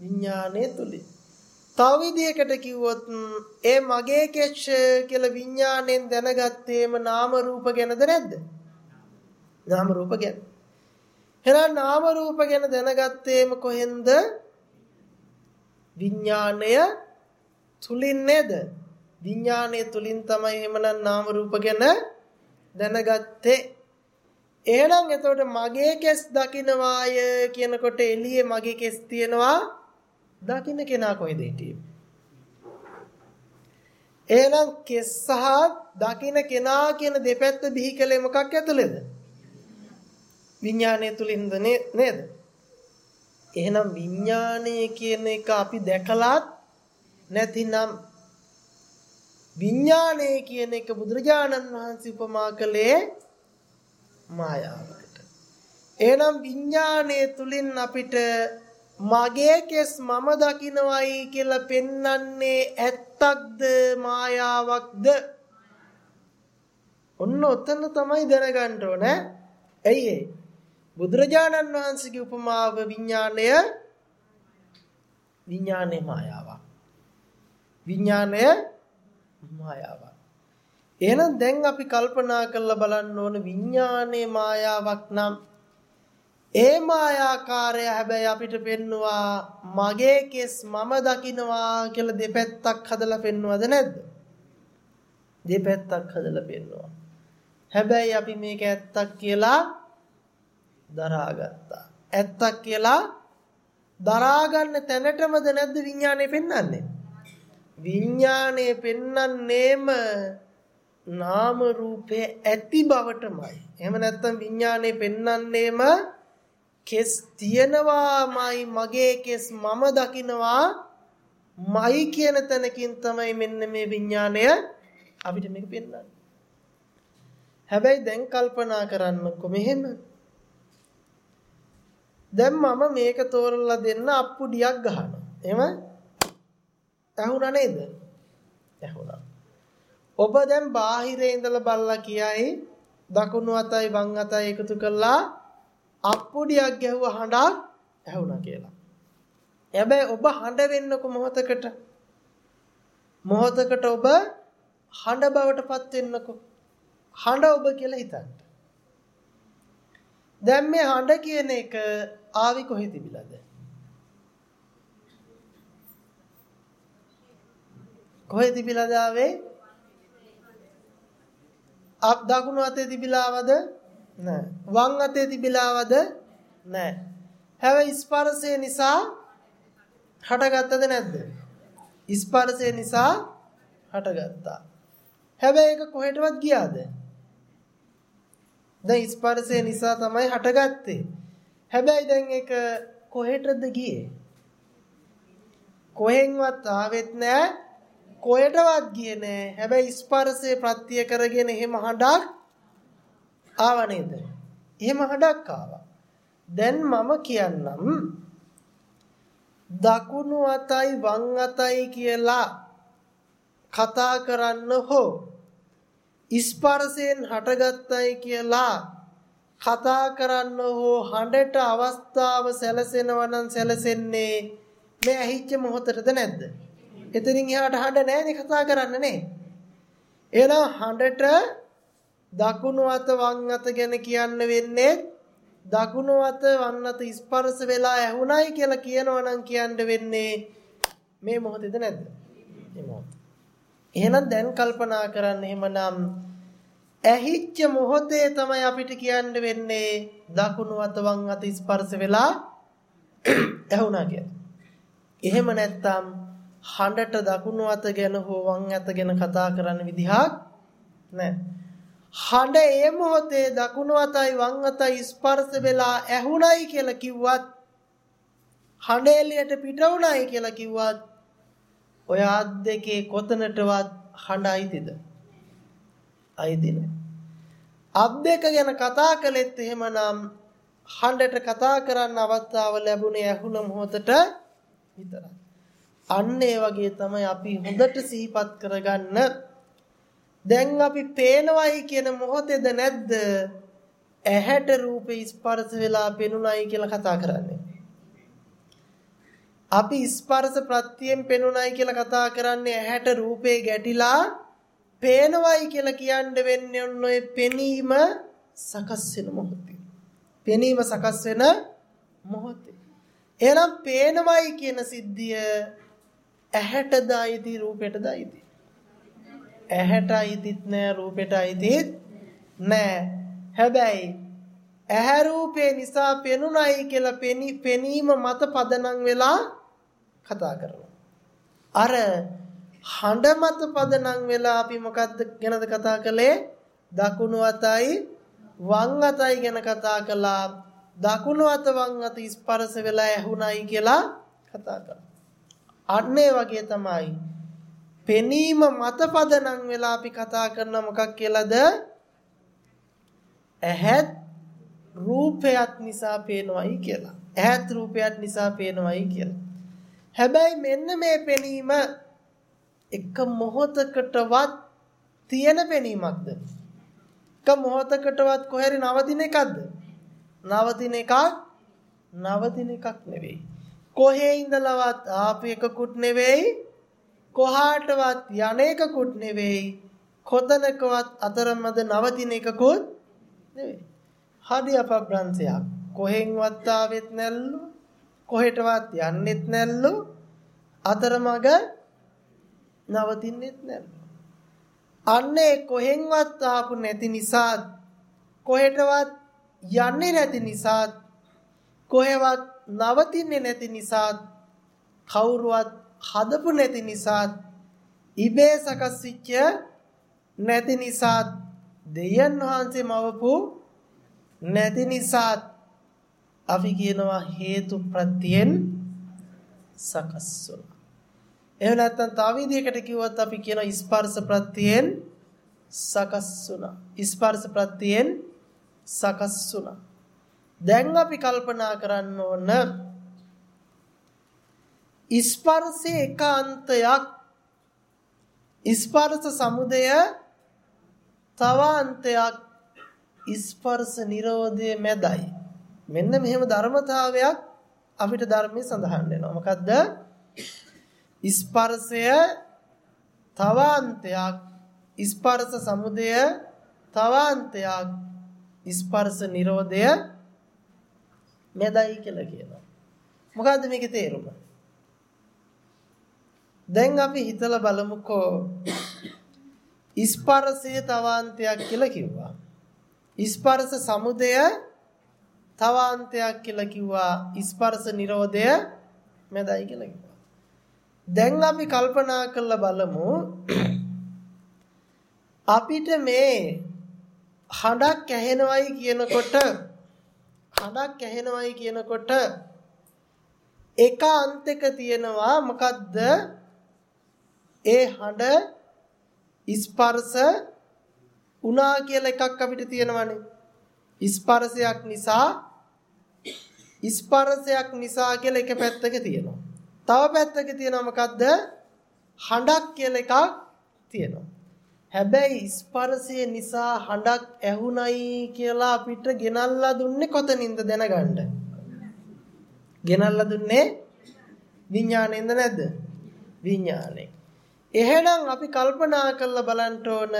විඥානය තුලින්. තව විදිහකට කිව්වොත් ඒ මගේ කෙස් කියලා විඥාණයෙන් දැනගත්තේම නාම රූප ගැනද නැද්ද? නාම රූප ගැන. එහෙනම් නාම රූප ගැන දැනගත්තේම කොහෙන්ද? විඥාණය තුලින් නේද? විඥාණය තුලින් තමයි එහෙමනම් නාම රූප ගැන දැනගත්තේ. එහෙනම් එතකොට මගේ කෙස් දකින්නවාය කියනකොට එළියේ මගේ කෙස් තියෙනවා දකින්න කෙනා කොහෙද හිටියේ? එහෙනම් කෙස් සහ දකින්න කෙනා කියන දෙපැත්ත බිහි කළේ මොකක් ඇතුළේද? විඥානය තුලින්ද නේද? එහෙනම් විඥානය කියන එක අපි දැකලත් නැතිනම් විඥානය කියන එක බුදුරජාණන් වහන්සේ උපමා කළේ මායාවකට. එහෙනම් විඥානය තුලින් අපිට මගේ කෙස් මම දකින්නවයි කියලා පෙන්වන්නේ ඇත්තක්ද මායාවක්ද ඔන්න ඔතන තමයි දැනගන්න ඕන ඇයි ඒ බුදුරජාණන් වහන්සේගේ උපමාව විඥාණය විඥානේ මායාවක් විඥාණය මායාවක් එහෙනම් දැන් අපි කල්පනා කරලා බලන්න ඕන විඥානේ මායාවක් නම් ඒ මායාකාරය හැබැයි අපිට පෙන්නවා මගේ කෙස් මම දකින්නවා කියලා දෙපැත්තක් හදලා පෙන්වවද නැද්ද? දෙපැත්තක් හදලා පෙන්වනවා. හැබැයි අපි මේක ඇත්තක් කියලා දරාගත්තා. ඇත්තක් කියලා දරාගන්න තැනටමද නැද්ද විඥානේ පෙන්වන්නේ? විඥානේ පෙන්වන්නේම නාම රූපේ ඇති බවටමයි. එහෙම නැත්නම් විඥානේ පෙන්වන්නේම කෙස් තියනවාමයි මගේ කෙස් මම දකිනවා මයි කියන තැනකින් තමයි මෙන්න මේ විඥාණය අපිට මේක පෙන්වන්නේ. හැබැයි දැන් කල්පනා කරන්නකො මෙහෙම. දැන් මම මේක තෝරලා දෙන්න අප්පුඩියක් ගහනවා. එහෙම? ඇහුණා නේද? ඇහුණා. ඔබ දැන් බාහිරේ ඉඳලා බල්ලා කියයි දකුණු අතයි වම් අතයි එකතු කළා අප්පුඩියක් ගැහුවා හඬක් ඇහුණා කියලා. හැබැයි ඔබ හඬ වෙන්නකො මොහතකට. මොහතකට ඔබ හඬ බවට පත් වෙන්නකො. හඬ ඔබ කියලා හිතන්න. දැන් මේ හඬ කියන එක ආවි කොහෙ තිබිලාද? කොහෙ තිබිලාද ආවේ? අප දකුණු අතේ තිබිලාවද? නෑ. වම් අතේ තිබිලාවද? නෑ. හැබැයි ස්පර්ශය නිසා හටගත්තද නැද්ද? ස්පර්ශය නිසා හටගත්තා. හැබැයි ඒක කොහෙටවත් ගියාද? දැන් ස්පර්ශය නිසා තමයි හටගත්තේ. හැබැයි දැන් ඒක කොහෙටද ගියේ? කොහෙන්වත් ආවෙත් නෑ කොහෙටවත් ගියේ නෑ. හැබැයි ස්පර්ශය ප්‍රත්‍ය කරගෙන එහෙම හඬක් ආව නේද? එහෙම හඬක් ආවා. දැන් මම කියන්නම් දකුණු අතයි වම් අතයි කියලා කතා කරන්න හෝ ස්පර්ශයෙන් හටගත්තයි කියලා කතා කරන්න හෝ හඬට අවස්ථාව සැලසෙනවා නම් සැලසෙන්නේ මේ ඇහිච්ච මොහොතටද නැද්ද? එතනින් එහාට හඬ නැහැනේ කතා කරන්න නේ. එහෙනම් හඬට දකුණු අත වම් අත ගැන කියන්න වෙන්නේ දකුණු අත වම් අත ස්පර්ශ වෙලා ඇහුණයි කියලා කියනවා නම් කියන්න වෙන්නේ මේ මොහොතේද නැද්ද? මේ මොහොත. එහෙනම් දැන් කල්පනා කරන්න එහෙමනම් ඇහිච්ච මොහොතේ තමයි අපිට කියන්න වෙන්නේ දකුණු අත වම් අත ස්පර්ශ වෙලා ඇහුණා කියලා. එහෙම නැත්තම් හඬට දකුණු අත ගැන හෝ වම් අත ගැන කතා කරන්න විදිහක් නැහැ. හඬ ඒ මොහොතේ දකුණු අතයි වම් අතයි ස්පර්ශ වෙලා ඇහුණයි කියලා කිව්වත් හඬ එළියට පිට වුණයි කියලා කිව්වත් ඔය ආත් දෙකේ කොතනටවත් හඬ අයිතිද? අයිති නැහැ. අත් දෙක ගැන කතා කළෙත් එහෙමනම් හඬට කතා කරන්න අවස්ථාව ලැබුණේ ඇහුණ මොහොතට විතරයි. අන්න ඒ වගේ තමයි අපි හොඳට සිහිපත් කරගන්න දැන් අපි පේනවයි කියන මොහොතේද නැද්ද ඇහැට රූපේ ස්පර්ශ වෙලා පෙනුනයි කියලා කතා කරන්නේ අපි ස්පර්ශ ප්‍රත්‍යයෙන් පෙනුනයි කියලා කතා කරන්නේ ඇහැට රූපේ ගැටිලා පේනවයි කියලා කියන්න වෙන්නේ ඔන්න ඔය පෙනීම සකස් වෙන මොහොතේ. පෙනීම සකස් වෙන මොහොතේ. එහෙනම් පේනවයි කියන සිද්ධිය ඇහැටද අයිති රූපෙටද අයිති? ඇහැට අයිතිත් නෑ රූපෙට අයිතිත් නෑ. හැබැයි ඇහැ රූපේ නිසා පෙනුනයි කියලා පෙනීම මත පදනම් වෙලා කතා කරනවා. අර හඬ මත පදනම් වෙලා අපි මොකද්ද ගැනද කතා කළේ? දකුණු අතයි වම් අතයි ගැන කතා කළා. දකුණු අත වම් අත ස්පර්ශ වෙලා ඇහුණයි කියලා කතා කළා. අන්න ඒ වගේ තමයි පෙනීම මත පදනම් වෙලා අපි කතා කරන මොකක් කියලාද? ඇහත් රූපයත් නිසා පේනවයි කියලා. ඇහත් රූපයත් නිසා පේනවයි කියලා. හැබැයි මෙන්න මේ පෙනීම එක මොහොතකටවත් තියෙන පෙනීමක්ද? එක මොහොතකටවත් කොහරි නවතින එකක්ද? නවතින එකක් නවතින එකක් නෙවෙයි. කොහේ ඉඳලවත් ආපු එකකුත් නෙවෙයි කොහාටවත් යන්නේකකුත් නෙවෙයි කොතනකවත් අතරමැද නවතින එකකුත් නෙවෙයි. හරි අපබ්‍රංශයක්. කොහෙන්වත් ආවෙත් නැල්ලු කොහෙටවත් යන්නෙත් නැල්ලු අතරමඟ නවතින්නෙත් නැල්ලු. අන්නේ කොහෙන්වත් ආපු නැති නිසා කොහෙටවත් යන්නේ නැති නිසා කොහෙවත් නවතින්නේ නැති නිසා කවුරුවත් හදපු නැති නිසා ඉබේ සකස් වෙච්ච නැති නිසා දෙයයන් වහන්සේ මවපු නැති නිසා අපි කියනවා හේතු ප්‍රත්‍යයෙන් සකස් වුණා. එහෙම නැත්නම් තව විදිහකට කිව්වොත් අපි කියනවා ස්පර්ශ ප්‍රත්‍යයෙන් සකස් වුණා. ස්පර්ශ ප්‍රත්‍යයෙන් සකස් වුණා. දැන් අපි කල්පනා කරන්න ඕන ස්පර්ශයේ එකාන්තයක් ස්පර්ශ සමුදය තව අන්තයක් ස්පර්ශ නිරෝධයේ මැදයි මෙන්න මෙහෙම ධර්මතාවයක් අපිට ධර්මයේ සඳහන් වෙනවා මොකද්ද ස්පර්ශය තව අන්තයක් ස්පර්ශ සමුදය තව අන්තයක් ස්පර්ශ නිරෝධය මැදයි කියලා කියනවා මොකද්ද මේකේ තේරුම දැන් අපි හිතලා බලමුකෝ ස්පර්ශය තවාන්තයක් කියලා කිව්වා. ස්පර්ශ සමුදය තවාන්තයක් කියලා කිව්වා. ස්පර්ශ නිරෝධය මෙදයි කියලා කිව්වා. දැන් අපි කල්පනා කරලා බලමු අපිට මේ හඬක් ඇහෙනවයි කියනකොට හඬක් ඇහෙනවයි කියනකොට එක අන්තක තියෙනවා මොකද්ද ඒ හඬ ස්පර්ශ උනා කියලා එකක් අපිට තියෙනවානේ. ස්පර්ශයක් නිසා ස්පර්ශයක් නිසා කියලා එක පැත්තක තියෙනවා. තව පැත්තක තියෙනවා මොකද්ද? හඬක් කියලා එකක් තියෙනවා. හැබැයි ස්පර්ශය නිසා හඬක් ඇහුණයි කියලා අපිට ගෙනල්ලා දුන්නේ කොතනින්ද දැනගන්න. ගෙනල්ලා දුන්නේ විඥාණයෙන්ද නැද්ද? විඥාණයෙන්. එහෙනම් අපි කල්පනා කරලා බලන්න ඕන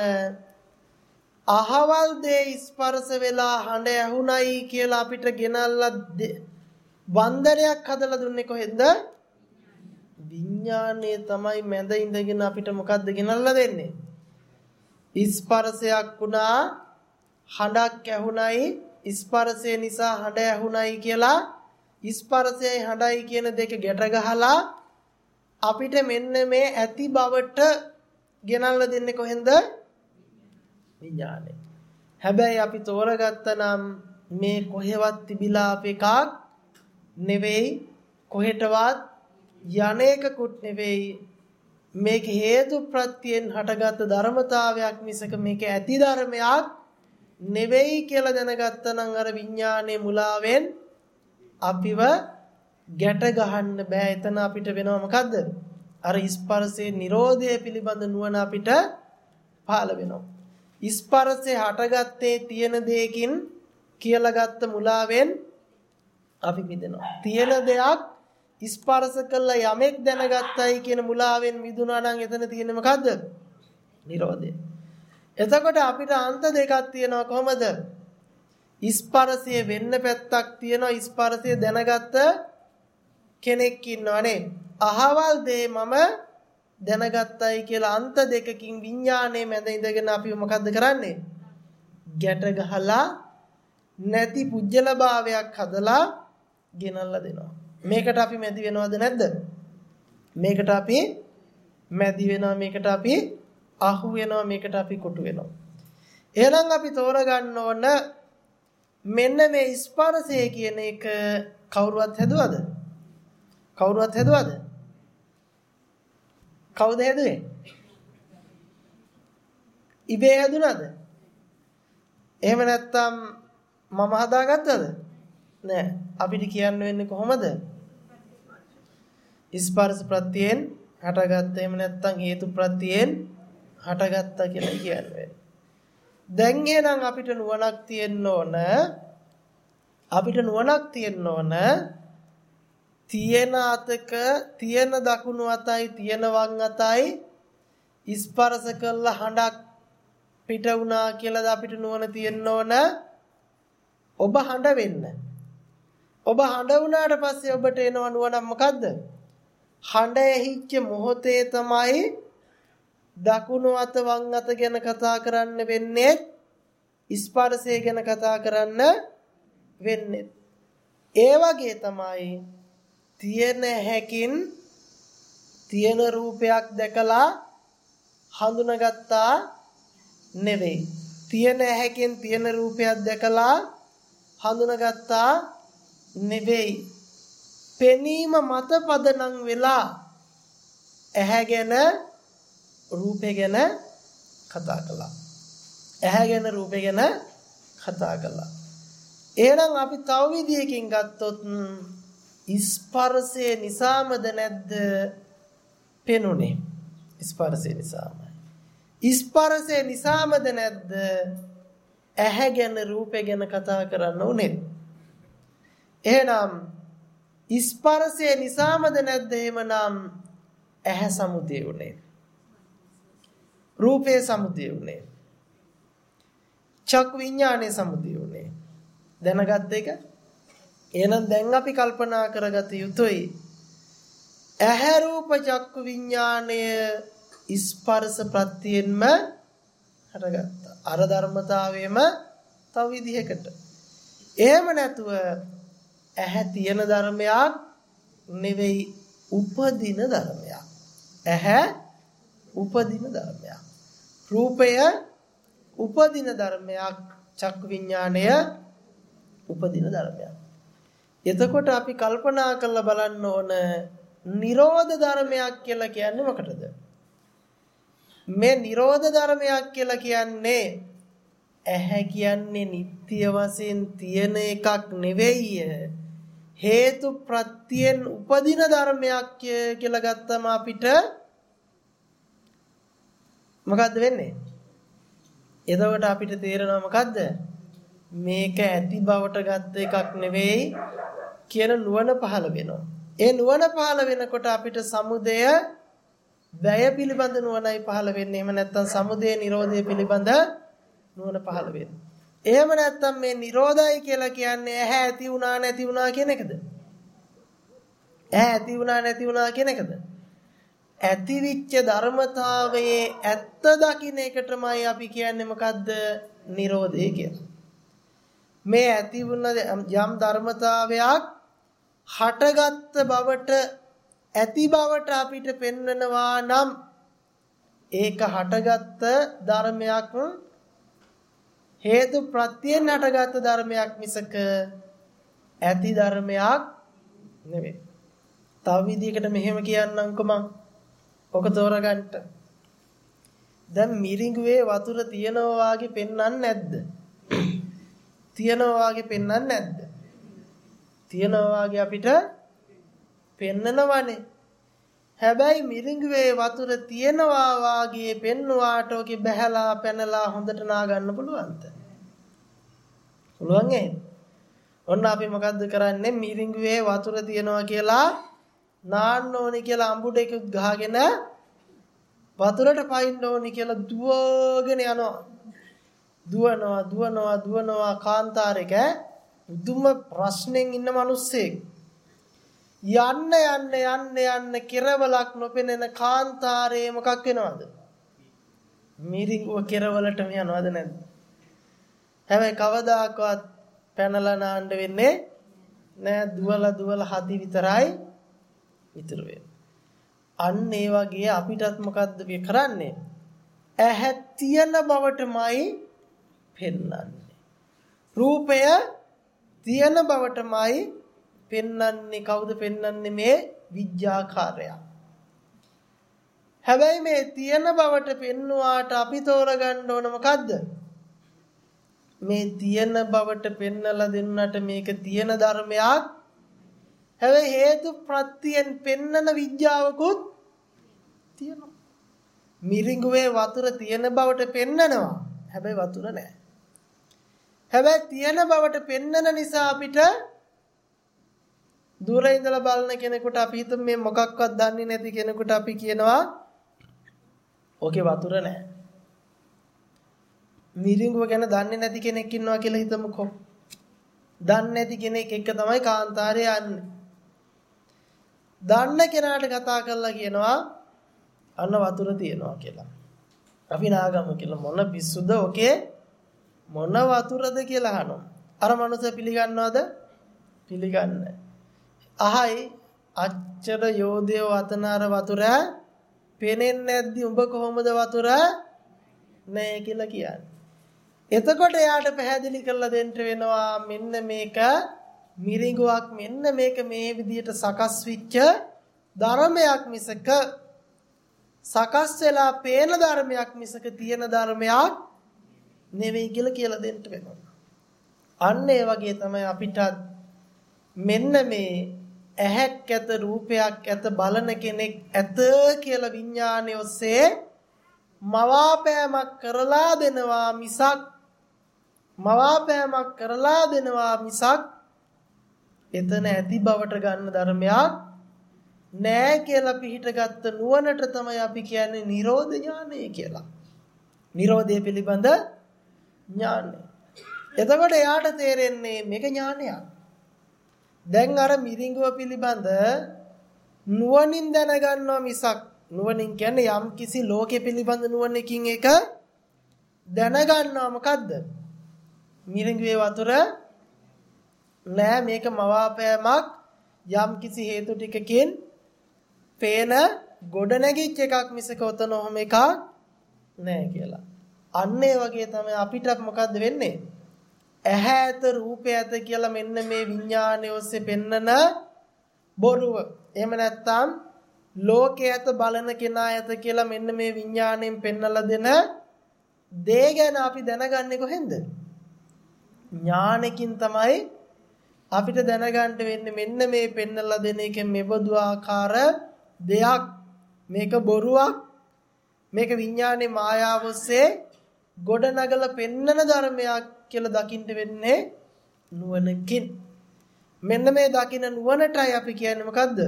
අහවල් දේ ස්පර්ශ වෙලා හඬ ඇහුණයි කියලා අපිට ගෙනල්ලා වන්දනයක් හදලා දුන්නේ කොහෙන්ද? විඥානයේ තමයි මැද ඉඳගෙන අපිට මොකද්ද ගෙනල්ලා දෙන්නේ? ස්පර්ශයක් වුණා හඬක් ඇහුණයි ස්පර්ශය නිසා හඬ ඇහුණයි කියලා ස්පර්ශයයි හඬයි කියන දෙක ගැට ගහලා අපිට මෙන්න මේ ඇති බවට ගෙනල්ලා දෙන්නේ කොහෙන්ද? විඥානේ. හැබැයි අපි තෝරගත්තනම් මේ කොහෙවත් තිබිලා අප එකක් නෙවෙයි කොහෙටවත් යන්නේකුත් නෙවෙයි මේක හේතු ප්‍රත්‍යයෙන් හටගත් ධර්මතාවයක් මිසක මේක ඇති ධර්මයක් නෙවෙයි කියලා දැනගත්තනම් අර විඥානයේ මුලාවෙන් අපිව ගැට ගහන්න බෑ එතන අපිට වෙනවා මොකද්ද? අර ස්පර්ශයේ Nirodhaය පිළිබඳ නුවණ අපිට පහළ වෙනවා. ස්පර්ශය හටගත්තේ තියෙන දෙයකින් කියලා ගත්ත මුලාවෙන් අපි මිදෙනවා. තියෙන දෙයක් ස්පර්ශ කළා යමෙක් දැනගත්තයි කියන මුලාවෙන් මිදුණා නම් එතන තියෙන්නේ මොකද්ද? Nirodhaය. එතකොට අපිට අන්ත දෙකක් තියෙනවා කොහමද? ස්පර්ශයේ වෙන්න පැත්තක් තියෙනවා ස්පර්ශය දැනගත්ත කෙනෙක් ඉන්නවනේ. අහවල් දේ මම දැනගත්තයි කියලා අන්ත දෙකකින් විඥානයේ මැද ඉඳගෙන අපි මොකද්ද කරන්නේ? ගැට ගහලා නැති පුජ්‍යල භාවයක් හදලා ගෙනල්ලා දෙනවා. මේකට අපි මැදි වෙනවද නැද්ද? මේකට අපි මැදි වෙනවා මේකට අපි අහු වෙනවා මේකට අපි කොටු වෙනවා. එහෙනම් අපි තෝරගන්න ඕන මෙන්න මේ ස්පර්ශය කියන එක කවුරුවත් හැදුවද? කවුරුවත් හැදුවද? කවුද හැදුවේ? ඉබේ හැදුනද? එහෙම නැත්නම් මම හදාගත්තද? නෑ. අපිට කියන්න වෙන්නේ කොහොමද? ස්පර්ශ ප්‍රත්‍යයෙන් හටගත්ත එහෙම නැත්නම් හේතු ප්‍රත්‍යයෙන් හටගත්තා කියලා කියන්නේ. දැන් එහෙනම් අපිට නුවණක් තියෙන්න ඕන අපිට නුවණක් තියෙන්න ඕන තියෙන අතක තියෙන දකුණු අතයි තියෙන වම් අතයි ස්පර්ශ කළ හඬක් පිට වුණා කියලාද අපිට නුවණ තියෙන්න ඕන ඔබ හඬ වෙන්න ඔබ හඬ වුණාට පස්සේ ඔබට එනවා නුවණ මොකද්ද හඬ ඇහිච්ච මොහොතේ තමයි දකුණු අත වම් අත ගැන කතා කරන්න වෙන්නේ ස්පර්ශය ගැන කතා කරන්න වෙන්නේ ඒ වගේ තමයි තියෙන හැකින් තියෙන රූපයක් දැකලා හඳුනගත්තා නෙවෙයි. තියෙන හැකින් තියෙන රූපයක් දැකලා හඳුනගත්තා නෙවෙයි. පෙනීම මත පදනම් වෙලා ඇහැ ගැන රූපේ ගැන කතා කළා. ඇහැ ගැන රූපේ ගැන කතා කළා. එහෙනම් අපි තව විදියකින් ගත්තොත් ස්පර්ශය නිසාමද නැද්ද පෙනුනේ? ස්පර්ශය නිසාමයි. ස්පර්ශය නිසාමද නැද්ද ඇහැ ගැන රූපේ ගැන කතා කරන්න උනේ? එහෙනම් ස්පර්ශය නිසාමද නැද්ද එහෙමනම් ඇහැ සමුදේ උනේ? රූපේ සමුදේ උනේ? චක් විඥානේ සමුදේ උනේ? දැනගත්ත එක එහෙනම් දැන් අපි කල්පනා කරගත යුතුයි ඇහැ රූප චක්කු විඥාණය ස්පර්ශ ප්‍රත්‍යයෙන්ම හටගත්තා අර ධර්මතාවයම තව විදිහකට එහෙම නැතුව ඇහැ තියෙන ධර්මයක් නෙවෙයි උපදින ධර්මයක් ඇහැ උපදින ධර්මයක් රූපය උපදින ධර්මයක් චක්කු විඥාණය උපදින ධර්මයක්. එතකොට අපි කල්පනා කරලා බලන්න ඕන නිරෝධ ධර්මයක් කියලා කියන්නේ මොකටද? මේ නිරෝධ ධර්මයක් කියලා කියන්නේ ඇහැ කියන්නේ නিত্য වශයෙන් තියෙන එකක් නෙවෙයි. හේතු ප්‍රත්‍යයෙන් උපදින ධර්මයක් කියලා ගත්තම අපිට මොකද්ද වෙන්නේ? එතකොට අපිට තේරෙනවා මොකද්ද? මේක ඇති බවට ගත්ත එකක් නෙවෙයි කියන නුවණ පහළ වෙනවා. ඒ නුවණ පහළ වෙනකොට අපිට සමුදය වැය පිළිබඳ නුවණයි පහළ වෙන්නේ. එහෙම නැත්නම් සමුදය නිරෝධය පිළිබඳ නුවණ පහළ වෙන්නේ. එහෙම නැත්නම් මේ නිරෝධයි කියලා කියන්නේ ඇහැ ඇති වුණා නැති වුණා කියන එකද? ඇහැ ඇති වුණා නැති වුණා කියන එකද? ඇතිවිච්ච ධර්මතාවයේ ඇත්ත දකින්න එකටමයි අපි කියන්නේ මොකද්ද? නිරෝධය කියලා. මේ ඇති වුණ යම් ධර්මතාවයක් හටගත් බවට ඇති බවට අපිට පෙන්වනවා නම් ඒක හටගත් ධර්මයක් හේතු ප්‍රත්‍යයෙන් හටගත් ධර්මයක් මිසක ඇති ධර්මයක් නෙවෙයි. තව විදිහකට මෙහෙම කියන්නම්කො මං. ඔක තෝරගන්න. දැන් මිරිඟුවේ වතුර තියනවා වගේ පෙන්වන්නේ නැද්ද? තියනවා වගේ පෙන්වන්නේ නැද්ද? තියනවා වගේ අපිට පෙන්නනවනේ. හැබැයි මිරිඟුවේ වතුර තියනවා වාගේ පෙන්නුවාට ඔකේ බහැලා පැනලා හොඳට නා ගන්න පුළුවන්ද? පුළුවන් ඔන්න අපි මොකද්ද කරන්නේ මිරිඟුවේ වතුර තියනවා කියලා නාන්න ඕනි කියලා අඹුඩ එකක් ගහගෙන වතුරට පයින්න ඕනි කියලා දුවගෙන යනවා. දුවනවා දුවනවා දුවනවා කාන්තාරයක බුදුම ප්‍රශ්නෙන් ඉන්න මිනිස්සෙක් යන්න යන්න යන්න යන්න කෙරවලක් නොපෙනෙන කාන්තාරයේ මොකක් වෙනවද? මිරිඟුව කෙරවලටම යනවද නැද්ද? හැබැයි කවදාකවත් පැනලා නාන්න වෙන්නේ නෑ. දුවලා දුවලා හදි විතරයි ඉතුරු අන්න ඒ වගේ අපිටත් මොකද්ද කරන්නේ? ඇහැ තියෙන බවටමයි පෙන්වන්නේ. රූපය තියෙන බවටමයි පෙන්වන්නේ කවුද පෙන්වන්නේ මේ විඥාකාරය. හැබැයි මේ තියෙන බවට පෙන්නුවාට අපි තෝරගන්න ඕන මොකද්ද? මේ තියෙන බවට පෙන්නලා දෙන්නට මේක තියෙන ධර්මයක්. හැබැයි හේතු ප්‍රත්‍යයෙන් පෙන්නන විද්‍යාවකුත් තියෙනවා. මිරිඟුවේ වතුර තියෙන බවට පෙන්නනවා. හැබැයි වතුර නැහැ. හැබැයි තියෙන බවට පෙන්නන නිසා අපිට දුර ඉඳලා බලන කෙනෙකුට අපි හිතමු මේ මොකක්වත් දන්නේ නැති කෙනෙකුට අපි කියනවා ඕකේ වතුර නැහැ. මිරිඟුව ගැන දන්නේ නැති කෙනෙක් ඉන්නවා කියලා හිතමුකෝ. දන්නේ නැති කෙනෙක් එක්ක තමයි කාන්තාරේ යන්නේ. දන්න කෙනාට කතා කරලා කියනවා අන්න වතුර තියෙනවා කියලා. අපි නාගමු කියලා මොන පිස්සුද ඔකේ මොන වතුරද කියලා අහනවා. අර මනුස්ස පිළිගන්නවද? පිළිගන්නේ. අහයි අච්චර යෝධය වතනාර වතුර පේනෙන්නේ නැද්දි උඹ කොහොමද වතුර නෑ කියලා කියන්නේ. එතකොට එයාට පැහැදිලි කරලා දෙන්න වෙනවා මෙන්න මේක මිරිඟුවක් මෙන්න මේක මේ විදියට සකස් වෙච්ච ධර්මයක් මිසක සකස් වෙලා පේන ධර්මයක් මිසක තියෙන ධර්මයක් නෙවෙයි කියලා කියලා දෙන්න වෙනවා. අන්න ඒ වගේ තමයි අපිටත් මෙන්න මේ ඇහැක් ඇත රූපයක් ඇත බලන කෙනෙක් ඇත කියලා විඥානය ඔස්සේ මවාපෑමක් කරලා දෙනවා මිසක් මවාපෑමක් කරලා දෙනවා මිසක් එතන ඇති බවට ගන්න ධර්මයක් නෑ කියලා පිළිහිටගත්ත නුවණට තමයි අපි කියන්නේ Nirodha ඥානය කියලා. Nirodhe පිළිබඳ ඥානය. එතකොට එයාට තේරෙන්නේ මේක ඥානයක්. දැන් අර මිරිඟුව පිළිබඳ නුවණින් දැනගන්නවා මිසක් නුවණින් කියන්නේ යම් කිසි ලෝකෙ පිළිබඳ නුවණකින් එක දැනගන්නවා මොකද්ද? මිරිඟුවේ වතුර නෑ මේක මවාපෑමක් යම් කිසි හේතු ටිකකින් පේන ගොඩ නැගිච්ච එකක් මිසක ඔතන ඔහම එකක් නෑ කියලා. අන්න ඒ වගේ තමයි අපිට මොකද්ද වෙන්නේ? ඇහැ ඇත රූපය ඇත කියලා මෙන්න මේ විඥානය ඔස්සේ පෙන්නන බොරුව. එහෙම නැත්නම් ලෝකයේ ඇත බලන කෙනා ඇත කියලා මෙන්න මේ විඥාණයෙන් පෙන්නලා දෙන දේ ගැන අපි දැනගන්නේ කොහෙන්ද? ඥානකින් තමයි අපිට දැනගන්න වෙන්නේ මෙන්න මේ පෙන්නලා දෙන එක මෙබඳු ආකාර දෙයක් මේක බොරුවක් මේක විඥානේ මායාව ඔස්සේ ගොඩනගලා පෙන්නන ධර්මයක් කියලා දකින්න වෙන්නේ නුවණකින්. මෙන්න මේ දකින නුවණටයි අපි කියන්නේ මොකද්ද?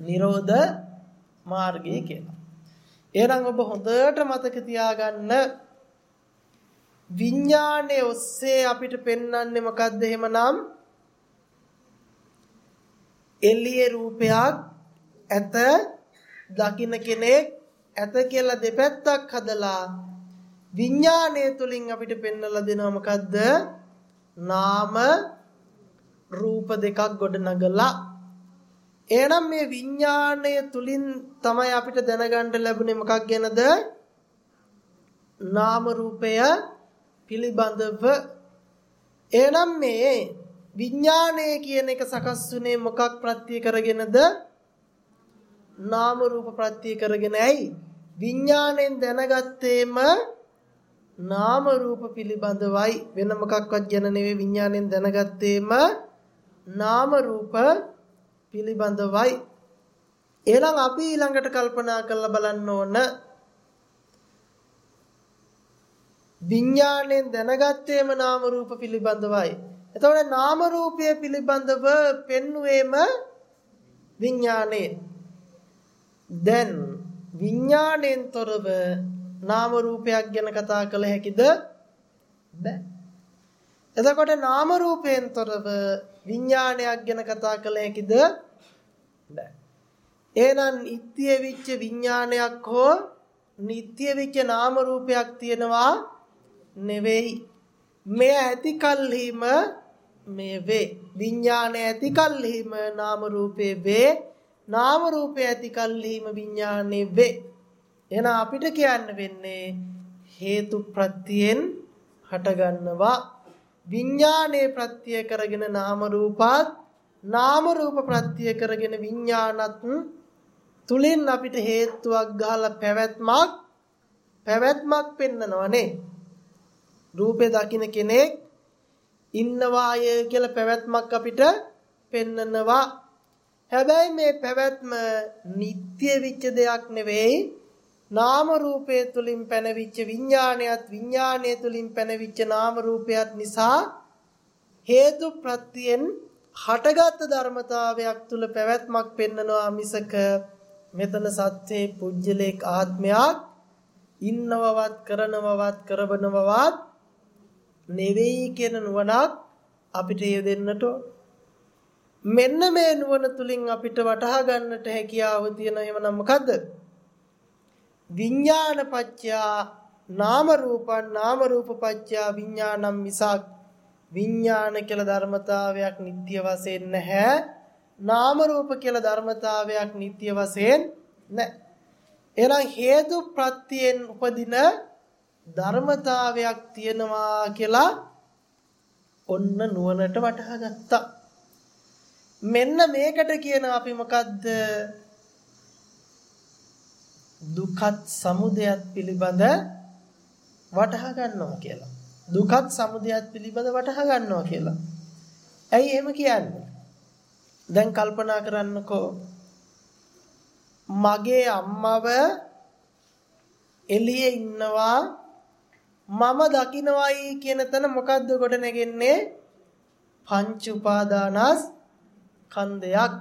නිරෝධ මාර්ගය කියලා. එහෙනම් ඔබ හොඳට මතක තියාගන්න විඥානයේ ඔස්සේ අපිට පෙන්වන්නේ මොකද්ද එහෙමනම් එළියේ රූපයක් ඇත දකින්න කෙනෙක් ඇත කියලා දෙපැත්තක් හදලා විඥාණය තුලින් අපිට පෙන්වලා දෙනවා මොකද්ද? නාම රූප දෙකක් ගොඩ නගලා එහෙනම් මේ විඥාණය තුලින් තමයි අපිට දැනගන්න ලැබුණේ මොකක් ගැනද? නාම රූපය පිළිබඳව එහෙනම් මේ විඥාණය කියන එක සකස් වුනේ මොකක් ප්‍රත්‍ය කරගෙනද? නාම රූප ප්‍රත්‍ය කරගෙන ඇයි? විඥාණයෙන් දැනගත්තේම නාම රූප පිළිබඳවයි වෙන මොකක්වත් ගැන නෙවෙයි විඥාණයෙන් දැනගත්තේම නාම රූප පිළිබඳවයි. එහෙනම් අපි ඊළඟට කල්පනා කරලා බලන්න ඕන විඥාණයෙන් දැනගත්තේම නාම රූප පිළිබඳවයි. එතකොට නාම රූපය පිළිබඳව පෙන්වුවේම විඥාණයෙන්. දැන් විඥාණයෙන් තොරව නාම රූපයක් ගැන කතා කළ හැකිද? බෑ. එතකොට නාම රූපයෙන් තොරව විඥානයක් ගැන කතා කළ හැකිද? බෑ. එහෙනම් ඉත්‍ය විච්ච විඥානයක් හෝ නිට්‍ය විච්ච නාම රූපයක් තියෙනවා නෙවෙයි. මේ ඇති කල්හිම මේ වේ. විඥානය ඇති කල්හිම නාම රූපේ වේ. නාම රූපය ඇති කල්හිම විඥානේ වේ. එහෙනම් අපිට කියන්න වෙන්නේ හේතු ප්‍රත්‍යයෙන් හටගන්නවා. විඥානේ ප්‍රත්‍ය කරගෙන නාම රූපات නාම රූප ප්‍රත්‍ය කරගෙන විඥානත් තුලින් අපිට හේතුවක් ගහලා පැවැත්මක් පැවැත්මක් පෙන්නනවනේ රූපේ දකින්න කෙනෙක් ඉන්නවාය කියලා පැවැත්මක් අපිට පෙන්නනවා. හැබැයි මේ පැවැත්ම නিত্য විච්ඡ දෙයක් නෙවෙයි. නාම රූපය තුලින් පැනවිච්ච විඥානයත් විඥානය තුලින් පැනවිච්ච නාම රූපයත් නිසා හේතු ප්‍රත්‍යයෙන් හටගත් ධර්මතාවයක් තුල පැවැත්මක් පෙන්නනවා මිසක මෙතන සත්‍යේ පුජ්‍යලේක් ආත්මයක් ඉන්නවවත් කරනවවත් කරවනවවත් නෙවෙයි කියන නුවණක් අපිට යෙදෙන්නට මෙන්න මේ නුවණ තුලින් අපිට වටහා ගන්නට හැකියාව තියෙන එහෙමනම් මොකද්ද? විඥාන පච්චා නාම රූපං නාම රූප පච්චා විඥානම් මිසක් විඥාන කියලා ධර්මතාවයක් නිට්ටය වශයෙන් නැහැ නාම රූප කියලා ධර්මතාවයක් නිට්ටය වශයෙන් නැහැ එහෙනම් හේතු ප්‍රත්‍යයෙන් උපදින ධර්මතාවයක් තියෙනවා කියලා ඔන්න නුවණට වටහා ගත්තා. මෙන්න මේකට කියන අපි මොකද්ද? දුකත් සමුදයත් පිළිබඳ වටහා ගන්නවා කියලා. දුකත් සමුදයත් පිළිබඳ වටහා ගන්නවා කියලා. ඇයි එහෙම කියන්නේ? දැන් කල්පනා කරන්නකෝ මගේ අම්මව එළියේ ඉන්නවා මම දකින්නවයි කියන තැන මොකද්ද කොට නැගෙන්නේ පංච උපාදානස් කන්දයක්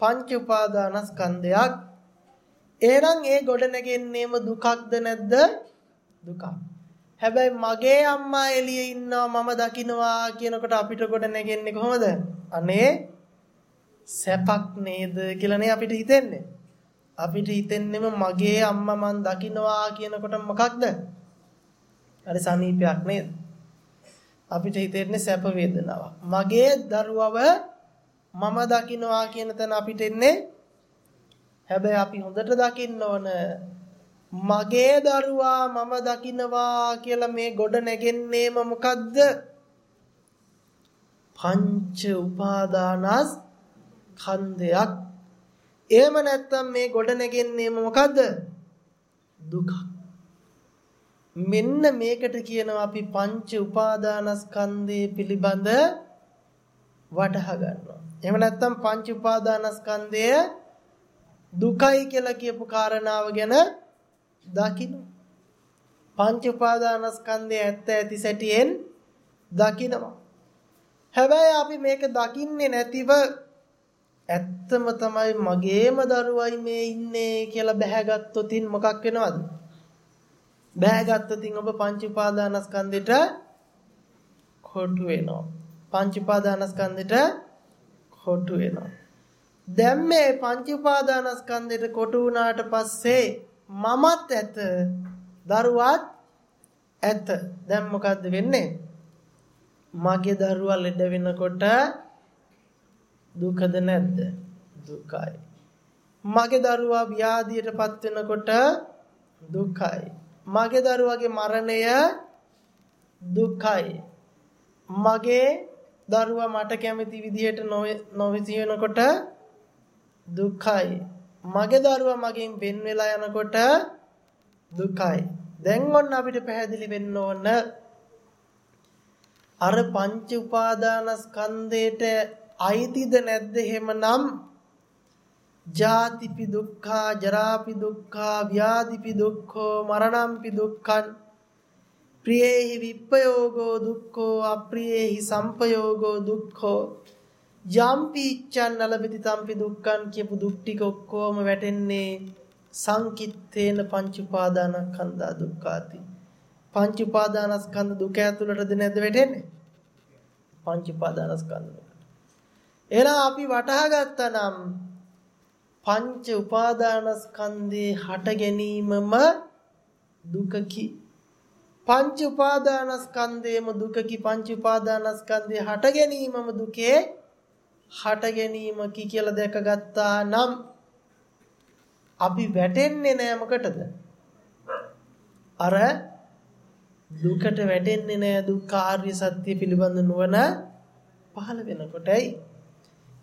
පංච උපාදානස් කන්දයක් එහෙනම් ඒ ගොඩ නැගෙන්නේම දුකක්ද නැද්ද දුකක් හැබැයි මගේ අම්මා එළියේ ඉන්නවා මම දකින්නවා කියනකොට අපිට ගොඩ නැගෙන්නේ කොහොමද අනේ සැපක් නේද කියලානේ අපිට හිතෙන්නේ අපිට හිතෙන්නෙම මගේ අම්මා මන් දකින්නවා කියනකොට මොකක්ද? අර සනීපයක් නේද? අපිට හිතෙන්නේ සැප වේදනාවක්. මගේ දරුවව මම දකින්නවා කියන තැන අපිට එන්නේ හැබැයි අපි හොඳට දකින්න ඕන මගේ දරුවා මම දකින්නවා කියලා මේ ගොඩ නැගෙන්නේම මොකද්ද? පංච උපාදානස් ඛන්දයක් එහෙම නැත්නම් මේ ගොඩ නැගෙන්නේම මොකද්ද? දුකක්. මෙන්න මේකට කියනවා අපි පංච උපාදානස්කන්ධය පිළිබඳ වටහා ගන්නවා. එහෙම නැත්නම් පංච උපාදානස්කන්ධය දුකයි කියලා කියපු කාරණාව ගැන දකින්න. පංච උපාදානස්කන්ධය ඇත්ත ඇති සැටියෙන් දකිනවා. හැබැයි අපි මේක දකින්නේ නැතිව ඇත්තම තමයි මගේම දරුවයි මේ ඉන්නේ කියලා බැහැගත්තොතින් මොකක් වෙනවද? බැහැගත්තොතින් ඔබ පංච උපාදානස්කන්ධෙට කොටු වෙනවා. පංච උපාදානස්කන්ධෙට කොටු වෙනවා. දැන් මේ පංච උපාදානස්කන්ධෙට කොටු වුණාට පස්සේ මමත් ඇත දරුවත් ඇත. දැන් මොකද්ද වෙන්නේ? මගේ දරුවා ලෙඩ වෙනකොට දුකද නැද්ද? දුකයි. මගේ දරුවා ව්‍යාධියටපත් වෙනකොට දුකයි. මගේ දරුවාගේ මරණය දුකයි. මගේ දරුවා මට කැමති විදිහට නොවිසි වෙනකොට දුකයි. මගේ දරුවා මගෙන් වෙන් වෙලා යනකොට දුකයි. දැන් ඔන්න අපිට පැහැදිලි වෙන්න ඕන අර පංච උපාදානස්කන්ධයට අයිතිද නැද්ද එහෙමනම් ජාතිපි දුක්ඛා ජරාපි දුක්ඛා ව්‍යාධිපි දුක්ඛෝ මරණම්පි දුක්ඛං ප්‍රියේහි විප්පයෝගෝ දුක්ඛෝ අප්‍රියේහි සම්පයෝගෝ දුක්ඛෝ යම්පි ඉච්ඡන් නලබති තම්පි දුක්ඛං කියපු දුක් ටික ඔක්කොම වැටෙන්නේ සංකිට්ඨේන පංච උපාදානස්කන්ධා දුක්ඛාති. පංච උපාදානස්කන්ධ දුක ඇතුළටද නැද්ද වැටෙන්නේ? පංච උපාදානස්කන්ධ එහෙනම් අපි වටහා ගත්තා නම් පංච උපාදානස්කන්ධේ හට ගැනීමම දුකකි. පංච උපාදානස්කන්ධේම දුකකි. පංච උපාදානස්කන්ධේ හට ගැනීමම දුකේ හට ගැනීමකි කියලා දැකගත්තා නම් අපි වැටෙන්නේ නෑ මොකටද? අර දුකට වැටෙන්නේ නෑ දුක්ඛාර්ය සත්‍ය පිළිබඳ නුවණ පහළ වෙනකොටයි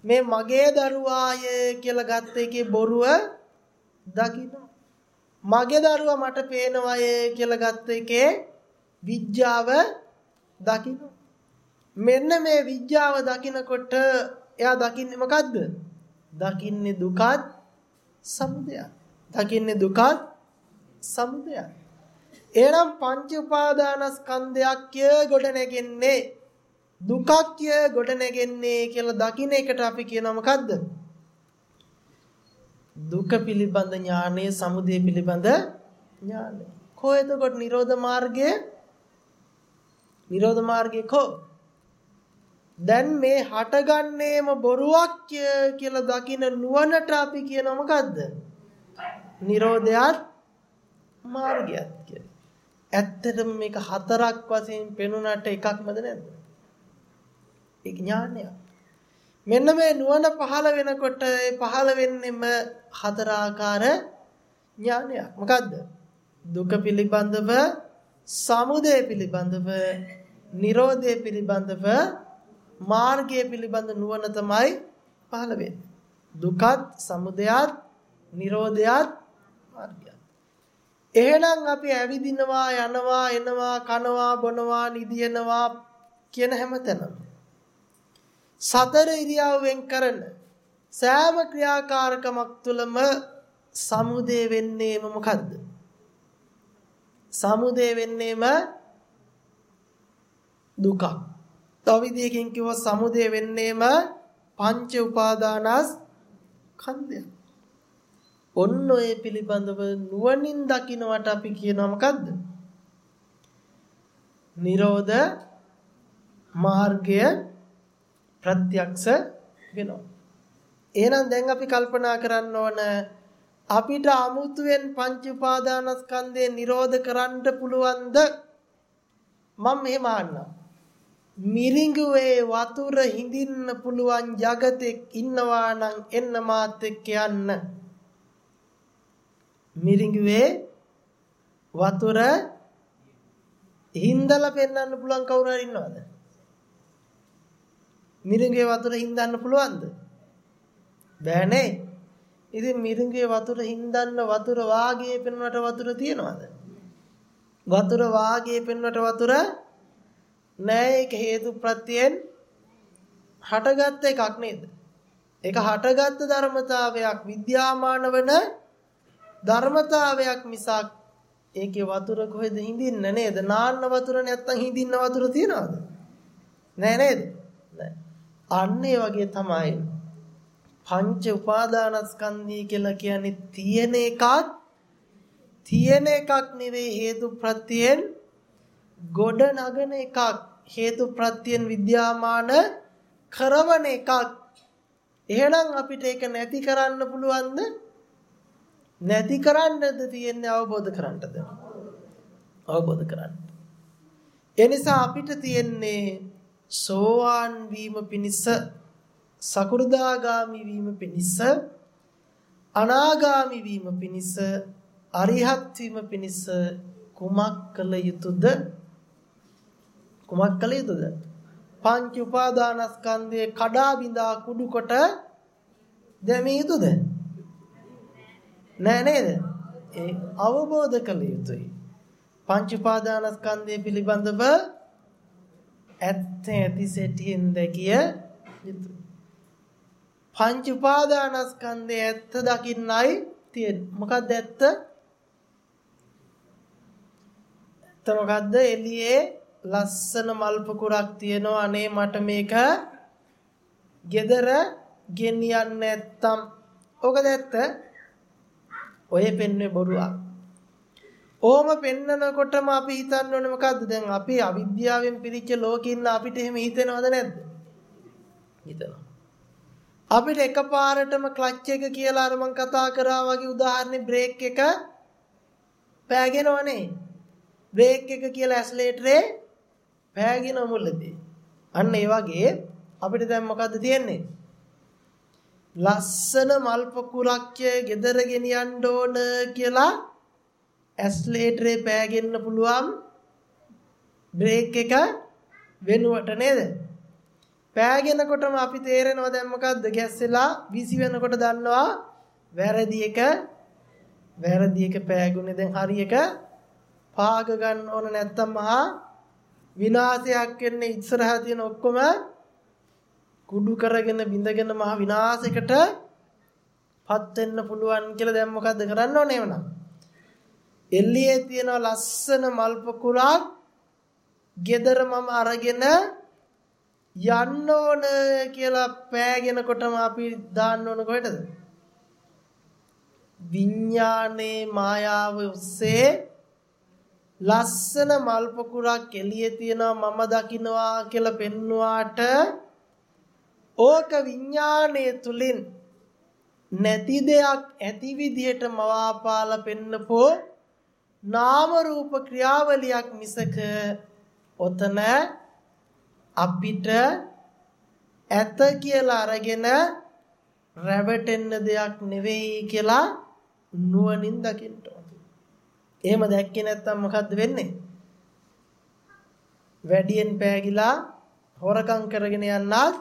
මේ මගේ දරුවාය කියලා ගත්ත එකේ බොරුව දකින්න. මගේ දරුවා මට පේනවාය කියලා ගත්ත එකේ විඥාව දකින්න. මෙන්න මේ විඥාව දකිනකොට එයා දකින්නේ මොකද්ද? දකින්නේ දුකත් සමුදයත්. දකින්නේ දුකත් සමුදයත්. එනම් පංච උපාදානස්කන්ධයක් ගොඩ නැගෙන්නේ දුකක්ය ගොඩ නැගෙන්නේ කියලා දකින්න එකට අපි කියනවා මොකද්ද? දුක පිළිබඳ ඥානය, සමුදය පිළිබඳ ඥානය. කොහෙද කොට නිරෝධ මාර්ගය? නිරෝධ මාර්ගය කො? දැන් මේ හටගන්නේම බොරුවක් කියලා දකින නුවණට අපි කියනවා මොකද්ද? නිරෝධයත් මාර්ගයත් කියලා. ඇත්තටම මේක හතරක් වශයෙන් පෙනුනට එකක්මද නැද්ද? ඒ ඥානය. මෙන්න මේ නුවණ පහළ වෙනකොට ඒ පහළ වෙන්නෙම හතර ආකාර ඥානයක්. මොකද්ද? දුක පිළිබඳව, සමුදය පිළිබඳව, Nirodhe පිළිබඳව මාර්ගය පිළිබඳ නුවණ තමයි පහළ වෙන්නේ. දුකත්, සමුදයත්, Nirodhayat මාර්ගයත්. එහෙනම් අපි ඇවිදිනවා, යනවා, එනවා, කනවා, බොනවා, නිදිනවා කියන හැමතැනම සතර ඉරියව්වෙන් කරන සෑම ක්‍රියාකාරකමක් තුළම සමුදේ වෙන්නේම මොකද්ද? සමුදේ වෙන්නේම දුකක්. තව විදියකින් කිව්වොත් සමුදේ වෙන්නේම පංච උපාදානස් කන්දයක්. ඔන්න ඔය පිළිබඳව නුවණින් දකින්නවට අපි කියනවා මොකද්ද? නිරෝධ මාර්ගය ප්‍රත්‍යක්ෂ වෙනවා. එහෙනම් දැන් අපි කල්පනා කරන්න ඕන අපිට අමුතුවෙන් පංච උපාදානස්කන්ධය නිරෝධ කරන්න පුළුවන්ද? මම මෙහෙම අහන්නම්. මිරිඟුවේ වතුර හිඳින්න පුළුවන් జగතෙක් ඉන්නවා නම් එන්න මාත් එක්ක යන්න. මිරිඟුවේ වතුර හිඳලා පෙන්වන්න පුළුවන් කවුරු හරි ඉන්නවද? මිරිඟුවේ වතුර හිඳන්න පුළුවන්ද? බෑනේ. ඉතින් මිරිඟුවේ වතුර හින්දන්න වතුර වාගේ පෙන්වන්නට වතුර තියනවද? වතුර වාගේ පෙන්වන්නට වතුර නෑ ඒක හේතු ප්‍රත්‍යයෙන් හටගත් එකක් නේද? ඒක හටගත් ධර්මතාවයක් විද්‍යාමාන වන ධර්මතාවයක් මිසක් ඒකේ වතුර කොහෙද හිඳින්න නේද? නාන්න වතුර නැත්තම් හිඳින්න වතුර තියනවද? නෑ නේද? නෑ. අන්න ඒ වගේ තමයි පංච උපාදානස්කන්ධය කියලා කියන්නේ තියෙන එකක් තියෙන එකක් නෙවෙයි හේතු ප්‍රත්‍යයෙන් ගොඩ නගන එකක් හේතු ප්‍රත්‍යයෙන් විද්‍යාමාන කරවන එකක්. එහෙනම් අපිට ඒක නැති කරන්න පුළුවන්ද? නැති කරන්නද තියෙන්නේ අවබෝධ කරන්නද? අවබෝධ කරන්න. එනිසා අපිට තියෙන්නේ සෝවාන් වීම පිණිස සකු르දාගාමි වීම පිණිස අනාගාමි වීම පිණිස අරිහත් වීම පිණිස කුමක් කළ යුතුද? කුමක් කළ යුතුද පංච උපාදානස්කන්ධයේ කඩා බිඳා කුඩු කොට දැමිය යුතුද නෑ නේද ඒ අවබෝධ කළ යුතුයි පංච උපාදානස්කන්ධය පිළිබඳව ඇත්ත ඇති සැටියෙන් දැකිය යුතුයි පංච උපාදානස්කන්ධය ඇත්ත දකින්නයි තියෙන්නේ. මොකක්ද ඇත්ත? ඇත්ත මොකද්ද? එළියේ ලස්සන මල් පොකුරක් තියෙනවා. අනේ මට මේක gedara ගෙනියන්න නැත්තම් ඕකද ඇත්ත? ඔය පෙන්වේ බොරුවක්. ඕම පෙන්නනකොටම අපි හිතන්න ඕනේ මොකද්ද? දැන් අපි අවිද්‍යාවෙන් පිරිච්ච ලෝකෙ ඉන්න අපිට එහෙම හිතෙනවද නැද්ද? හිතනවා. අපිට එකපාරටම ක්ලච් එක කියලා අර මං කතා කරා වගේ උදාහරණේ බ්‍රේක් එක පෑගෙනවනේ. බ්‍රේක් එක කියලා ඇස්ලේටරේ පෑගෙන මුලදී. අන්න ඒ වගේ අපිට දැන් මොකද්ද තියෙන්නේ? ලස්සන මල් පොකුරක් ගෙදර ගෙනියන්න ඕන කියලා ඇස්ලේටරේ පෑගෙන්න පුළුවන් බ්‍රේක් එක වෙනුවට නේද? පෑගෙනකොටම අපි තේරෙනවා දැන් මොකද්ද ගැස්සෙලා විසි වෙනකොට දන්නවා වැරදි එක වැරදි එක පෑගුනේ දැන් හරි එක පාග ගන්න ඕන නැත්තම් මහා විනාශයක් වෙන්නේ ඉස්සරහා තියෙන ඔක්කොම කුඩු කරගෙන බිඳගෙන මහ විනාශයකට පත් වෙන්න පුළුවන් කියලා දැන් මොකද්ද කරන්න ඕනේ එවනම් එල්ලියේ තියෙන ලස්සන මල් පොකුරක් gedara මම අරගෙන යන්න ඕන කියලා පෑගෙනකොටම අපි දාන්න ඕන කොහෙටද? විඥානේ මායාව ඔස්සේ ලස්සන මල් පොකුරක් එළියේ තියෙනවා මම දකින්නවා කියලා පෙන්නුවාට ඕක විඥානයේ තුලින් නැති දෙයක් ඇති විදිහට මවාපාලා පෙන්නපෝ නාම රූප ක්‍රියාවලියක් මිසක ඔතන අපිට ඇත කියලා අරගෙන රැවටෙන්න දෙයක් නෙවෙයි කියලා නුවණින් දකින්න ඕනේ. එහෙම දැක්කේ නැත්නම් මොකද්ද වෙන්නේ? වැඩියෙන් පෑගිලා හොරකම් කරගෙන යන්නත්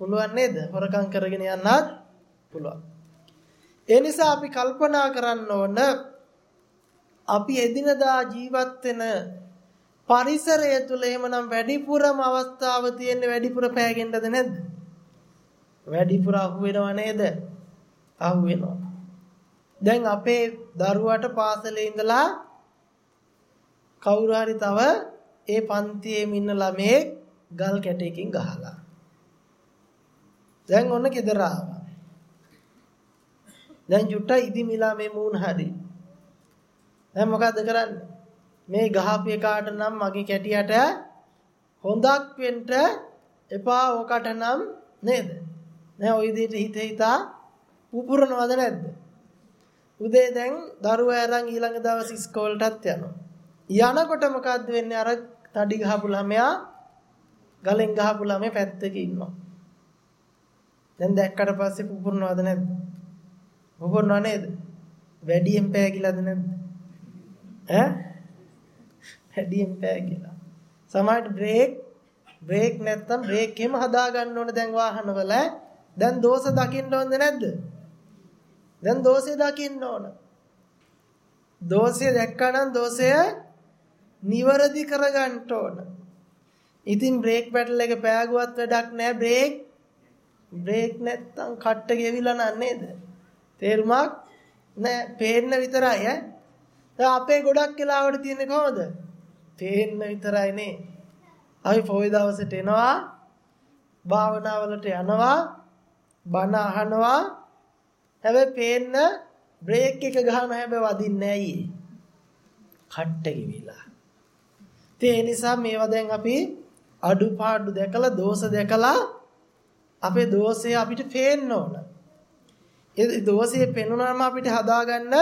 පුළුවන් නේද? හොරකම් කරගෙන යන්නත් පුළුවන්. ඒ නිසා අපි කල්පනා කරන්න ඕන අපි එදිනදා ජීවත් වෙන පරිසරය තුල එහෙමනම් වැඩිපුරම අවස්ථාව තියෙන වැඩිපුර පෑගෙන්නද නැද්ද? වැඩිපුර අහු වෙනව නේද? අහු වෙනවා. දැන් අපේ දරුවාට පාසලේ ඉඳලා කවුරු හරි තව ඒ පන්තියේ ඉන්න ළමයෙක් ගල් කැටයකින් ගහලා. දැන් ඔන්න ගෙදර ආවා. දැන් ජුට්ට ඉදිමිලා මේ මූණ හරි. දැන් මොකද්ද කරන්නේ? මේ ගහපු එකාට නම් මගේ කැටියට හොඳක් වෙන්න එපා ඔකට නම් නේද? නෑ ওই විදිහට හිත හිතා පුපුරනවද නැද්ද? උදේ දැන් දරුවා අරන් ඊළඟ දවස් ඉස්කෝලටත් යනවා. යනකොට මොකද්ද වෙන්නේ අර තඩි ගහපු ළමයා ගලෙන් ගහපු ළමයා පැත්තක ඉන්නවා. දැන් දැක්කට පස්සේ පුපුරනවද නැද්ද? පුපුරනව නේද? වැඩියෙන් පෑගිලාද නැද්ද? ඈ? වැඩියෙන් පෑගිලා. සමහරට බ්‍රේක් බ්‍රේක් නැත්තම් බ්‍රේක් එහෙම හදා ගන්න ඕන දැන් වාහනවල. දැන් දෝෂ දකින්න ඕනද නැද්ද? දැන් දෝෂය දකින්න ඕන. දෝෂය දැක්කනම් දෝෂය නිවරදි කරගන්න ඕන. ඉතින් බ්‍රේක් පැඩල් එක පෑගුවත් වැඩක් නැහැ බ්‍රේක් බ්‍රේක් නැත්තම් කට්ට ගෙවිලා නේද? තේරුමක් නෑ පේන්න විතරයි ඈ. දැන් අපේ ගොඩක් වෙලාවට තියෙන්නේ කොහොමද? පේන්න විතරයි නේ. අපි පොයි දවසට එනවා භාවනාවලට යනවා බණ අහනවා හැබැයි පේන්න බ්‍රේක් එක ගහන හැබැයි වදින්නේ නැහැ කට්ට කිවිලා. ඒ නිසා මේවා දැන් අපි අඩුපාඩු දැකලා දෝෂ දැකලා අපේ දෝෂය අපිට පේන්න ඕන. ඒ දෝෂය පෙනුනම අපිට හදාගන්න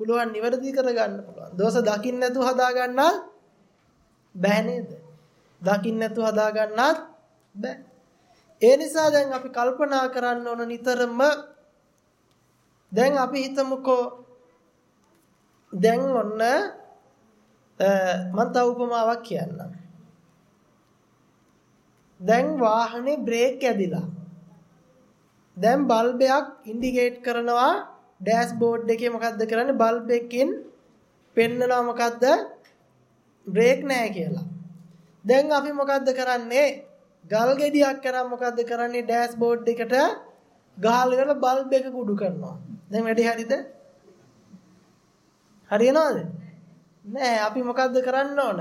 පුළුවන් නිවැරදි කරගන්න පුළුවන්. දෝෂ දකින්න නැතුව හදාගන්න බෑ නේද? දකින්න නැතුව හදාගන්නත් බෑ. ඒ නිසා දැන් අපි කල්පනා කරන්න ඕන නිතරම දැන් අපි හිතමුකෝ දැන් ඔන්න මම තව උපමාවක් කියන්නම්. දැන් වාහනේ බ්‍රේක් ඇදිලා. දැන් බල්බයක් ඉන්ඩිකේට් කරනවා ඩෑෂ්බෝඩ් එකේ මොකද්ද කරන්නේ බල්බ් එකකින් පෙන්නනවා මොකද්ද බ්‍රේක් නැහැ කියලා. දැන් අපි මොකද්ද කරන්නේ? ගල් ගෙඩියක් කරන් මොකද්ද කරන්නේ ඩෑෂ්බෝඩ් එකට ගහලා බල්බ් එක කුඩු කරනවා. දැන් වැඩි හරිද? හරියනවද? නෑ අපි මොකද්ද කරන්න ඕන?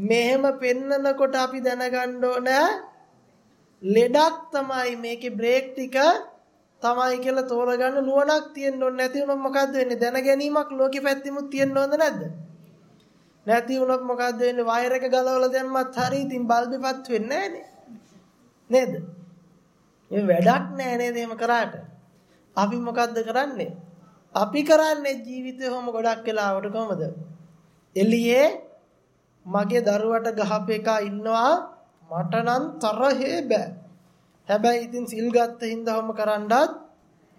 මෙහෙම පෙන්නකොට අපි දැනගන්න ඕන ලෙඩක් තමයි මේකේ බ්‍රේක් ටික තමයි කියලා තෝරගන්න නුවණක් තියෙන්න ඕනේ. නැති වුණොත් මොකද්ද වෙන්නේ? දැන ගැනීමක් ලෝකෙ පැත්තෙමුත් තියෙන්න ඕනද නැද්ද? නැති වුණොත් මොකද්ද වෙන්නේ? වයර් එක ගලවලා දැම්මත් හරි ඉතින් බල්බෙපත් වෙන්නේ නේද? මේ වැඩක් නෑ නේද එහෙම කරාට. අපි මොකද්ද කරන්නේ? අපි කරන්නේ ජීවිතේ කොහොම ගොඩක් වෙලාවට කොහමද? එළියේ මගේ දරුවට ගහප එක ඉන්නවා මට නම් තරහේ බෑ. හැබැයි ඉතින් සිල් ගත්ත හින්දාම කරන්නත්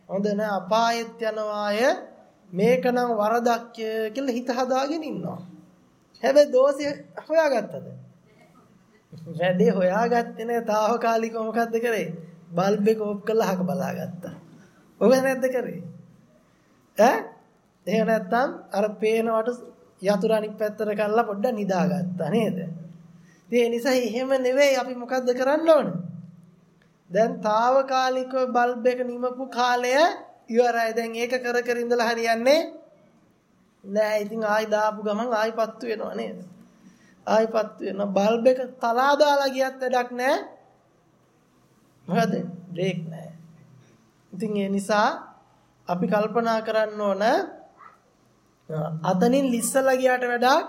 හොඳ නෑ අපායෙත් යනවාය මේකනම් වරදක් කියලා හිත හදාගෙන ඉන්නවා. හැබැයි දෝෂය හොයාගත්තද? වැඩේ හොයාගත්තේ නෑ తాවකාලිකව මොකද්ද කරේ? බල්බ් එක ඕෆ් කරලා අහක බලාගත්තා. ඔබ නැද්ද කරේ? ඈ? එහෙම නැත්නම් අර පේනවට යතුරු අනිත් පැත්තට කරලා පොඩ්ඩක් නිදාගත්තා නේද? ඒ නිසා එහෙම නෙවෙයි අපි මොකද්ද කරන්න ඕන? දැන් తాවකාලිකව බල්බ් එක නිමපු කාලය ඉවරයි. දැන් ඒක කර කර ඉඳලා හරියන්නේ නෑ. ඉතින් ආයි දාපු ගමන් ආයි පත්තු වෙනවා නේද? ආයි පත්තු වෙනවා. බල්බ් එක තලා දාලා ගියත් වැඩක් නෑ. මොකද? බ්‍රේක් නෑ. ඉතින් ඒ නිසා අපි කල්පනා කරන්න ඕන අතනින් ලිස්සලා ගියාට වඩා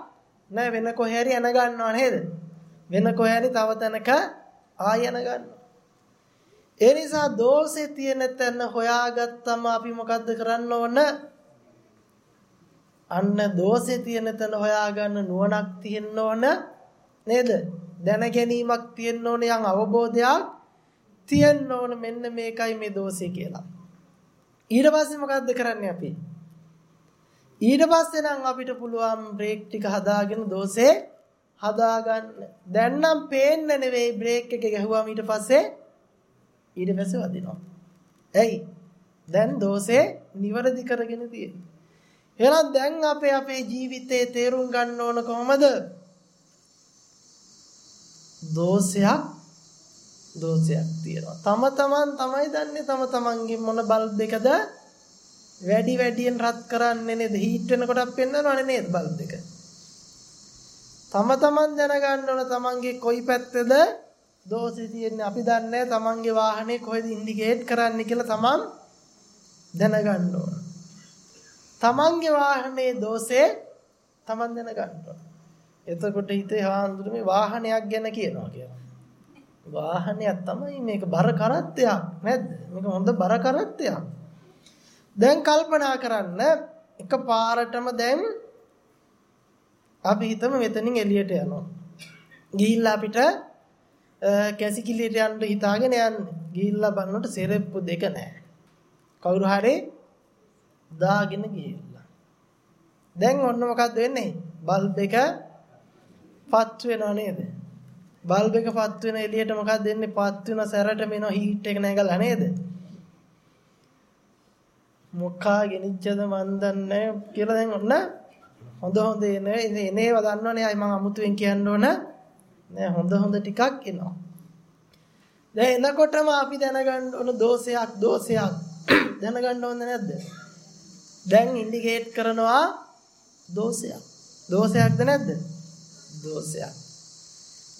නෑ වෙන කොහේ හරි යන ගන්නවා නේද? වෙන කොහේ හරි තව තැනක ආය යන ගන්නවා. ඒ නිසා දෝෂේ තියෙන තැන හොයාගත්තම අපි මොකද්ද කරන්න ඕන? අන්න දෝෂේ තියෙන තැන හොයාගන්න නුවණක් තියෙන්න ඕන නේද? දැන ගැනීමක් තියෙන්න ඕන යම් අවබෝධයක් තියෙන්න ඕන මෙන්න මේකයි මේ දෝෂය කියලා. ඊට පස්සේ මොකද්ද කරන්නේ අපි? ඊට පස්සේ නම් අපිට පුළුවන් බ්‍රේක් ටික හදාගෙන දෝෂේ හදාගන්න. දැන් නම් පේන්න නෙවෙයි බ්‍රේක් එක ගැහුවාම ඊට පස්සේ ඊට පස්සේ වදිනවා. ඇයි? දැන් දෝෂේ නිවැරදි කරගෙන තියෙන්නේ. එහෙනම් දැන් අපේ අපේ ජීවිතේ තේරුම් ගන්න ඕන කොහොමද? දෝෂයක් දෝෂයක් තියෙනවා. තම තමන් තමයි දන්නේ තම තමන්ගේ මොන බල්බ් එකද වැඩි වැඩියෙන් රත් කරන්නේ නේද? හීට් වෙනකොටත් පෙන්වනවනේ නේද බල්බ් එක? තම තමන් දැනගන්න ඕන තමන්ගේ කොයි පැත්තේද දෝෂේ තියෙන්නේ. අපි දන්නේ තමන්ගේ වාහනේ කොහෙද ඉන්ඩිකේට් කරන්නේ කියලා තමන් දැනගන්න ඕන. තමන්ගේ වාහනේ දෝෂේ තමන් දැනගන්න ඕන. එතකොට හිතේ හාඳුරු මේ වාහනයක් ගැන කියනවා කියලා. වාහනයක් තමයි මේක බර කරත්තයක් නැද්ද? මේක හොඳ බර කරත්තයක්. දැන් කල්පනා කරන්න එක පාරටම දැන් අපි හිතමු මෙතනින් එළියට යනවා. ගිහිල්ලා අපිට කැසිකිලියට යන්න හිතාගෙන යන්නේ. ගිහිල්ලා බලනකොට සෙරෙප්පු දෙක නැහැ. කවුරු හරි දාගෙන ගිහිල්ලා. දැන් ඔන්න මොකද්ද වෙන්නේ? බල්බ් එක පත් වෙනව නේද? බල්බ් එක පත් වෙන එළියට මොකක්ද දෙන්නේ? පත් වෙන සැරට මෙන හීට් එක නැගලා නේද? මොකා ගෙනිච්චද මන් දන්නේ කියලා දැන් ඔන්න හොඳ හොඳ එනේ එනේව දන්නවනේ අය මම අමුතුවෙන් කියන්න ඕන. නෑ හොඳ හොඳ ටිකක් එනවා. දැන් එනකොටම අපි දැනගන්න ඕන දෝෂයක් දෝෂයක්. *coughs* දැනගන්න ඕනේ නැද්ද? දැන් ඉන්ඩිකේට් කරනවා දෝෂයක්. දෝෂයක්ද නැද්ද? දෝෂයක්.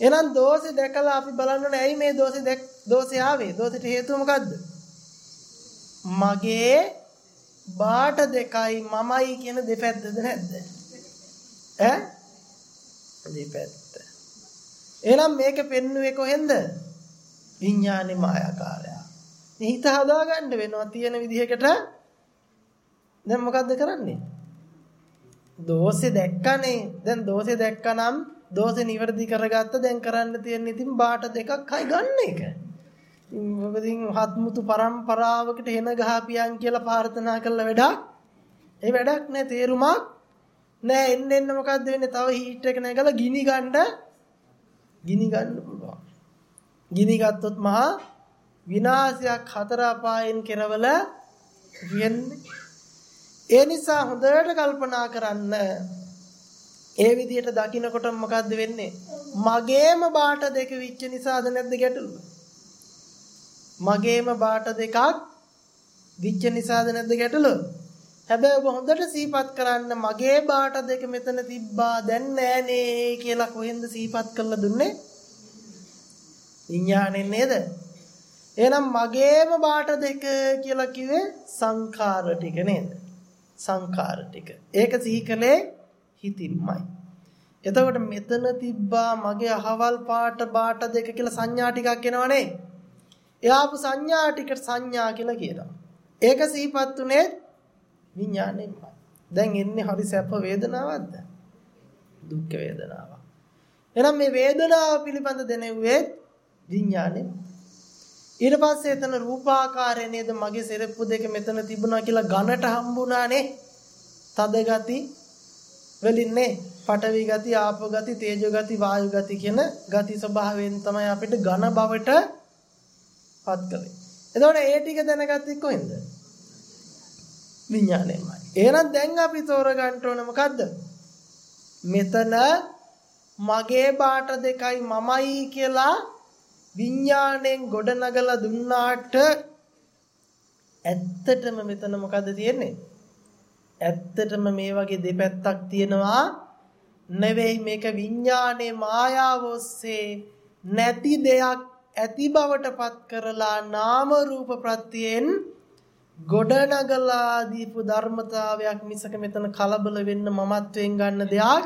එහෙනම් දෝෂේ දැකලා අපි බලන්න ඕනේ ඇයි මේ දෝෂේ දැක් දෝෂේ ආවේ? දෝෂෙට හේතුව මොකද්ද? මගේ බාට දෙකයි මමයි කියන දෙපැත්තද නැද්ද? ඈ? දෙපැත්ත. එහෙනම් මේක පෙන්නුවේ කොහෙන්ද? විඥානේ මායාකාරය. හිත හදාගන්න වෙනවා තියෙන විදිහකට. දැන් මොකද්ද කරන්නේ? දෝෂේ දැක්කනේ. දැන් දෝෂේ දැක්කනම් දෝෂේ නිවැරදි කරගත්ත දැන් කරන්න තියෙන්නේ ඉතින් බාට දෙකක් හයි ගන්න එක. ඉතින් හත්මුතු පරම්පරාවකට එන ගහපියන් කියලා ප්‍රාර්ථනා කළ වැඩක්. ඒ වැඩක් නෑ තේරුමක් නෑ. එන්න එන්න මොකද්ද වෙන්නේ? තව හීට් එක නැගලා ගිනි ගන්න. ගිනි ගන්න පුළුවන්. ගිනි ගත්තොත් මහා විනාශයක් හතර අපායන් කෙරවල වෙන්නේ ඒ නිසා හොඳට කල්පනා කරන්න. ඒ විදිහට දකින්නකොට මොකද්ද වෙන්නේ? මගේම බාට දෙක විච්ච නිසාද නැද්ද ගැටලුව? මගේම බාට දෙකක් විච්ච නිසාද නැද්ද ගැටලුව? හැබැයි ඔබ හොඳට සිහිපත් කරන්න මගේ බාට දෙක මෙතන තිබ්බා දැන් නෑනේ කියලා කොහෙන්ද සිහිපත් කරලා දුන්නේ? විඥාණයෙන් නේද? එහෙනම් මගේම බාට දෙක කියලා කිව්වේ සංඛාර ටික නේද? සංඛාර ටික. ඒක සිහි කළේ හිතින්මයි. එතකොට මෙතන තිබ්බා මගේ අහවල් පාට බාට දෙක කියලා සංඥා ටිකක් එනවනේ එයාපු සංඥා ටිකට සංඥා කියලා කියනවා. ඒක සිහිපත් උනේ විඥාණයෙන්මයි. දැන් එන්නේ හරි සැප වේදනාවක්ද? දුක් වේදනාවක්. එහෙනම් මේ වේදනාව පිළිබඳ දැනෙන්නේ විඥාණය. ඊට පස්සේ එතන රූපාකාරය නේද? මගේ සෙරප්පු දෙක මෙතන තිබුණා කියලා ඝනට හම්බුණානේ. තද ගති වලින්නේ පඨවි ගති, ආපෝ ගති, තේජෝ ගති, වායු ගති කියන ගති ස්වභාවයෙන් තමයි අපිට ඝන බවට පත් කළේ. එතකොට ඒ ටික දැනගත්තේ කොහෙන්ද? විඥාණයමයි. එහෙනම් දැන් අපි තෝරගන්න ඕන මොකද්ද? මෙතන මගේ බාට දෙකයි මමයි කියලා විඥාණයෙන් ගොඩනගලා දුන්නාට ඇත්තටම මෙතන මොකද තියෙන්නේ? ඇත්තටම මේ වගේ දෙපැත්තක් තියෙනවා නෙවෙයි මේක විඥානයේ මායාව ඔස්සේ නැති දෙයක් ඇති බවට පත් කරලා නාම රූප ප්‍රත්‍යයෙන් ගොඩනගලා දීපු ධර්මතාවයක් මිසක මෙතන කලබල වෙන්න මමත්වෙන් ගන්න දෙයක්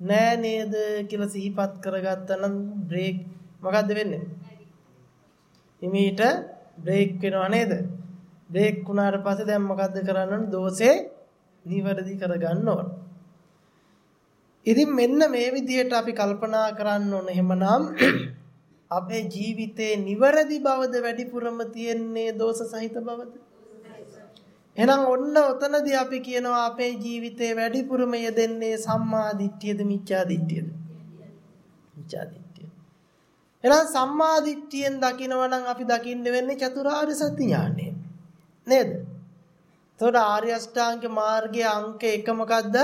නෑ නේද කියලා සිහිපත් කරගත්තා නම් බ්‍රේක් මොකද්ද වෙන්නේ? හිමීට බ්‍රේක් වෙනව නේද? බ්‍රේක් වුණාට පස්සේ දැන් මොකද්ද කරන්න ඕන? දෝෂේ නිවැරදි කරගන්න ඕන. ඉතින් මෙන්න මේ විදිහට අපි කල්පනා කරන්න ඕන එහෙමනම් *clears throat* අපේ ජීවිතේ නිවැරදි බවද වැඩිපුරම තියෙන්නේ දෝෂ සහිත බවද? එහෙනම් ඔන්න ඔතනදී අපි කියනවා අපේ ජීවිතේ වැඩිපුරම යෙදෙන්නේ සම්මා දිට්ඨියද මිච්ඡා දිට්ඨියද? මිච්ඡා දිට්ඨිය. එහෙනම් සම්මා දිට්ඨියෙන් දකිනවා නම් අපි දකින්න වෙන්නේ චතුරාර්ය සත්‍ය ඥානය. නේද? එතකොට ආර්ය අෂ්ටාංග මාර්ගයේ අංක එක මොකද්ද?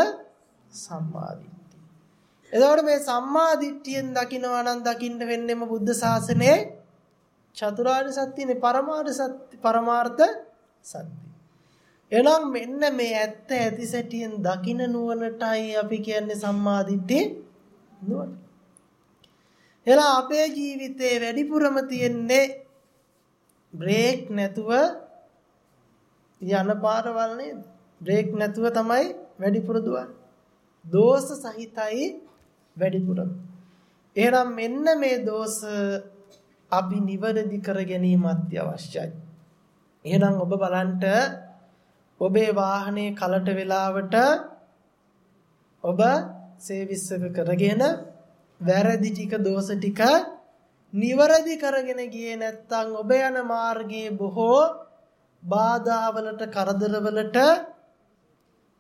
සම්මා දිට්ඨිය. එතකොට මේ සම්මා දිට්ඨියෙන් දකිනවා නම් දකින්න වෙන්නේම බුද්ධ ශාසනයේ චතුරාර්ය සත්‍යනේ පරමාර්ථ සත්‍ය පරමාර්ථ සත්‍ය. එහෙනම් මෙන්න මේ ඇත්ත ඇති සැටියෙන් දකින නුවණටයි අපි කියන්නේ සම්මාදිට්ඨිය නුවණ. එහෙනම් අපේ ජීවිතේ වැඩිපුරම තියෙන්නේ බ්‍රේක් නැතුව යන පාරවල් නේද? බ්‍රේක් නැතුව තමයි වැඩිපුර දුවන්නේ. දෝෂ සහිතයි වැඩිපුරම. එහෙනම් මෙන්න මේ දෝෂ අපි නිවැරදි කර ගැනීම අත්‍යවශ්‍යයි. එහෙනම් ඔබ බලන්ට ඔබේ වාහනේ කලට වෙලාවට ඔබ සේවිස් එක කරගෙන වැරදි ටික දෝෂ ටික නිවැරදි කරගෙන ගියේ නැත්නම් ඔබ යන මාර්ගයේ බොහෝ බාධාවලට කරදරවලට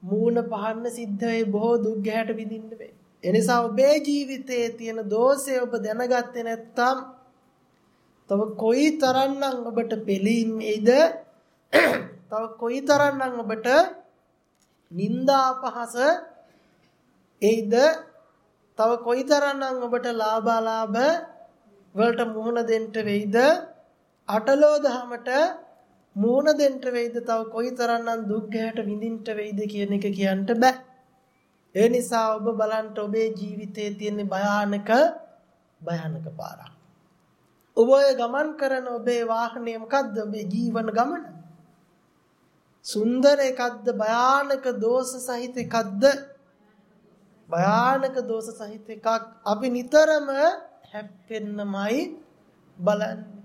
මූණ පහන්න සිද්ධ වෙයි බොහෝ දුක් ගැහැට විඳින්න වෙයි. එනිසා ඔබේ ජීවිතයේ තියෙන දෝෂය ඔබ දැනගත්තේ නැත්නම් තව කොයි තරම්නම් ඔබට පිළීම් එයිද? තව කොයිතරම්නම් ඔබට නිന്ദා අපහාස එයිද? තව කොයිතරම්නම් ඔබට ලාභාලාභ වලට මුහුණ දෙන්න වෙයිද? අටලෝ දහමට මුහුණ දෙන්න වෙයිද තව කොයිතරම්නම් දුක් ගැහැට විඳින්න වෙයිද කියන එක කියන්න බෑ. ඒ නිසා ඔබ බලන්න ඔබේ ජීවිතයේ තියෙන භයානක භයානක පාරක්. ඔබ ගමන් කරන ඔබේ වාහනේ මොකද්ද? ඔබේ ජීවන ගමන. සුන්දර එකක්ද? භයානක දෝෂ සහිත එකක්ද? භයානක දෝෂ සහිත එකක්. අපි නිතරම හැප්පෙන්නමයි බලන්නේ.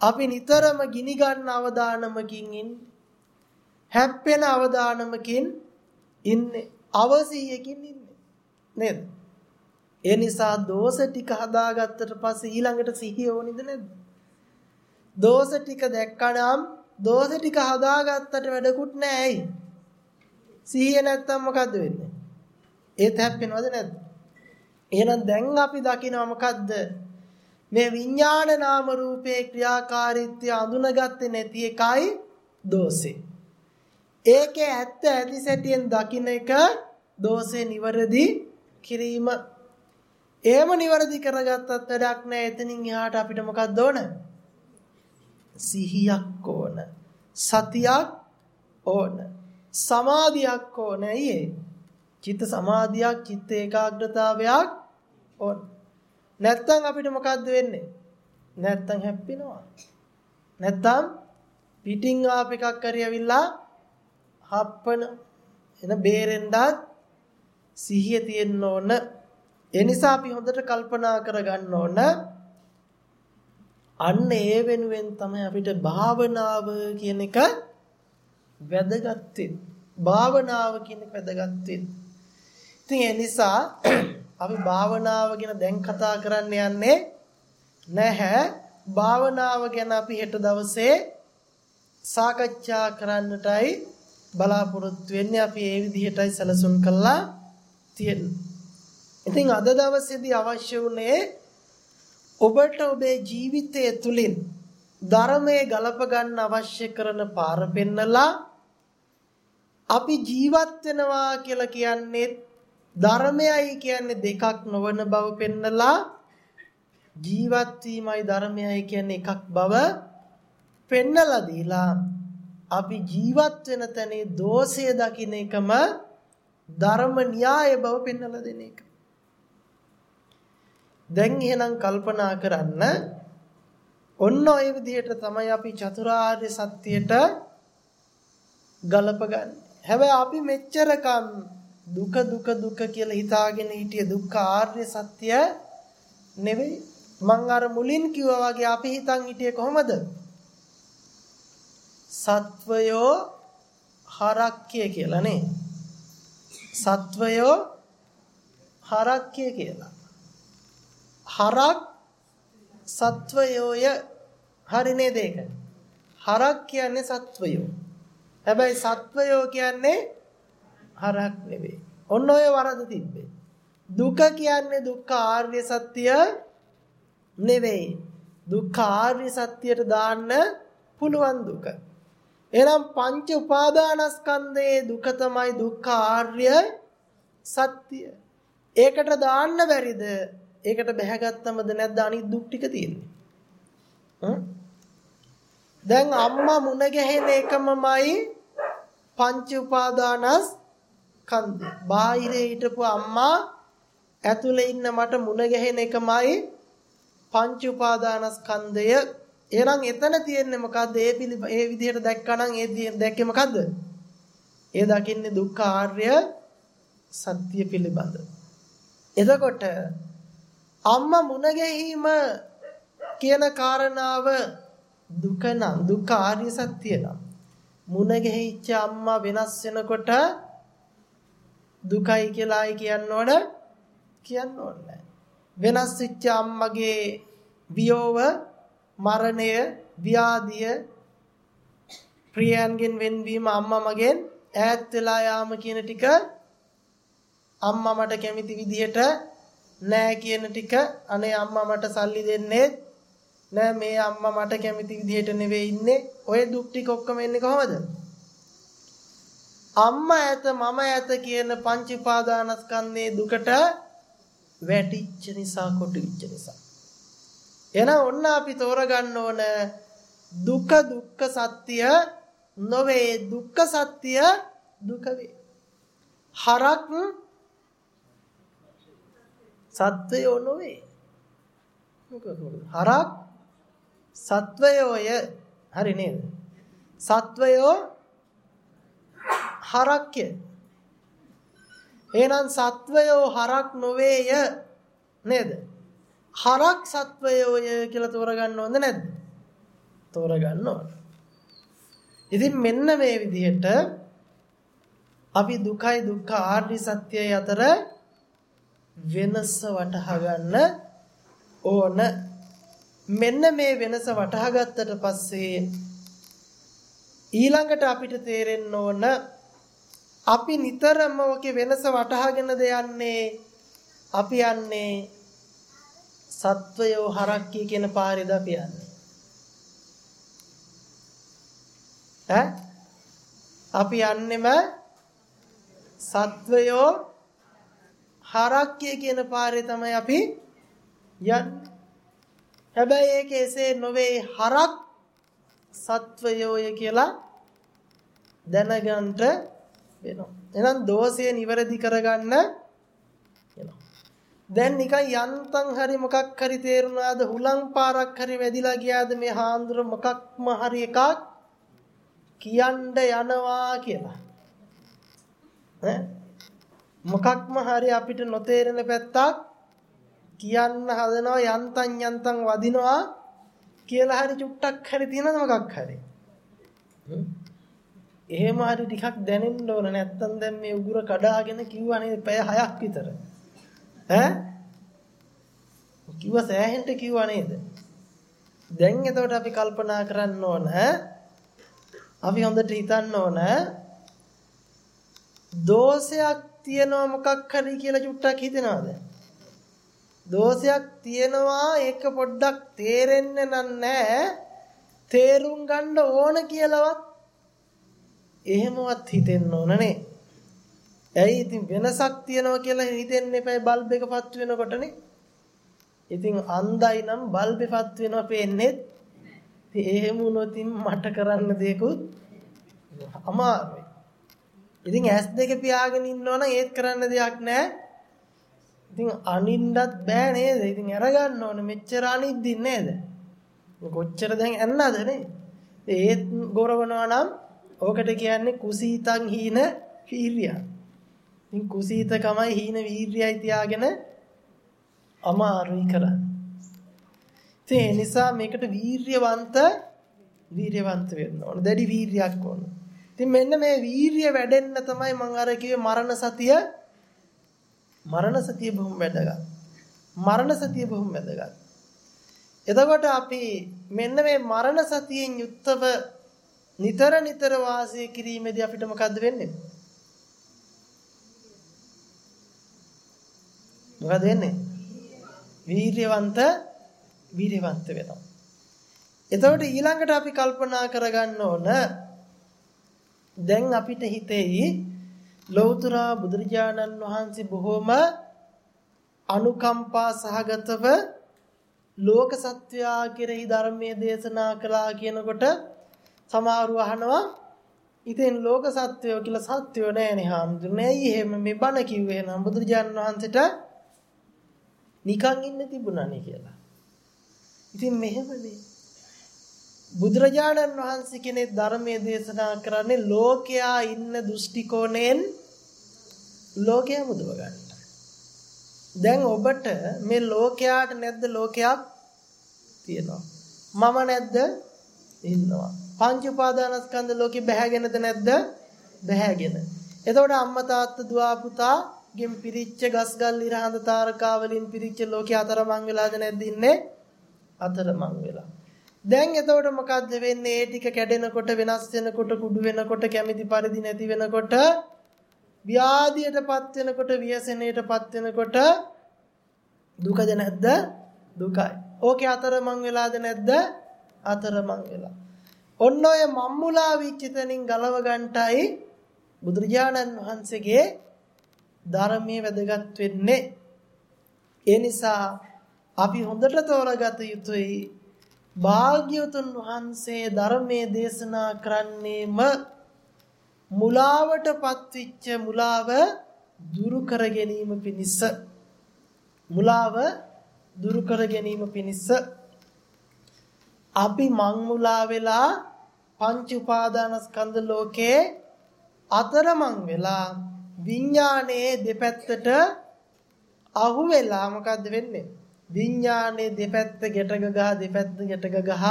අපි නිතරම ගිනි ගන්න අවදානමකින් ඉන්නේ හැප්පෙන අවදානමකින් ඉන්නේ අවසියකින් ඉන්නේ නේද ඒ නිසා දෝෂ ටික හදාගත්තට පස්සේ ඊළඟට සිහිය ඕනිද නැද්ද දෝෂ ටික දැක්කනම් දෝෂ ටික හදාගත්තට වැඩකුත් නැහැ ඇයි? සිහිය නැත්තම් මොකද්ද වෙන්නේ? ඒත් හැප්පෙනවද නැද්ද? එහෙනම් දැන් අපි දකිනවා මොකද්ද? මේ විඥාන නාම රූපේ ක්‍රියාකාරීත්වය අඳුනගත්තේ නැති එකයි දෝෂේ. ඒකේ ඇත්ත ඇති සැටියෙන් දකින්න එක දෝෂේ නිවැරදි කිරීම. එහෙම නිවැරදි කරගත්තත් වැඩක් නැහැ. එතනින් එහාට අපිට මොකක්ද ඕන? සිහියක් ඕන. සතියක් ඕන. සමාධියක් ඕන. ඇයි චිත්ත සමාධියක්, චිත්ත ඒකාග්‍රතාවයක් ඕන. නැත්තම් අපිට මොකද්ද වෙන්නේ? නැත්තම් හැප්පෙනවා. නැත්තම් පිටින් ආප එකක් හරි ඇවිල්ලා හප්පන එන බේරෙන්නත් සිහිය තියෙන්න ඕන. ඒ නිසා අපි හොඳට කල්පනා කරගන්න ඕන අන්න ඒ වෙනුවෙන් තමයි අපිට භාවනාව කියන එක වැදගත් භාවනාව කියන එක වැදගත් ඉතින් ඒ නිසා අපි භාවනාව ගැන දැන් කතා කරන්න යන්නේ නැහැ. භාවනාව ගැන අපි හෙට දවසේ සාකච්ඡා කරන්නටයි බලාපොරොත්තු වෙන්නේ. අපි ඒ විදිහටයි සැලසුම් කළා තියෙන්නේ. ඉතින් අද දවසේදී අවශ්‍ය වුණේ ඔබට ඔබේ ජීවිතය තුලින් ධර්මයේ ගලප ගන්න අවශ්‍ය කරන පාර පෙන්නලා අපි ජීවත් වෙනවා කියලා කියන්නේ ධර්මයයි කියන්නේ දෙකක් නොවන බව පෙන්නලා ජීවත් වීමයි ධර්මයයි කියන්නේ එකක් බව පෙන්නලා දීලා අපි ජීවත් වෙන තැනේ දෝෂය දකින්න එකම ධර්ම න්‍යාය බව පෙන්නලා දෙන එක. දැන් එහෙනම් කල්පනා කරන්න ඔන්න ඔය විදිහට තමයි අපි චතුරාර්ය සත්‍යයට ගලපගන්නේ. හැබැයි අපි මෙච්චරකම් දුක දුක දුක කියලා හිතාගෙන හිටිය දුක්ඛ ආර්ය සත්‍ය නෙවෙයි. මං අර මුලින් කිව්වා වගේ අපි හිතන් හිටියේ කොහොමද? සත්වයෝ හරක්කය කියලා නේ. සත්වයෝ හරක්කය කියලා. හරක් සත්වයෝය හරි නේද ඒක? හරක් කියන්නේ සත්වයෝ. හැබැයි සත්වයෝ කියන්නේ හරක් නෙවෙයි. ඔන්න ඔය වරද තිබ්බේ. දුක කියන්නේ දුක්ඛ ආර්ය සත්‍ය නෙවෙයි. දුක්ඛ ආර්ය සත්‍යයට දාන්න පුළුවන් දුක. එහෙනම් පංච උපාදානස්කන්ධයේ දුක තමයි දුක්ඛ ආර්ය සත්‍ය. ඒකට දාන්න බැරිද? ඒකට බැහැගත්තමද නැද්ද අනිත් දුක් ටික තියෙන්නේ? දැන් අම්මා මුණ ගැහෙන එකමමයි පංච උපාදානස්කන්ධය. බාහිරේ හිටපු අම්මා ඇතුලේ ඉන්න මට මුණ ගැහෙන එකමයි පංච උපාදානස්කන්ධය එහෙනම් එතන තියෙන්නේ මොකද්ද? ඒ පිළි ඒ විදිහට දැක්කනම් ඒ දැක්කේ මොකද්ද? ඒ දකින්නේ දුක්ඛ ආර්ය සත්‍ය පිළිබඳ. එතකොට අම්මා මුණ ගැහිම කියන කාරණාව දුක නම් දුක්ඛ ආර්ය සත්‍ය නම් මුණ ගැහිච්ච අම්මා වෙනස් වෙනකොට දුකයි කියලායි කියන්න ඕන කියන්න ඕනේ. වෙනස් වෙච්ච අම්මගේ වියෝව මරණය ව්‍යාධිය ප්‍රියයන්ගෙන් වෙන්වීම අම්මා මගෙන් ඈත් වෙලා යාම කියන ටික අම්මා මට කැමති විදිහට නෑ කියන ටික අනේ අම්මා මට සල්ලි දෙන්නේ නෑ මේ අම්මා මට කැමති විදිහට නෙවෙයි ඉන්නේ. ඔය දුක් ටික ඔක්කොම එන්නේ කොහමද? අම්මා ඇත මම ඇත කියන පංච උපාදානස්කන්ධයේ දුකට වැටිච්ච නිසා කොටවිච්ච නිසා එහෙනම් ඔන්න අපි තෝරගන්න ඕන දුක දුක්ඛ සත්‍ය නොවේ දුක්ඛ සත්‍ය දුක වේ. හරක් සත්වයෝ නොවේ. හරක් සත්වයෝය හරි නේද? සත්වයෝ හරක්ය. එහෙනම් සත්වයෝ හරක් නොවේය නේද? හරක් සත්වයෝය කියලා තෝරගන්න ඕනද නැද්ද? තෝරගන්න ඕන. ඉතින් මෙන්න මේ විදිහට අපි දුකයි දුක්ඛ ආර්ය සත්‍යය අතර වෙනස වටහා ගන්න ඕන. මෙන්න මේ වෙනස වටහා ගත්තට පස්සේ ඊළඟට අපිට තේරෙන්න ඕන අපි නිතරම ඔකේ වෙනස වටහාගෙනද යන්නේ අපි යන්නේ සත්වයෝ හරක්කී කියන පාරේද අපි යන්නේ. ඈ අපි යන්නෙම සත්වයෝ හරක්කී කියන පාරේ තමයි අපි යන්නේ. හැබැයි ඒක එසේ නොවේ හරක් සත්වයෝය කියලා දැනගන්න වෙනවා. එහෙනම් දෝෂය නිවැරදි කරගන්න දැන් නිකන් යන්තම් හරි මොකක් හරි තේරුණාද හුලං පාරක් හරි වැදිලා ගියාද මේ හාන්දුර මොකක්ම හරි එකක් කියන්න යනවා කියලා. ඈ? මොකක්ම හරි අපිට නොතේරෙන පැත්තක් කියන්න හදනවා යන්තම් යන්තම් වදිනවා කියලා හරි චුට්ටක් හරි තියෙනවද මොකක් හරි? එහෙම හරි ටිකක් දැනෙන්න ඕන නැත්තම් දැන් මේ උගුර කඩාගෙන කිව්වා නේද පැය 6ක් විතර ඈ කිව්ව සෑහෙන්න කිව්වා නේද? දැන් එතකොට අපි කල්පනා කරන්න ඕන අපි හොඳට හිතන්න ඕන දෝෂයක් තියනවා මොකක් හරි කියලා චුට්ටක් හිතනවාද? දෝෂයක් තියනවා ඒක පොඩ්ඩක් තේරෙන්නේ නැහැ. තේරුම් ගන්න ඕන කියලාවත් එහෙමවත් හිතෙන්න ඕන නේ. ඇයි ඉතින් වෙනසක් තියනවා කියලා හිතෙන්න එපා බල්බ් එක පත් වෙනකොටනේ. ඉතින් අන්දයි නම් බල්බ් එපත් වෙනවා පේන්නේ. ඉතින් එහෙම වුණොත් මට කරන්න දෙයක්වත් අමාරුයි. ඉතින් ඇස් දෙක පියාගෙන ඉන්නවනම් ඒත් කරන්න දෙයක් නැහැ. ඉතින් අනින්නත් බෑ නේද? ඉතින් අරගන්න ඕනේ මෙච්චර අනිද්දින් නේද? කොච්චර දැන් ඇන්නද නේ? ඒත් ගොරවනවා නම් ඕකට කියන්නේ කුසීතං හීන වීර්යය. ඉතින් කුසීතකමයි හීන වීර්යයයි තියාගෙන අමාරුයි කරන්නේ. ඉතින් ඒ නිසා මේකට වීර්යවන්ත වීර්යවන්ත වෙන්න ඕන. දැඩි වීර්යයක් ඕන. ඉතින් මෙන්න මේ වීර්ය වැඩෙන්න තමයි මම අර කිව්වේ මරණ සතිය මරණ සතිය බොහොම වැදගත්. මරණ සතිය බොහොම වැදගත්. එතකොට අපි මෙන්න මේ මරණ සතියෙන් යුක්තව නිතර නිතර වාසය කිරීමේදී අපිට මොකද්ද වෙන්නේ? මොකද වෙන්නේ? වීර්යවන්ත වීර්යවන්ත වෙනවා. එතකොට ඊළඟට අපි කල්පනා කරගන්න ඕන දැන් අපිට හිතෙයි ලෞතර බුදුරජාණන් වහන්සේ බොහොම අනුකම්පා සහගතව ලෝක සත්වයා කෙරෙහි ධර්මයේ දේශනා කළා කියනකොට සමහරව අහනවා ඉතින් ලෝක සත්වයෝ කියලා සත්වයෝ නෑනේ හාමුදුරනේ ඇයි එහෙම මේ බණ කිව්වේ නම් බුදුරජාණන් වහන්සේට නිකන් ඉන්න තිබුණානේ කියලා. ඉතින් මෙහෙමනේ බුදුරජාණන් වහන්සේ කෙනෙක් ධර්මයේ දේශනා කරන්නේ ලෝකයා ඉන්න දෘෂ්ටි කෝණයෙන් ලෝකයා මුදව ගන්න. දැන් ඔබට මේ ලෝකයාට නැද්ද ලෝකයක් තියෙනවා. මම නැද්ද ඉන්නවා. පංච උපාදානස්කන්ධ ලෝකෙ බැහැගෙනද නැද්ද? බැහැගෙන. එතකොට අම්මා තාත්තා දුව පුතා ගෙන් පිරිච්ච ගස්ගල් ඉරහඳ තාරකා වලින් පිරිච්ච ලෝකේ අතරමං වෙලාද නැද්ද ඉන්නේ? අතරමං වෙලා. දැන් එතකොට මොකද්ද වෙන්නේ? ඒ ටික කැඩෙනකොට වෙනස් වෙනකොට කුඩු වෙනකොට කැමැති පරිදි නැති වෙනකොට ව්‍යාධියටපත් වෙනකොට ව්‍යසනයටපත් වෙනකොට දුකද නැද්ද? දුකයි. ඕකේ අතරමං වෙලාද නැද්ද? අතරමං වෙලා. ඔන්න ඔය මම්මුලා විචිතනින් ගලව ගන්නටයි බුදුරජාණන් වහන්සේගේ ධර්මයේ වැදගත් වෙන්නේ. ඒ නිසා අපි හොඳට තෝරගත යුතුයි භාග්‍යවතුන් වහන්සේ ධර්මයේ දේශනා කරන්නේම මුලාවටපත් වෙච්ච මුලාව දුරු කර ගැනීම පිණිස මුලාව දුරු කර ගැනීම පිණිස අපි මං මුලා වෙලා පංච උපාදානස්කන්ධ ලෝකේ අතරමං වෙලා විඥානයේ දෙපැත්තට අහු වෙලා මොකද්ද වෙන්නේ? විඥානයේ දෙපැත්ත ගැටග ගහ දෙපැත්ත ගැටග ගහ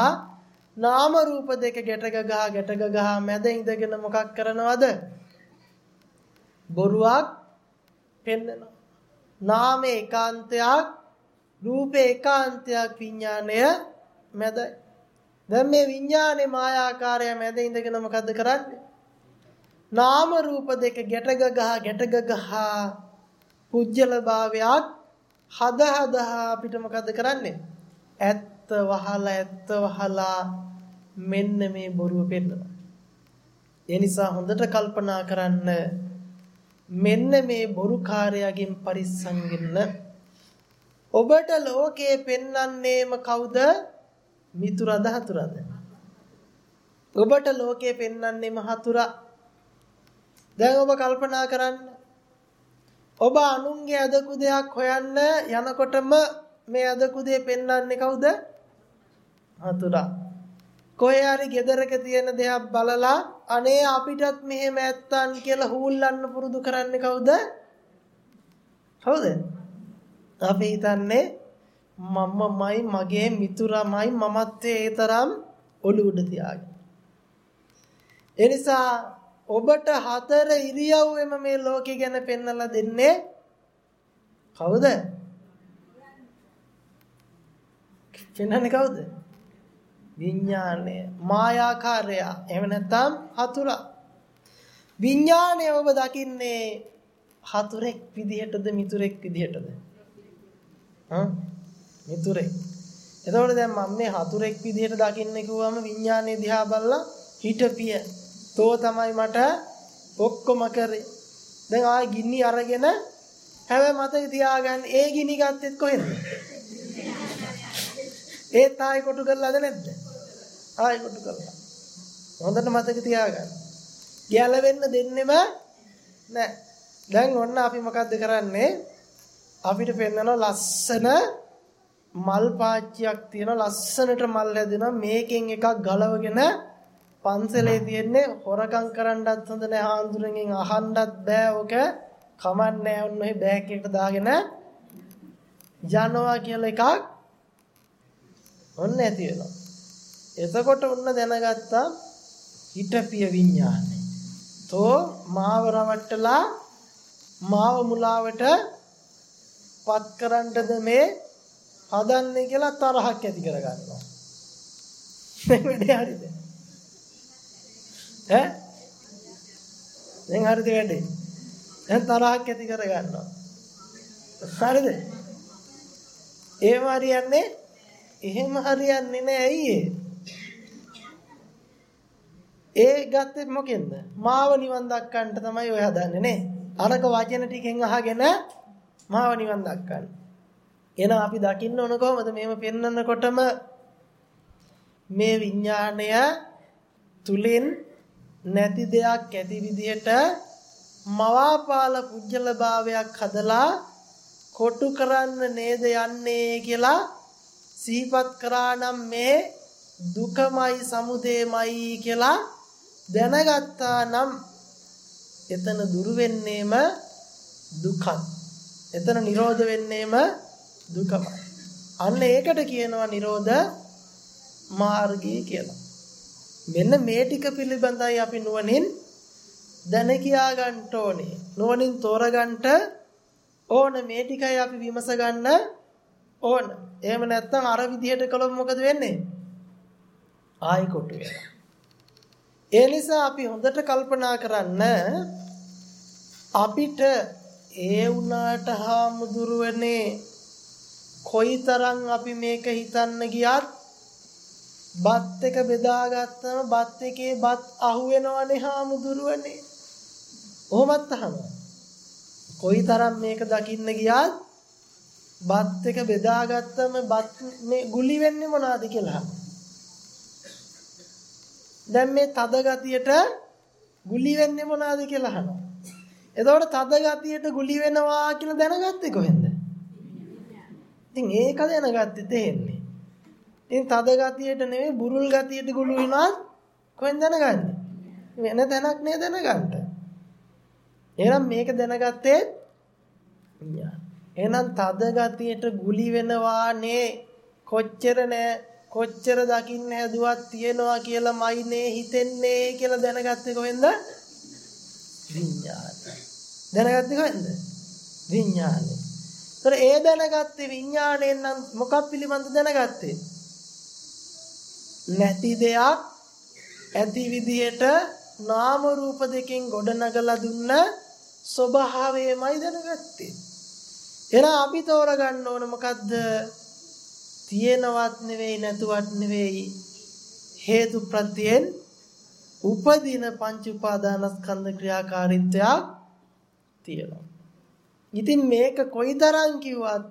නාම රූප දෙක ගැටග ගහ ගැටග ගහ මැද ඉඳගෙන මොකක් කරනවද? බොරුවක් පෙන්නනවා. නාමේ ඒකාන්තයක් රූපේ ඒකාන්තයක් විඥාණය මැදයි. දැන් මේ විඥානේ මායාකාරය මැද ඉඳගෙන මොකද්ද කරන්නේ නාම රූප දෙක ගැටග ගහ ගැටග ගහ පුජ්‍යල භාවයක් හද හදා අපිට මොකද කරන්නේ? ඇත්ත වහලා ඇත්ත වහලා මෙන්න මේ බොරුව පෙන්නනවා. ඒ නිසා හොඳට කල්පනා කරන්න මෙන්න මේ බොරුකාරයාගෙන් පරිස්සම් වෙන්න. ඔබට ලෝකේ පෙන්වන්නේම කවුද? මිතුරද හතුරද? ඔබට ලෝකේ පෙන්වන්නේම හතුරා. දැන් ඔබ කල්පනා කරන්න ඔබ අනුන්ගේ අදකුදයක් හොයන්න යනකොටම මේ අදකුදේ පෙන්වන්නේ කවුද? හතුරා. කොහේ හරි ගෙදරක තියෙන දෙයක් බලලා අනේ අපිටත් මෙහෙම ඇත්තන් කියලා හූල්ලන්න පුරුදු කරන්නේ කවුද? කවුද? අපි හිතන්නේ මමමයි මගේ මිතුරමයි මමත් ඒ තරම් ඔලු උඩ තියාගෙන. ඒ නිසා ඔබට හතර ඉරියව්වෙම මේ ලෝකෙ ගැන පෙන්වලා දෙන්නේ කවුද? පෙන්වන්නේ කවුද? විඥාණය මායාකාරය එහෙම නැත්නම් හතුරා විඥාණය ඔබ දකින්නේ හතුරෙක් විදිහටද මිතුරෙක් විදිහටද හා මිතුරෙක් එතකොට දැන් මම මේ හතුරෙක් විදිහට දකින්නේ කිව්වම විඥාණය දිහා බලලා හිටපිය තෝ තමයි මට ඔක්කොම කරේ. දැන් ආයි ගිනි අරගෙන හැබැයි මතක තියාගන්න ඒ ගිනි ගත්තෙත් කොහෙද? ඒත් ආයි කොටු කරලාද නැද්ද? ආයි කොටු කරලා. හොඳට මතක තියාගන්න. ගැලවෙන්න දෙන්නෙම නැහැ. දැන් ඔන්න අපි මොකද්ද කරන්නේ? අපිට පෙන්නන ලස්සන මල් පාච්චියක් තියෙන ලස්සනට මල් හැදෙනවා මේකෙන් එකක් ගලවගෙන පන්සලේ තියෙන්නේ හොරකම් කරන්නත් හොඳ නැහැ ආන්දුරෙන් අහන්නත් බෑ ඔක කමන්නේ ඔන්න ඔය බෑග් එකට දාගෙන යනවා කියලා එකක් ඔන්න ඇති වෙනවා. එතකොට ඔන්න දැනගත්තා හිටපිය විඥානේ තෝ මාව රවට්ටලා මාව මුලාවට පත් කරන්නද මේ හදන්නේ කියලා තරහක් ඇති කරගන්නවා. මේ වැඩේ හරිද? ඈ? දැන් හරිද වැඩේ? දැන් තරහක් ඇති කර ගන්නවා හරිද? එහෙම හරියන්නේ එහෙම හරියන්නේ නෑ ඇයි ඒ ගත්තේ මොකෙන්ද? මාව නිවන් දක්කන්න තමයි ඔය හදන්නේ නේ. අරක වචන ටිකෙන් අහගෙන මාව නිවන් දක්කන්න එහෙනම් අපි දකින්න ඕන කොහමද මේව පෙන්වන්නකොටම මේ විඥාණය තුලින් නැති දෙයක් ඇති විදිහට මවාපාල පුජ්‍යල භාවයක් හදලා කොටු කරන්න නේද යන්නේ කියලා සිහිපත් කරා නම් මේ දුකමයි සමුදේමයි කියලා දැනගත්තා නම් එතන දුරු වෙන්නේම දුකක්. එතන නිරෝධ වෙන්නේම දුකමයි. අන්න ඒකට කියනවා නිරෝධ මාර්ගය කියලා. මෙන්න මේ ටික පිළිබඳයි අපි නුවණින් දැන කියා ගන්න ඕනේ. නුවණින් තෝරගන්න ඕන මේ ටිකයි අපි විමස ගන්න ඕන. එහෙම නැත්නම් අර විදිහට කළොත් මොකද වෙන්නේ? ආයි කොටු වෙනවා. ඒ නිසා අපි හොඳට කල්පනා කරන්න අපිට ඒ වුණාට හාමුදුරුවනේ කොයිතරම් අපි මේක හිතන්න ගියත් බත් එක බෙදාගත්තම බත් එකේ බත් අහු වෙනවනේ හාමුදුරුවනේ. ඔහොමත් අහනවා. කොයිතරම් මේක දකින්න ගියත් බත් එක බෙදාගත්තම බත් මේ ගුලි වෙන්නේ මොනවද කියලා. දැන් මේ තද ගතියට ගුලි වෙන්නේ මොනවද කියලා අහනවා. එතකොට තද ගතියට ගුලි වෙනවා කියලා දැනගත්තේ කොහෙන්ද? ඉතින් ඒක දැනගත්තේ තේන්නේ. ඉතින් තද ගතියට නෙවෙයි බුරුල් ගතියට ගුළු වෙනවා කොහෙන් දැනගන්නේ? වෙන තැනක් නේ දැනගන්න. එහෙනම් මේක දැනගත්තේ එහෙනම් තද ගතියට ගුලි වෙනවානේ කොච්චර නෑ කොච්චර දකින්න හැදුවත් තියනවා කියලා මයිනේ හිතෙන්නේ කියලා දැනගත්තේ කොහෙන්ද? විඥාන. දැනගත්තේ කොහෙන්ද? විඥානේ. ඒතර ඒ දැනගත්තේ විඥාණයෙන් නම් මොකක් පිළිබඳ දැනගත්තේ? නැති දෙයක් ඇති විදිහට නාම රූප දෙකෙන් ගොඩනගලා දුන්න ස්වභාවයමයි දැනගත්තේ. එහෙනම් අපි තෝරගන්න ඕන මොකද්ද? තියෙනවත් නෙවෙයි නැතුවත් නෙවෙයි හේතු ප්‍රත්‍යයෙන් උපදින පංච උපාදානස්කන්ධ ක්‍රියාකාරීත්වයක් තියෙනවා. ඉතින් මේක කොයිතරම් කිව්වත්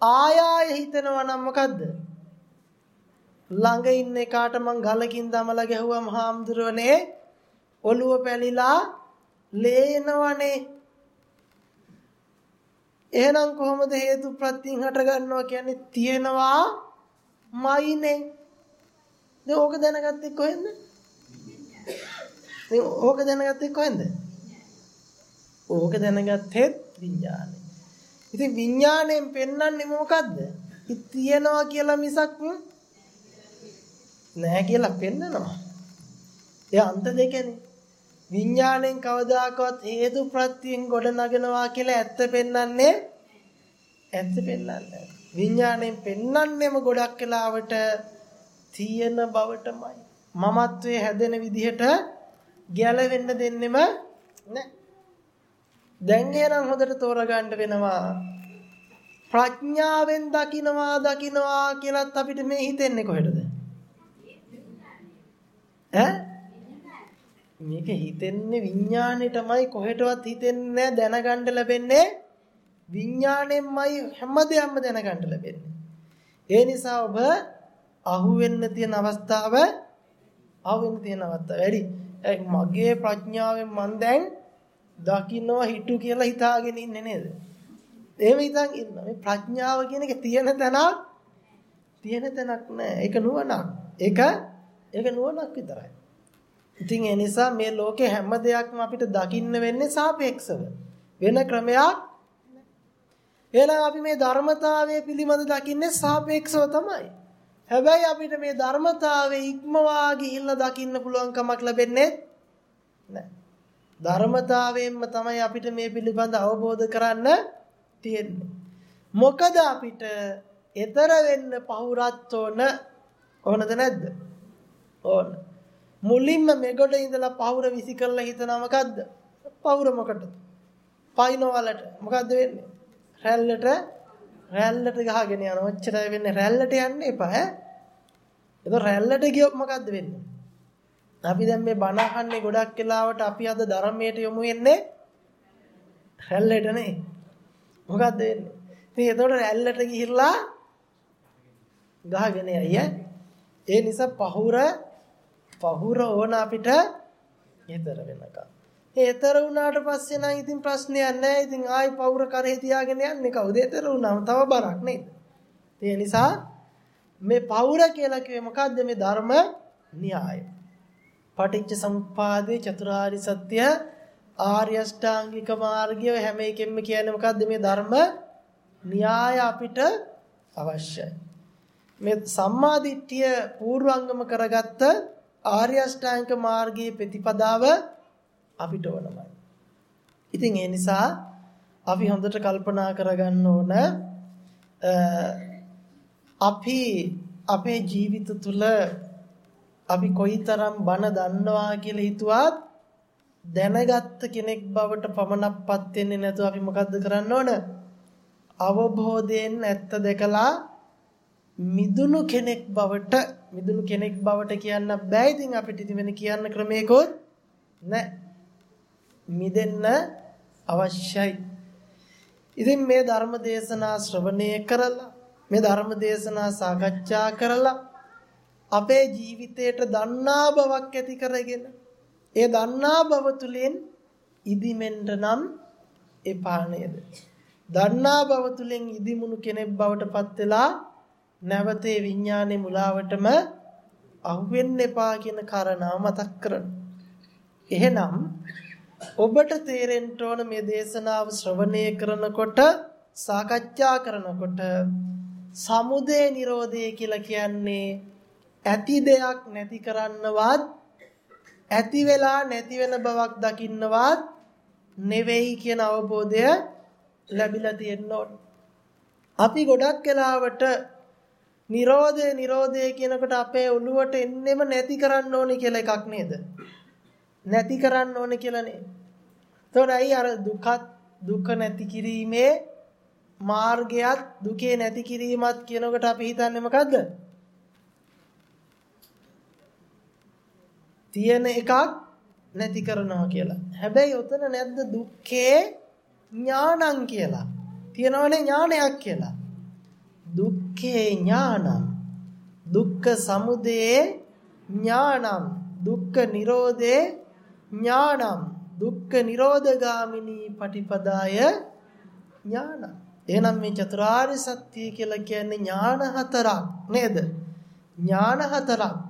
ආයාය හිතනවා නම් මොකද්ද? ළඟ ඉන්න එකාට මං ගලකින් දමලා ගැහුවම හාමුදුරනේ ඔළුව පැලිලා ලේනවනේ. එහෙනම් කොහොමද හේතු ප්‍රත්‍යයෙන් හට ගන්නවා කියන්නේ තියෙනවා මයිනේ. දැන් ඕක දැනගත්තේ කොහෙන්ද? දැන් ඕක දැනගත්තේ කොහෙන්ද? ඕක දැනගත්තේ විඥානේ ඉතින් විඥාණයෙන් පෙන්වන්නේ මොකද්ද තියෙනවා කියලා මිසක් නැහැ කියලා පෙන්නනවා. ඒ අන්ත දෙකනේ. විඥාණයෙන් කවදාකවත් හේතු ප්‍රත්‍යයෙන් ගොඩ නගනවා කියලා ඇත්ත පෙන්වන්නේ ඇත්ත පෙන්වන්නේ. විඥාණයෙන් පෙන්වන්නේම ගොඩක් වෙලාවට තියෙන බවටමයි. මමත්වයේ හැදෙන විදිහට ගැලවෙන්න දෙන්නෙම නැහැ. දැන් එනම් හොඳට තෝරගන්න වෙනවා. ප්‍රඥාවෙන් දකින්නවා දකින්නවා කියලත් අපිට මේ හිතෙන්නේ කොහෙටද? ඈ මේක හිතෙන්නේ විඥාණයටමයි කොහෙටවත් හිතෙන්නේ දැනගන්න ලැබෙන්නේ විඥාණයෙන්මයි හැමදේම දැනගන්න ලැබෙන්නේ ඒ නිසා ඔබ අහු වෙන්න තියෙන අවස්ථාව අහු වෙන්න තියෙන අවස්ථාව වැඩි මගේ ප්‍රඥාවෙන් මන් දැන් දකින්නවා හිටු කියලා හිතාගෙන ඉන්නේ නේද එහෙම හිතන් ඉන්න මේ ප්‍රඥාව කියන එක තියෙන තැනක් තියෙන තැනක් නෑ ඒක නුවණක් ඒක ඒක නුවණක් විතරයි. ඉතින් ඒ නිසා මේ ලෝකේ හැම දෙයක්ම අපිට දකින්න වෙන්නේ සාපේක්ෂව. වෙන ක්‍රමයක් එහෙනම් අපි මේ ධර්මතාවය පිළිබඳ දකින්නේ සාපේක්ෂව තමයි. හැබැයි අපිට මේ ධර්මතාවයේ ඉක්මවා ගිහිල්ලා දකින්න පුළුවන් කමක් ලැබෙන්නේ නැහැ. ධර්මතාවයෙන්ම තමයි අපිට මේ පිළිබඳ අවබෝධ කරන්න තියෙන්නේ. මොකද අපිට ඊතර වෙන්න පහුරත් ඕන ඕනද නැද්ද? ඕන. මුලින්ම මෙගොඩ ඉඳලා පවුර විසි කරලා හිතනවා මොකද්ද? පවුර මොකටද? පයින්වලට. මොකද්ද වෙන්නේ? රැල්ලට රැල්ලට ගහගෙන යනවා. ඔච්චරයි වෙන්නේ. රැල්ලට යන්න එපා ඈ. ඒක රැල්ලට ගියොත් මොකද්ද වෙන්නේ? අපි දැන් මේ බණ අහන්නේ ගොඩක් වෙලාවට අපි අද ධර්මයට යොමු වෙන්නේ රැල්ලට නේ. මොකද්ද වෙන්නේ? ඉතින් එතකොට රැල්ලට ගිහිල්ලා ගහගෙන යයි ඒ නිසා පහුර පහුර ඕන අපිට ඊතර වෙනකම්. ඒතර වුණාට පස්සේ නම් ඉතින් ප්‍රශ්නයක් නැහැ. ඉතින් ආයි පවුර කරේ තියාගෙන යන්නේ කවුද? ඒතර වුණාම තව බරක් නේද? ඒ නිසා මේ පවුර කියලා කිව්වේ මොකද්ද මේ ධර්ම න්‍යාය. පටිච්ච සමුප්පාදේ චතුරාර්ය සත්‍ය ආර්ය අෂ්ටාංගික මාර්ගය හැම එකෙම කියන්නේ මොකද්ද මේ ධර්ම න්‍යාය අපිට අවශ්‍යයි. මේ සම්මාදිට්ඨිය පූර්වංගම කරගත්ත ආර්ය අෂ්ටාංගික මාර්ගයේ ප්‍රතිපදාව අපිට ඕනමයි. ඉතින් ඒ නිසා අපි හොඳට කල්පනා කරගන්න ඕන අපි අපේ ජීවිත තුළ අපි කොයිතරම් බණ දන්නවා කියලා හිතුවත් දැනගත්ත කෙනෙක් බවට පමණක්පත් වෙන්නේ නැතුව අපි මොකද්ද කරන්න ඕන? අවබෝධයෙන් ඇත්ත දැකලා මිදුණු කෙනෙක් බවට මිදුණු කෙනෙක් බවට කියන්න බෑ ඉතින් අපිට ඉතින් වෙන කියන්න ක්‍රමයකොත් නැහැ. මිදෙන්න අවශ්‍යයි. ඉතින් මේ ධර්ම දේශනා ශ්‍රවණය කරලා මේ ධර්ම දේශනා සාකච්ඡා කරලා අපේ ජීවිතයට දන්නා බවක් ඇති කරගෙන ඒ දන්නා බව තුලින් ඉදිමෙන්න නම් එපා නේද? දන්නා බව තුලින් ඉදිමුණු කෙනෙක් බවට පත් වෙලා නැවතේ විඥානේ මුලාවටම අහුවෙන්න එපා කියන කාරණාව මතක් කරගන්න. එහෙනම් ඔබට තේරෙන්න ඕන මේ දේශනාව ශ්‍රවණය කරනකොට සාකච්ඡා කරනකොට සමුදය නිරෝධය කියලා කියන්නේ ඇති දෙයක් නැති කරන්නවත් ඇති වෙලා නැති වෙන බවක් දකින්නවත් නෙවෙයි කියන අවබෝධය ලැබිලා තියෙන්න ඕන. අපි ගොඩක් වෙලාවට නිරෝධය නිරෝධය කියනකොට අපේ ඔළුවට එන්නෙම නැති කරන්න ඕනේ කියලා එකක් නේද? නැති කරන්න ඕනේ කියලානේ. එතකොට අයි අර දුකත් දුක නැති කිරීමේ මාර්ගයත් දුකේ නැති කිරීමත් කියනකොට අපි හිතන්නේ මොකද්ද? තියෙන එකක් නැති කරනවා කියලා. හැබැයි උතන නැද්ද දුක්ඛේ ඥානං කියලා. තියෙනවනේ ඥානයක් කියලා. දුක්ඛේ ඥානං දුක්ඛ සමුදයේ ඥානං දුක්ඛ නිරෝධේ ඥානං දුක්ඛ නිරෝධගාමිනී පටිපදාය ඥාන. එහෙනම් මේ චතුරාර්ය සත්‍ය කියලා කියන්නේ ඥාන හතරක් නේද? ඥාන හතරක්.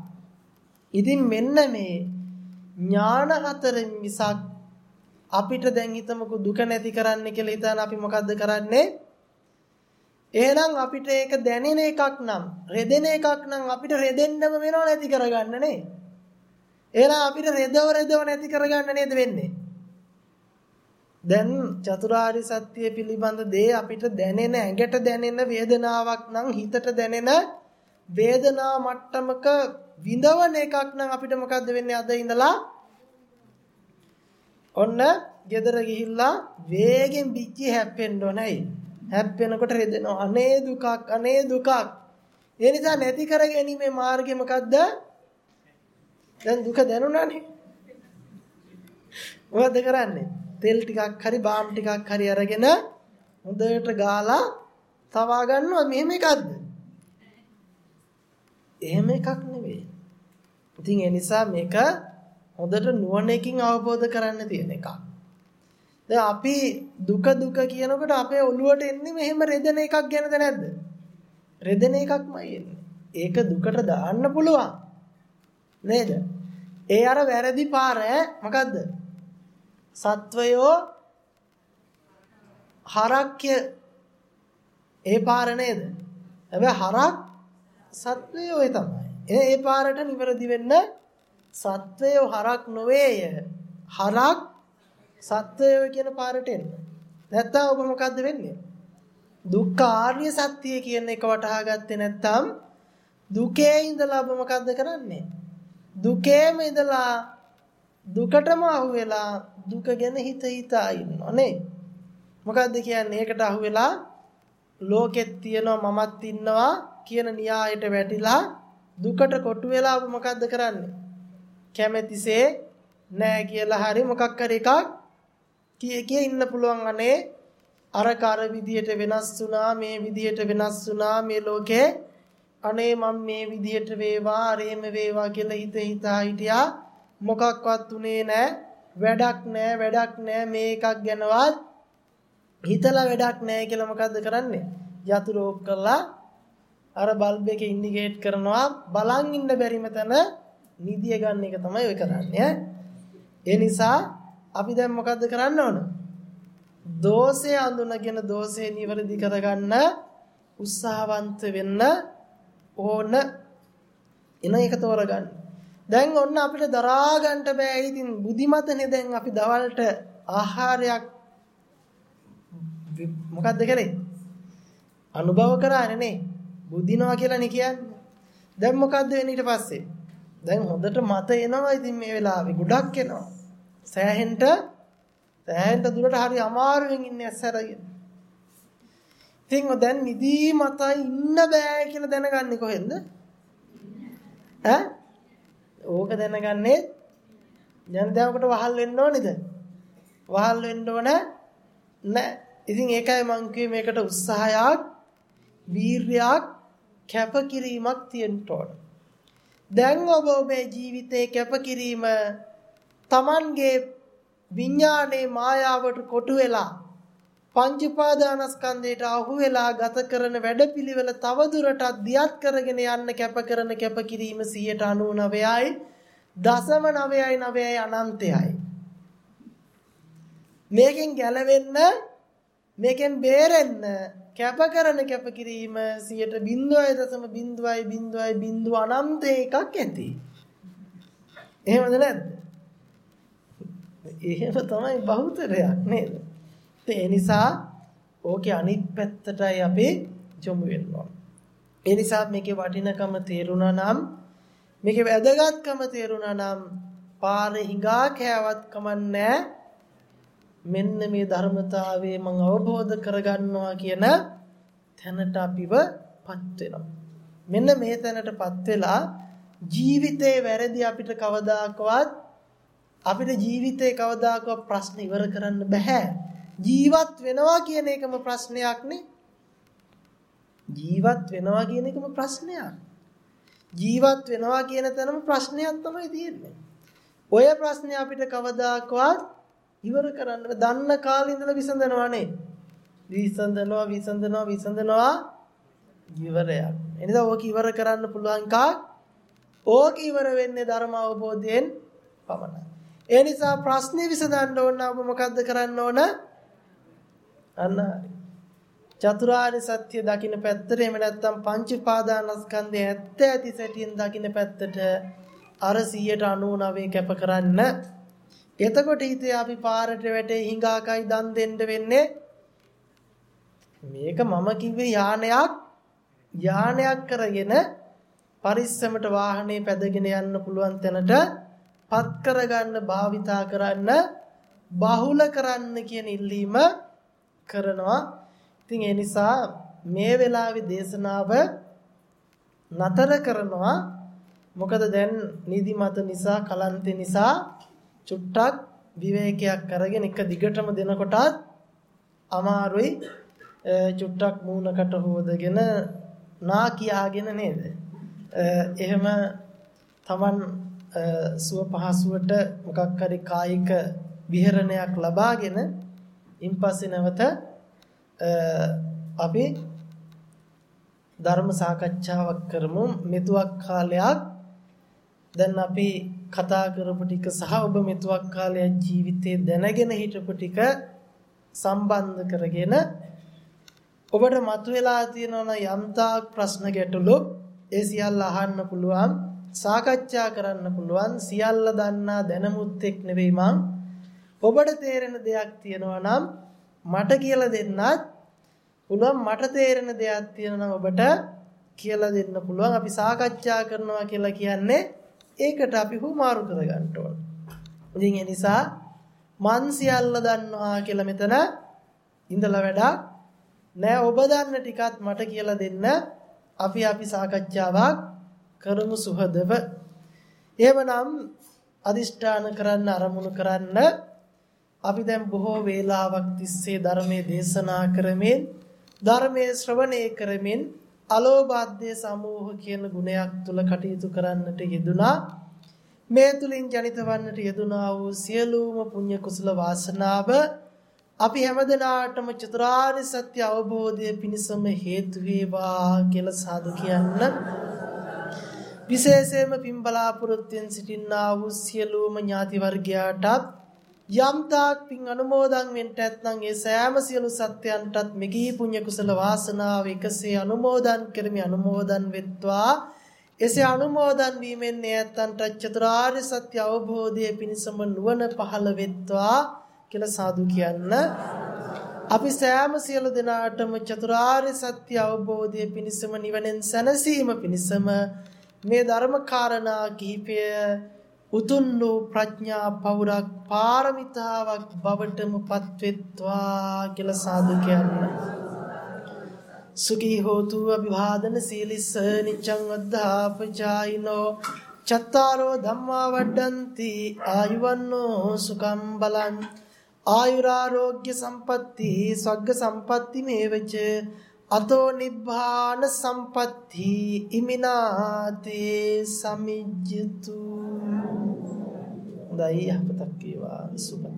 ඉතින් මෙන්න මේ ඥාන හතරෙන් මිසක් අපිට දැන් හිතමුකෝ දුක නැති කරන්න කියලා හිතාන අපි මොකද්ද කරන්නේ? එහෙනම් අපිට ඒක දැනෙන එකක් නම් රෙදෙන එකක් නම් අපිට රෙදෙන්නම වෙනව නැති කරගන්න නේ. එහෙනම් අපිට රෙදව රෙදව නැති කරගන්න නේද වෙන්නේ? දැන් චතුරාර්ය සත්‍ය පිළිබඳ දේ අපිට දැනෙන ඇඟට දැනෙන වේදනාවක් නම් හිතට දැනෙන වේදනා මට්ටමක විඳවන එකක් නම් අපිට මොකද්ද වෙන්නේ අද ඉඳලා ඔන්න ගෙදර ගිහිල්ලා වේගෙන් පිච්චි හැප්පෙන්න ඕනයි හැප්පෙනකොට රෙදෙනවා අනේ දුකක් අනේ දුකක් ඒ නිසා නැති කර ගැනීමේ මාර්ගය මොකද්ද දැන් දුක දැනුණානේ. මොකද කරන්නේ? තෙල් ටිකක් හරි බාම් ටිකක් හරි අරගෙන හොඳට ගාලා තවා ගන්නවා මෙහෙම එකක්ද? එහෙම එකක් නෙවෙයි. ඉතින් ඒ නිසා මේක හොඳට නුවණකින් අවබෝධ කරන්න තියෙන එකක්. දැන් අපි දුක දුක කියනකොට අපේ ඔළුවට එන්නේ මෙහෙම රෙදෙන එකක් ගැනද නැද්ද? රෙදෙන එකක්මයි එන්නේ. ඒක දුකට දාන්න පුළුවන්. නේද? ඒ අර වැරදි පාර මොකද්ද? සත්වයෝ හරක්ය ඒ පාර නේද? හැබැයි හරක් සත්වයෝ ඒ තමයි. ඒ ඒ පාරට නිවැරදි වෙන්න සත්වයෝ හරක් නොවේය. හරක් සත්වයෝ කියන පාරට එන්න. නැත්තම් ඔබ මොකද්ද වෙන්නේ? දුක්ඛ ආර්ය සත්‍ය කියන එක වටහා ගත්තේ නැත්නම් දුකේ ඉඳලා ඔබ මොකද්ද කරන්නේ? දුකේම ඉඳලා දුකටම අහු වෙලා දුක ගැන හිත හිතා ඉන්නවා නේ මොකද්ද කියන්නේ ඒකට අහු වෙලා ලෝකෙත් තියෙනවා මමත් ඉන්නවා කියන න්‍යායට වැටිලා දුකට කොටු වෙලා ඔබ මොකද්ද කරන්නේ? කැමැතිසේ නෑ කියලා හරි මොකක් හරි එකක් කිය කිය ඉන්න පුළුවන් අනේ. අර කර විදියට වෙනස් වුණා මේ විදියට වෙනස් වුණා මේ ලෝකේ. අනේ මම මේ විදියට වේවා අරේම වේවා කියලා හිත හිතා හිටියා. මොකක්වත් උනේ නෑ. වැඩක් නෑ වැඩක් නෑ. මේකක් ගැනවත් හිතලා වැඩක් නෑ කියලා මොකද්ද කරන්නේ? යතුරු ඕක් කරලා අර බල්බ් එකේ ඉන්ඩිකේට් කරනවා බලන් ඉන්න බැරිම තැන නිදිය ගන්න එක තමයි ඔය කරන්නේ ඒ නිසා අපි දැන් මොකද්ද කරන්න ඕන දෝෂය අඳුනගෙන දෝෂය නිවැරදි කරගන්න උත්සාහවන්ත වෙන්න ඕන එන එක තෝරගන්න. දැන් ඔන්න අපිට දරා ගන්න බෑ. ඉතින් බුද්ධිමතනේ දැන් අපි දවල්ට ආහාරයක් මොකද්ද කරේ? අනුභව කරානේ නේ. බුද්ධිනවා කියලා නේ කියන්නේ. දැන් මොකද්ද වෙන්නේ ඊට පස්සේ? දැන් හොඳට මත එනවා ඉතින් මේ වෙලාවේ ගොඩක් එනවා. සෑහෙන්න සෑහෙන්න දුරට හරි අමාරුවෙන් ඉන්නේ ඇස්සරගෙන. ඉතින් දැන් නිදි මතයි ඉන්න බෑ කියලා දැනගන්නේ කොහෙන්ද? ඈ? ඕක දැනගන්නේ දැන් දැවකට වහල් වෙන්න ඕනේද? වහල් වෙන්න ඕන නෑ. ඉතින් ඒකයි මං කිව්වේ මේකට උත්සාහයක්, වීරයක්, කැපකිරීමක් තියෙන්න ඕන. දැන් ඔබ ඔබේ ජීවිතේ කැපකිරීම Tamanගේ විඥානයේ මායාවට කොටු වෙලා පංච උපාදානස්කන්ධයට අහු වෙලා ගත කරන වැඩපිළිවෙල තවදුරටත් දියත් කරගෙන යන්න කැප කරන කැපකිරීම 99යි දශම 9යි 9යි අනන්තයයි මේකෙන් ගැලවෙන්න මේකෙන් බේරෙන්න කැප කරන කැපකිරීම 0.0.0.0 අනන්ත එකක් ඇති. එහෙමද නැද්ද? එහෙම තමයි බහුතරයක් නේද? ඒ නිසා ඕකේ අනිත් පැත්තටයි අපි යොමු වෙන්න ඕන. ඒ නිසා මේකේ වටිනකම තේරුණා නම් මේකේ වැදගත්කම තේරුණා නම් පාරේ හිඟා කෑවත් කමන්නේ මෙන්න මේ ධර්මතාවය මම අවබෝධ කරගන්නවා කියන තැනට අපිවපත් වෙනවා. මෙන්න මේ තැනටපත් වෙලා ජීවිතේ වැරදි අපිට කවදාකවත් අපිට ජීවිතේ කවදාකවත් ප්‍රශ්න ඉවර කරන්න බෑ. ජීවත් වෙනවා කියන එකම ප්‍රශ්නයක් නේ. ජීවත් වෙනවා කියන එකම ප්‍රශ්නයක්. ජීවත් වෙනවා කියන තැනම ප්‍රශ්නයක් තමයි තියෙන්නේ. ඔය ප්‍රශ්නේ අපිට කවදාකවත් ඉවර කරන්න දන්න කාලේ ඉඳලා විසඳනවා නේ. විසඳනවා විසඳනවා විසඳනවා ඉවරයක්. එනිසා ඕක ඉවර කරන්න පුළුවන් කක් ඕක ඉවර වෙන්නේ ධර්ම අවබෝධයෙන් පමණයි. ඒ නිසා ප්‍රශ්නේ විසඳන්න ඕන ඔබ මොකද්ද කරන්න ඕන? අන්න චතුරාර්ය සත්‍ය දකින්න පැත්තට එහෙම නැත්නම් පංච පාදානස්කන්ධය ඇත්ත ඇති සැටියෙන් දකින්න පැත්තට අර 199 කැප කරන්න. එතකොට හිතේ අපි පාරට වැටේ හිඟාකයි දන් දෙන්න වෙන්නේ. මේක මම කිව්වේ යානයක් යානයක් කරගෙන පරිස්සමට වාහනේ පැදගෙන යන්න පුළුවන් තැනට පත් කරගන්න භාවිතා කරන්න බහුල කරන්න කියන ඉල්ලීම කරනවා. ඉතින් ඒ නිසා මේ වෙලාවේ දේශනාව නතර කරනවා. මොකද දැන් නිදිමත නිසා කලන්තේ නිසා චුට්ටක් විවේකයක් අරගෙන එක දිගටම දෙනකොටත් අමාරුයි චුට්ටක් මූණකට හොදගෙන නා කියාගෙන නේද? එහෙම Taman සුව පහසුවට මොකක් හරි කායික විහරණයක් ලබාගෙන ඉන්පස්සේ නැවත අපි ධර්ම සාකච්ඡාවක් කරමු. මෙතුවක් කාලයක්. දැන් අපි කතා කරපු ටික සහ ඔබ මෙතුවක් කාලයක් ජීවිතේ දැනගෙන හිටපු ටික සම්බන්ධ කරගෙන ඔබට මතුවලා තියෙනවා යම්තාක් ප්‍රශ්න ගැටලු ඒ සියල්ල අහන්න පුළුවන් සාකච්ඡා කරන්න පුළුවන් සියල්ල දන්නා දැනුමුත් එක් නෙවෙයි මං. ඔබට තේරෙන දෙයක් තියෙනවා නම් මට කියලා දෙන්නත් පුළුවන් මට තේරෙන දෙයක් තියෙනවා නම් ඔබට කියලා දෙන්න පුළුවන්. අපි සාකච්ඡා කරනවා කියලා කියන්නේ ඒකට අපි හුමාරු කර ගන්න ඕන. ඉතින් ඒ නිසා මන් සියල්ල දන්නවා කියලා මෙතන ඉඳලා වැඩක් නෑ ඔබ දන්න ටිකත් මට කියලා දෙන්න අපි අපි සාකච්ඡාවක් කරමු සුහදව. එහෙමනම් අදිෂ්ඨාන කරන්න අරමුණු කරන්න අපි දැන් බොහෝ වේලාවක් තිස්සේ ධර්මයේ දේශනා කරමින් ධර්මයේ ශ්‍රවණය කරමින් අලෝභාද්‍ය සමෝහ කියන ගුණයක් තුල කටයුතු කරන්නට යෙදුනා. මේ තුලින් ජනිත වන්නට යෙදුනා වූ සියලුම පුණ්‍ය කුසල වාසනාව අපි හැමදෙනාටම චතුරාර්ය සත්‍ය අවබෝධය පිණිසම හේතු වේවා කියලා සාදු කියන්න. විශේෂයෙන්ම පින් බලාපොරොත්තුෙන් සිටින්නා වූ සියලුම ඥාති වර්ගයාටත් යම් තාක් පින් අනුමෝදන් වෙන්න ඇත්නම් ඒ සෑම සියලු සත්‍යයන්ටත් මෙගී පුණ්‍ය කුසල වාසනාව එකසේ අනුමෝදන් කරමි. අනුමෝදන් වෙත්වා. එසේ අනුමෝදන් වීමෙන් එයත්න්ට චතුරාර්ය සත්‍ය අවබෝධය පිණිසම නුවණ පහළ වෙත්වා කියලා සාදු කියන්න. අපි සෑම සියලු දෙනාටම චතුරාර්ය සත්‍ය අවබෝධය පිණිසම නිවනෙන් සැනසීම පිණිසම මේ ධර්ම කාරණා කිහිපය උතුම් වූ ප්‍රඥා පෞරක් පාරමිතාවක් බවටම පත්වෙත්වා කියලා සාදු කියන්න. සුඛී හෝතු අභිවාදන සීලිස්ස නිච්ඡං වද්ධාපචායිනෝ චත්තාරෝ ධම්මා වඩ්ඩಂತಿ ආයුවන්නෝ සුඛම් බලං ආයුරාෝග්‍ය සම්පatti ස්වග්ග සම්පatti මේවච අතෝ නිබ්බාන සම්පatti ඉමිනාතේ සමිජ්ජතු. දයි යහපතක් වේවා. සුපත් වේවා